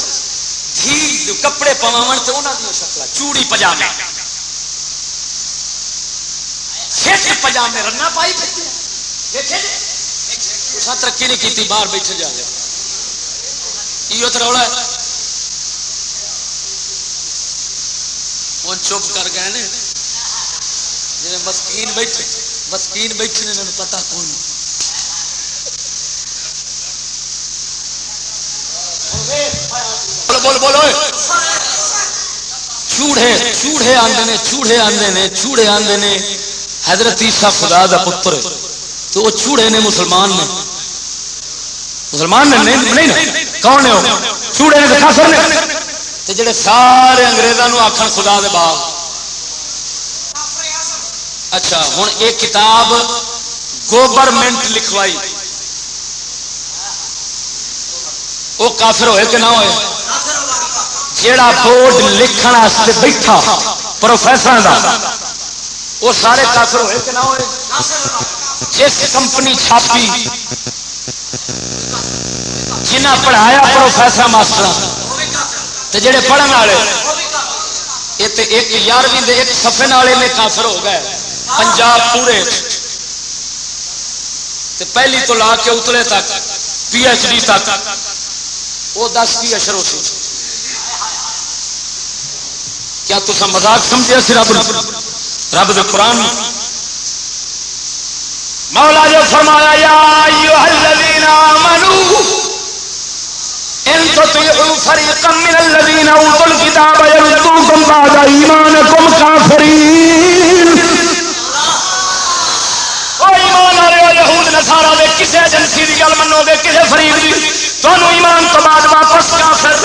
دھی کپڑے پواو تو انہوں دیا شکل چوڑی پجامے۔ پجامے رنا پائی دیکھے اچھا، ترقی نہیں کی باہر بیٹھے جا رہے یہ تو رولا ہے۔ چپ کر گئے نے۔ جی مسکین بیٹھے مسکین بیٹھے نے، انہوں پتا کون بول بولو چوڑے چوڑے آدھے چوڑے آدھے چوڑے آدھے حضرت عیسیٰ خدا دا پتر ہے۔ تو وہ چوڑے نے مسلمان نے۔ مسلمان نے نہیں کون نے وہ؟ چوڑے نے کافر نے۔ تے جڑے سارے انگریزاں نو آکھن خدا دے باغ۔ اچھا ہن ایک کتاب گورنمنٹ لکھوائی۔ وہ کافر ہوئے کہ نہ ہوئے؟ جیڑا بورڈ لکھن واسطے بیٹھا پروفیسر دا۔ وہ سارے کافر ہوئے۔ کہ نہ ہوئے۔ جس کمپنی چھاپی جنہ پڑھایا پروفیسر ماسٹر جڑے پڑھن والے یہ تے ایک یارویں دے ایک سفے والے میں کافر ہو گئے۔ پنجاب پورے تے پہلی تو لا کے اتلے تک پی ایچ ڈی تک۔ وہ دس کی اشر ہوتی کیا تصا مزاق سمجھے؟ سی رب دے قرآن مولا جو فرمایا، یا ایوہ الذین آمنوا ان تطیعوا فریقا من الذین اوتوا الکتاب یردوکم بعد ایمانکم کافرین۔ او ایمان والے ہو یہود نصارا دے، کسے ایجنسی دی گل منو گے، کسے فریق دی۔ تانوں ایمان تو بعد واپس کافر۔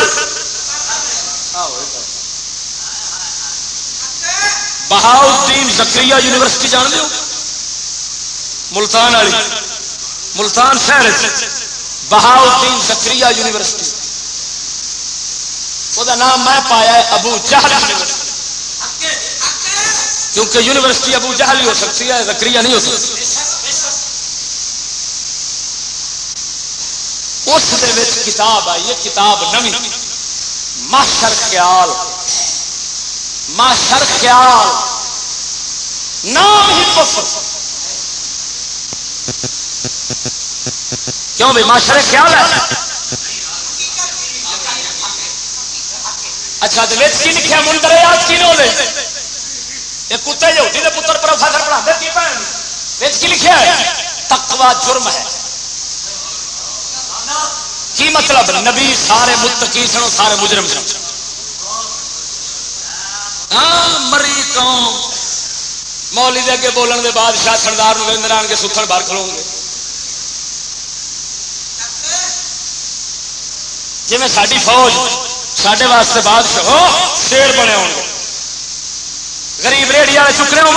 بہاؤدین زکریہ یونیورسٹی جان لو ملتان والی، ملتان شہر بہاؤدین زکریہ یونیورسٹی۔ وہ نام میں پایا ہے ابو جہل یونیورسٹی۔ کیونکہ یونیورسٹی ابو جہل ہی ہو سکتی ہے زکریہ نہیں ہو سکتی۔ اس کتاب آئی ہے، کتاب نوی ماشر خیال۔ ماشر خیال۔ نام ہی کفر۔ کیوں بھائی؟ ماشر خیال ہے؟ اچھا تو کی لکھا منتر یاد کی نو یہ کتے یہودی کے پتر پروفیسر پڑھا کی کی لکھا ہے؟ تقوا جرم ہے۔ کی مطلب؟ نبی سارے متقی سنو سارے مجرم سن۔ ہاں مری قوم۔ مولی دے اگے بولن دے بعد شاہ سردار نریندر آن کے ستر باہر کھلو گے جی میں ساری فوج سڈے واسطے بادشاہ شیر بنے ہو گریب ریڑی والے چکنے ہو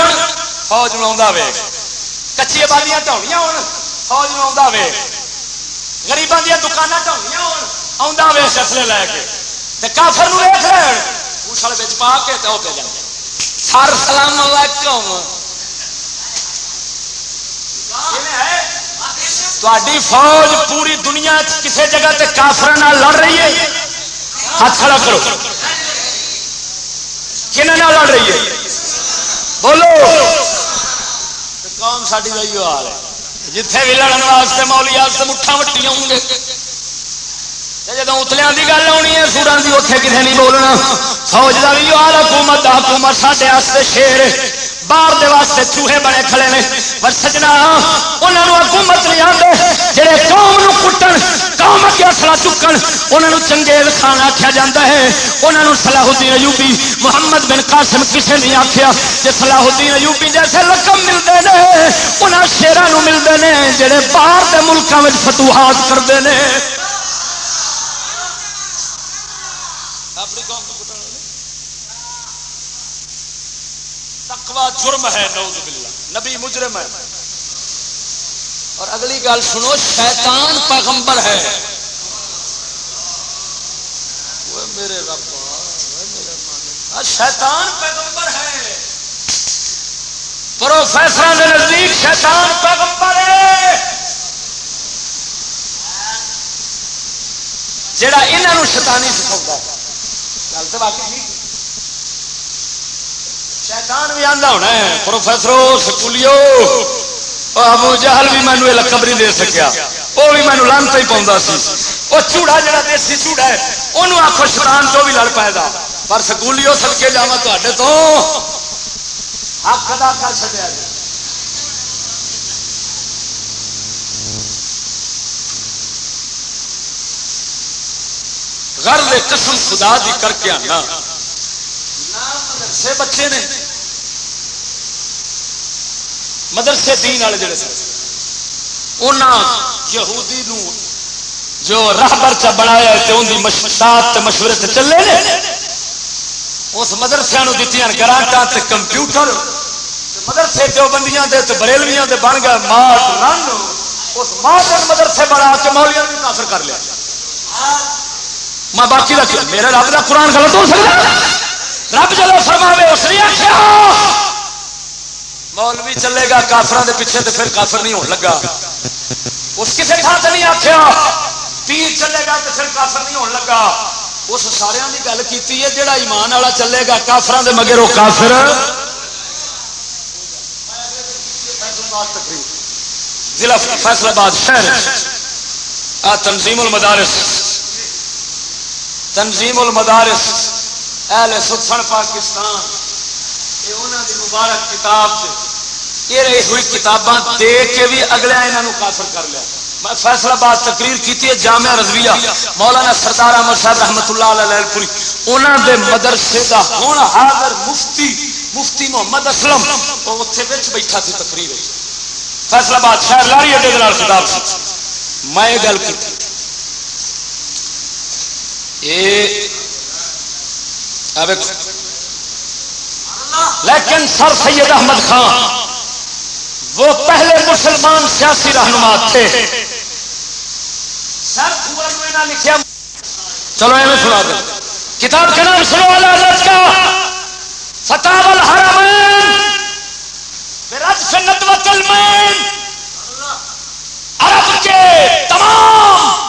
فوج میں وے کچی آبادیاں ٹوڑیاں ہو فوج میں وے گریبان دیا دکان ٹوڑیاں وے فیصلے لے کے کافر ویخ رہے اسل بچ پا کے تو پہ جائے سر سلام علیکم تاری فوج پوری دنیا کسی جگہ تے کافر لڑ رہی ہے ہاتھ کھڑا کرو کن لڑ رہی ہے بولو قوم ساری کا یہ حال ہے جتھے بھی لڑن واسطے مولی واسطے مٹھا مٹی آؤں گے جب اتلیا کی گل آنی ہے سورا کی اتنے کسی نہیں بولنا؟ فوج کا بھی حکومت حکومت شیر باہر دے واسطے چوہے بنے کھڑے نے۔ پر سجنا انہوں حکومت نہیں آتے جہے قوم نو کٹن، قوم اصلا چکن انہوں چنگیز خان آخیا جا ہے۔ انہوں صلاح الدین ایوبی، محمد بن قاسم کسے نہیں آخیا کہ صلاح الدین ایوبی جیسے رقم ملتے ہیں انہوں شیران ملتے ہیں جہے باہر کے ملکوں میں فتوحات کرتے ہیں تقوا جرم ہے نوز باللہ۔ نبی مجرم ہے۔ اور اگلی گل سنو، شیطان پیغمبر ہے۔ وہ میرے رب ہاں، شیطان پیغمبر ہے۔ پروفیسر کے نزدیک شیطان پیغمبر ہے۔ جڑا یہاں شیطانی سکھاؤں گل تو باقی ٹھیک شیطان بھی آتا ہونا ہے پروفیسرو سکولیو ابو جہل بھی مینو یہ لقب نہیں دے سکیا وہ بھی مینو لانتا ہی پاؤں سی وہ چوڑا جڑا دیسی چوڑا ہے انہوں آخو شیطان تو بھی لڑ پائے گا پر سکولیو سد کے جا تے تو حق ادا کر چڑیا جی گھر لے قسم خدا دی کر کے آنا۔ مدرسے بچے نے۔ مدرسے دین والے جڑے سن۔ یہودی نو جو راہبر چا بنایا تے ان دی مشورات تے مشورے تے چلے نے۔ اس مدرسے نو دتیاں گرانٹاں تے کمپیوٹر۔ مدرسے جو بندیاں دے تے بریلویاں دے بن گئے ماٹ رن اس ماڈرن مدرسے بنا کے مولیاں بھی کافر کر لیا۔ میں باقی رکھ میرا رب کا قرآن غلط ہو سکتا رب چلو فرماوے، اس نے آخیا، مولوی چلے گا کافران دے پیچھے تو پھر کافر نہیں ہونے لگا۔ اس کسی تھان سے نہیں آخیا۔ پیر چلے گا تو پھر کافر نہیں ہونے لگا۔ اس سارے کی گل کی ہے جہاں ایمان والا چلے گا کافران دے مگر وہ کافر۔ ضلع فیصلہ آباد شہر، آ تنظیم المدارس۔ تنظیم المدارس، اہل سکھن پاکستان یہ انہوں دی مبارک کتاب سے یہ رہی ہوئی کتاباں دے کے بھی اگلے یہاں کافر کر لیا۔ میں فیصلہ باد تقریر کی جامعہ رضویہ، مولانا سردار احمد صاحب رحمت اللہ علیہ پوری انہوں دے مدرسے دا ہوں حاضر مفتی مفتی محمد اسلم، وہ اتنے بیٹھا سی تقریر فیصلہ باد شہر لاری اڈے کتاب میں گل کی لیکن سر سید احمد خان، وہ پہلے مسلمان سیاسی رہنما تھے۔ لکھا چلو ایویں سنا دیں کتاب کا نام سنو والا کا۔ فتح الحرمین۔ برج سنت و تلمین عرب کے تمام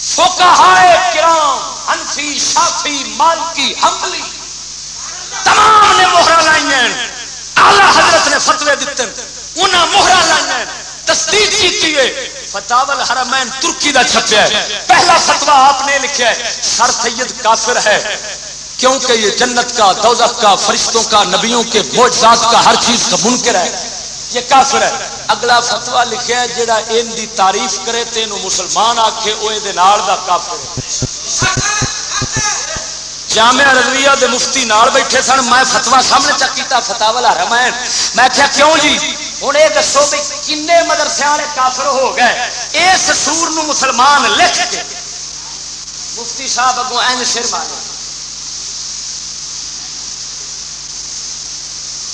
فقہائے کرام شافی مالکی، حملی، تمام نے موہرا لائی ہیں۔ آلہ حضرت نے فتوے دیتے انہیں موہرا لائی ہیں۔ تصدیق کی ہے۔ فتاول حرمین ترکی دا چھپیا ہے۔ پہلا فتوا آپ نے لکھا ہے۔ سر سید کافر ہے۔ کیونکہ یہ جنت کا، دوزخ کا، فرشتوں کا، نبیوں کے موجزات کا ہر چیز کا منکر ہے۔ یہ کافر ہے۔ اگلا فتوا لکھا ہے جڑا ان دی تعریف کرے تے انہوں مسلمان آکھے اوے دے نال دا کافر ہے۔ جامعہ رضویہ دے مفتی نال بیٹھے سن، میں فتوا سامنے چک کیتا فتاوا حرمین میں کہا کیوں جی؟ ہوں یہ دسو بھی کن مدرسے والے کافر ہو گئے، اس سور نو مسلمان لکھ کے۔ مفتی صاحب اگوں این سر مارے۔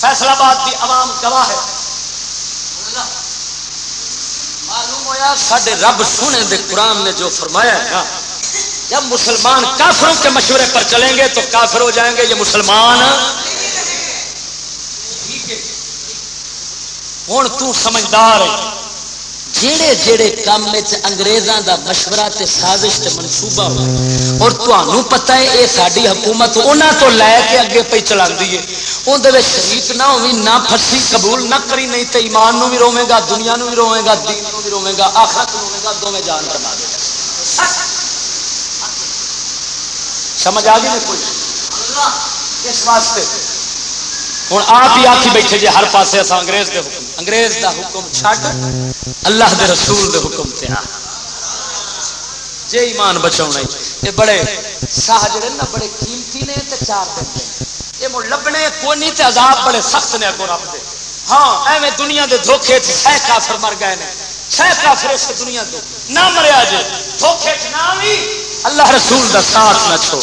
فیصلہ آباد کی عوام گواہ ہے۔ معلوم ہوا سڈے رب سونے دے قرآن نے جو فرمایا ہے نا جب مسلمان کافروں کے مشورے پر چلیں گے تو کافر ہو جائیں گے، یہ مسلمان ہوں تمجدار جہے جہے کام انگریزوں دا مشورہ تے سازش تے منصوبہ ہو، اور تمہوں پتا ہے یہ ساری حکومت انہوں تو لے کے اگے پہ چلا ہے۔ اندر شریف نہ ہوئی، نہ پھسی، قبول نہ کری، نہیں تو ایمان نو بھی روے گا، دنیا نو بھی روے گا، دین نو بھی روے گا، آخرت روے گا، دونوں جان کروا دے گا۔ سمجھ آ گئی کوئی؟ اس واسطے۔ ہوں آپ ہی آخی بیٹھے جی ہر پاس انگریز دے حکم، انگریز دا حکم چھڈ، اللہ دے رسول دے حکم تے آ۔ جے ایمان بچاؤ یہ بڑے ساہ جڑے نا، بڑے قیمتی نے تے چار دن یہ مڑ لبنے کوئی نہیں تے عذاب بڑے سخت نے اگوں رب دے۔ ہاں ایویں دنیا دے دھوکھے چ سہ کافر مر گئے نے۔ سہ کافر اس دنیا دے۔ نہ مریا جے، دھوکھے چ نہ بھی اللہ رسول دا ساتھ نہ چھوڑ۔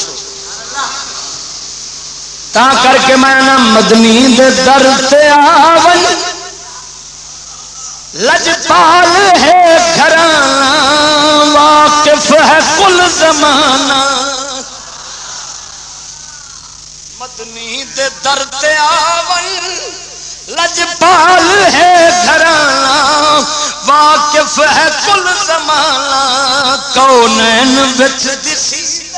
تا کر کے میں نہ مدنی دے در تے آون۔ لجپال ہے گھرانا واقف ہے کل زمانہ۔ مدنی دے در تے آون۔ لجپال ہے گھرانا، واقف ہے کل زمانہ کونین بچ دسی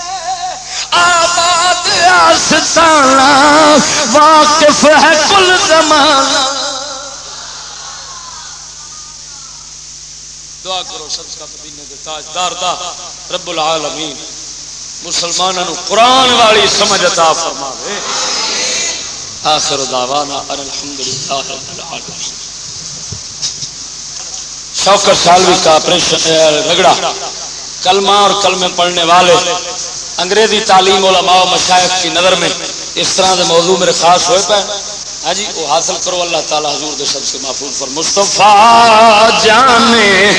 آباد آستانہ، واقف ہے کل زمانہ۔ دعا کرو سب کا مدینے دے تاجدار دا، رب العالمین، مسلمانوں قرآن والی سمجھ عطا فرماوے۔ آخر دعوانا ان الحمدللہ رب العالمین. شوکر سالوی کا آپریشن رگڑا. کلمہ اور کلمے پڑھنے والے، انگریزی تعلیم علماء و مشائق کی نظر میں اس طرح کے موضوع میرے خاص ہوئے پہ. ہاں جی وہ حاصل کرو، اللہ تعالیٰ حضور دے سب سے محفوظ پر مصطفیٰ جانے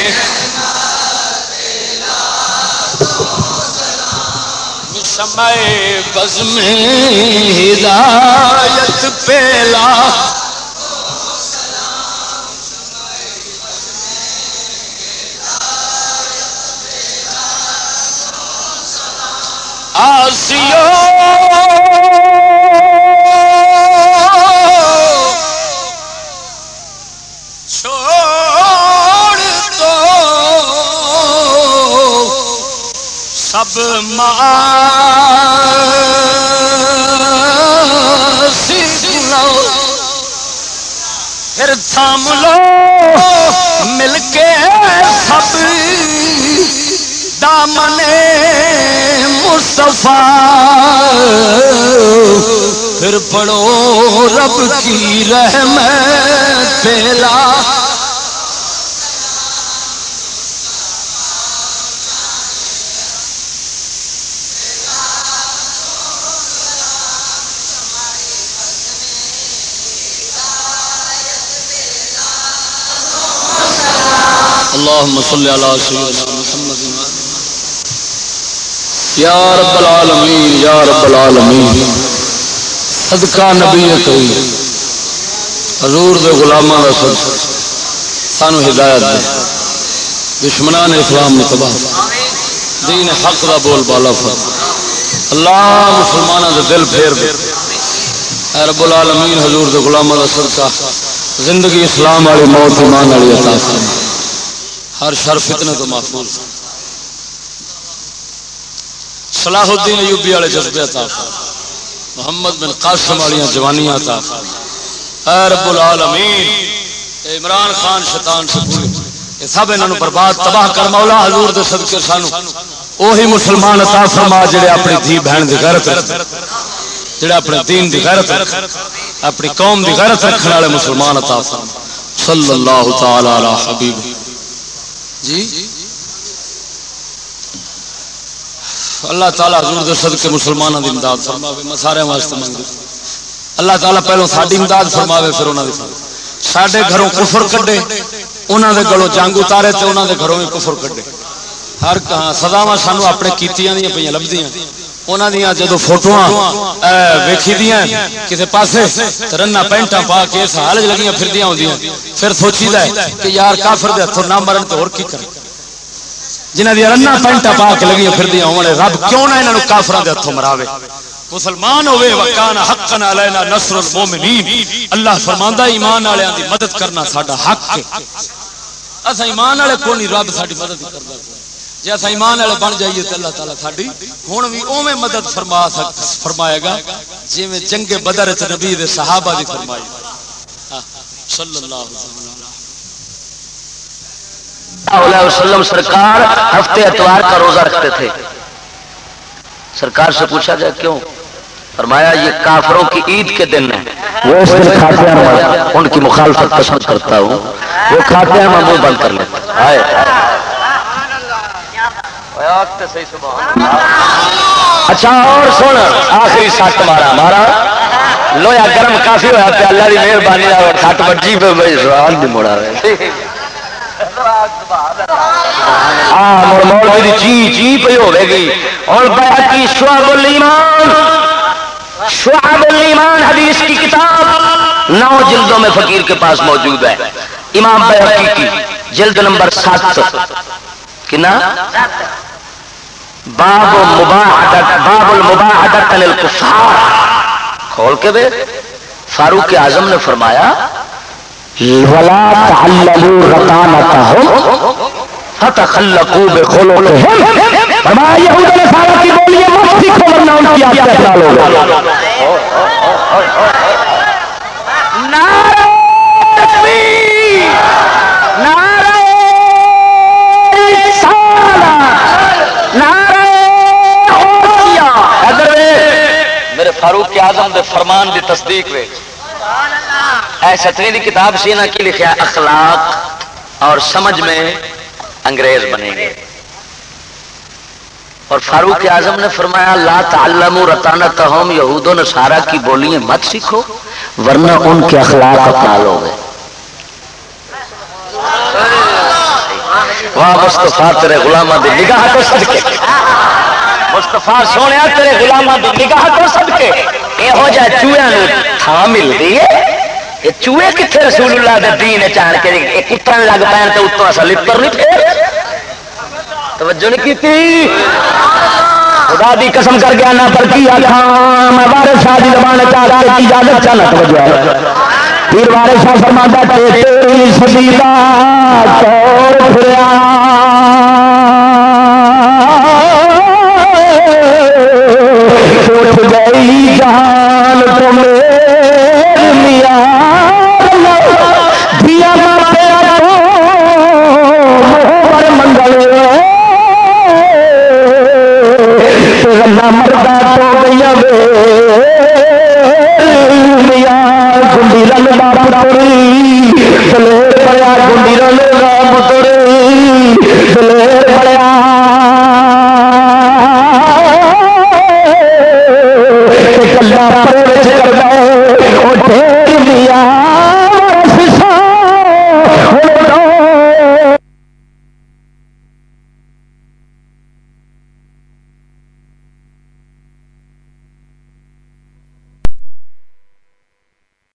شمع بزم ہدایت پیلا۔ چھوڑ سب لو پھر تھام لو، مل کے سب دامن مصطفیٰ۔ پھر پڑھو رب کی رحمت پہلا اللهم صل على سيدنا محمد. یا رب العالمین، یا رب العالمین. صدقہ نبی کریم. حضور دے غلاماں دا صدقہ. سانو ہدایت دے. دشمنان اسلام میں تباہ دین حق دا بول بالا فر اللہ مسلمانوں دے دل پھیر دے. اے رب العالمین، حضور دے غلاماں دا صدقہ. زندگی اسلام والی موت، ایمان والی عطا فرما. ہر شر فتنے تو محفوظ صلاح الدین ایوبی والے جذبے عطا محمد بن قاسم والی جوانیاں عطا اے رب العالمین، اے عمران خان شیطان سے پوری۔ سب انہاں برباد، تباہ کر مولا حضور دے صدقے سانو۔ وہی مسلمان عطا فرما جڑے اپنی دھی بہن دی غیرت جڑے اپنے دین دی غیرت اپنی قوم دی غیرت رکھنے والے مسلمان عطا فرما۔ صلی اللہ تعالی علی حبیب۔ جی؟ اللہ تعالیٰ حضور دے صدقے مسلمانوں دی امداد فرماوے میں سارے واسطے منگوں اللہ تعالیٰ پہلو ساری امداد فرماوے، پھر انہوں دی ساڈے گھروں کفر کڈے انہوں دے گلوں جنگ اتارے تے انہوں دے گھروں میں کفر کڈے۔ ہر کہاں سداوا سانو اپنے کیتیاں دیا پہ لبدیاں انہوں دیا جدو فوٹو ویکھی دیا کسی پاسے رنا پینٹا پا کے اس حال لگیاں پھر دیا پھر سوچی دا ہے کہ یار کافر دے ہتھوں نہ مرن تو اور کی کرے جنہ دیا رنا پینٹا پا کے لگیاں پھر دیا رب کیوں نہ انہوں کافر دے ہتھوں مراوے؟ مسلمان ہوئے وکان حقا علینا نصر المومنین اللہ فرماندا ایمان والےاں دی مدد کرنا ساڈا حق ہے۔ اسا ایمان والے کو نہیں رب ساڈی مدد کردا جی اصا ایمان والے بن جائیے تو اللہ تعالیٰ ساری ہوں بھی اوے مدد فرما فرمائے گا جی میں جنگ بدر چ نبی دے صحابہ دی فرمائی۔ صلی اللہ علیہ وسلم۔ سرکار ہفتے اتوار کا روزہ رکھتے تھے۔ سرکار سے پوچھا جائے کیوں؟ فرمایا یہ کافروں کی عید کے دن ہے وہ اس دن کھاتے ہیں ان کی مخالفت پسند کرتا ہوں۔ وہ کھاتے ہیں میں منہ بند کر لیتا ہوں اچھا اور سن، آخری سٹ مارا مارا۔ لویا گرم کافی ہوا پہ اللہ کی مہربانی سٹ بجی پہ سوال نہیں مڑا مولوی چی چی پی ہوے گی۔ اور باقی شعب الایمان شعب الایمان حدیث کی کتاب نو جلدوں میں فقیر کے پاس موجود ہے۔ امام بیہقی کی، جلد نمبر سات۔ کنا؟ باب مباحدت باب المباحدت للکفار کھول کے دے فاروق اعظم نے فرمایا ولا تعلموا رقانتهم فتخلقوا بخلقهم۔ فرمایا یہود نے سارا کی بولیے مت سیکھو ورنہ ان کی آپ سے حلال ہوگا نعرہ تکبیر نعرہ رسالت نعرہ میرے فاروق اعظم دے فرمان دی تصدیق وے اے ستویں دی کتاب سی نہ کی لکھا اخلاق اور سمجھ میں انگریز بنے گے۔ اور فاروق اعظم نے فرمایا، لا تعلم رتانت ہم یہود و نصارہ کی بولیاں مت سیکھو، ورنہ ان کے اخلاق اپنا لو گے۔ واہ مستفا تیرے غلامہ دی نگاہ تو صدقے۔ مستفا سونے تیرے غلامہ دی نگاہ تو صدقے۔ یہو جہ چوہے تھان ملتی ہے یہ چوہے کتنے رسول اللہ دے دین چان کے کترن لگ پین تو اتوں اصل لپر نہیں پھر توجہ نہیں کی خدا دی قسم کر گیا نہ، پر کی آخان ہاں، میں وارث شاہ دی زبان چاہ کی اجازت چاہ توجہ پیر وارث شاہ فرماتا تیری صدی دا چور پھریا۔ مردا تو گیا وے۔ گنڈی رن باپ پوری۔ چلے پڑیا گنڈی رن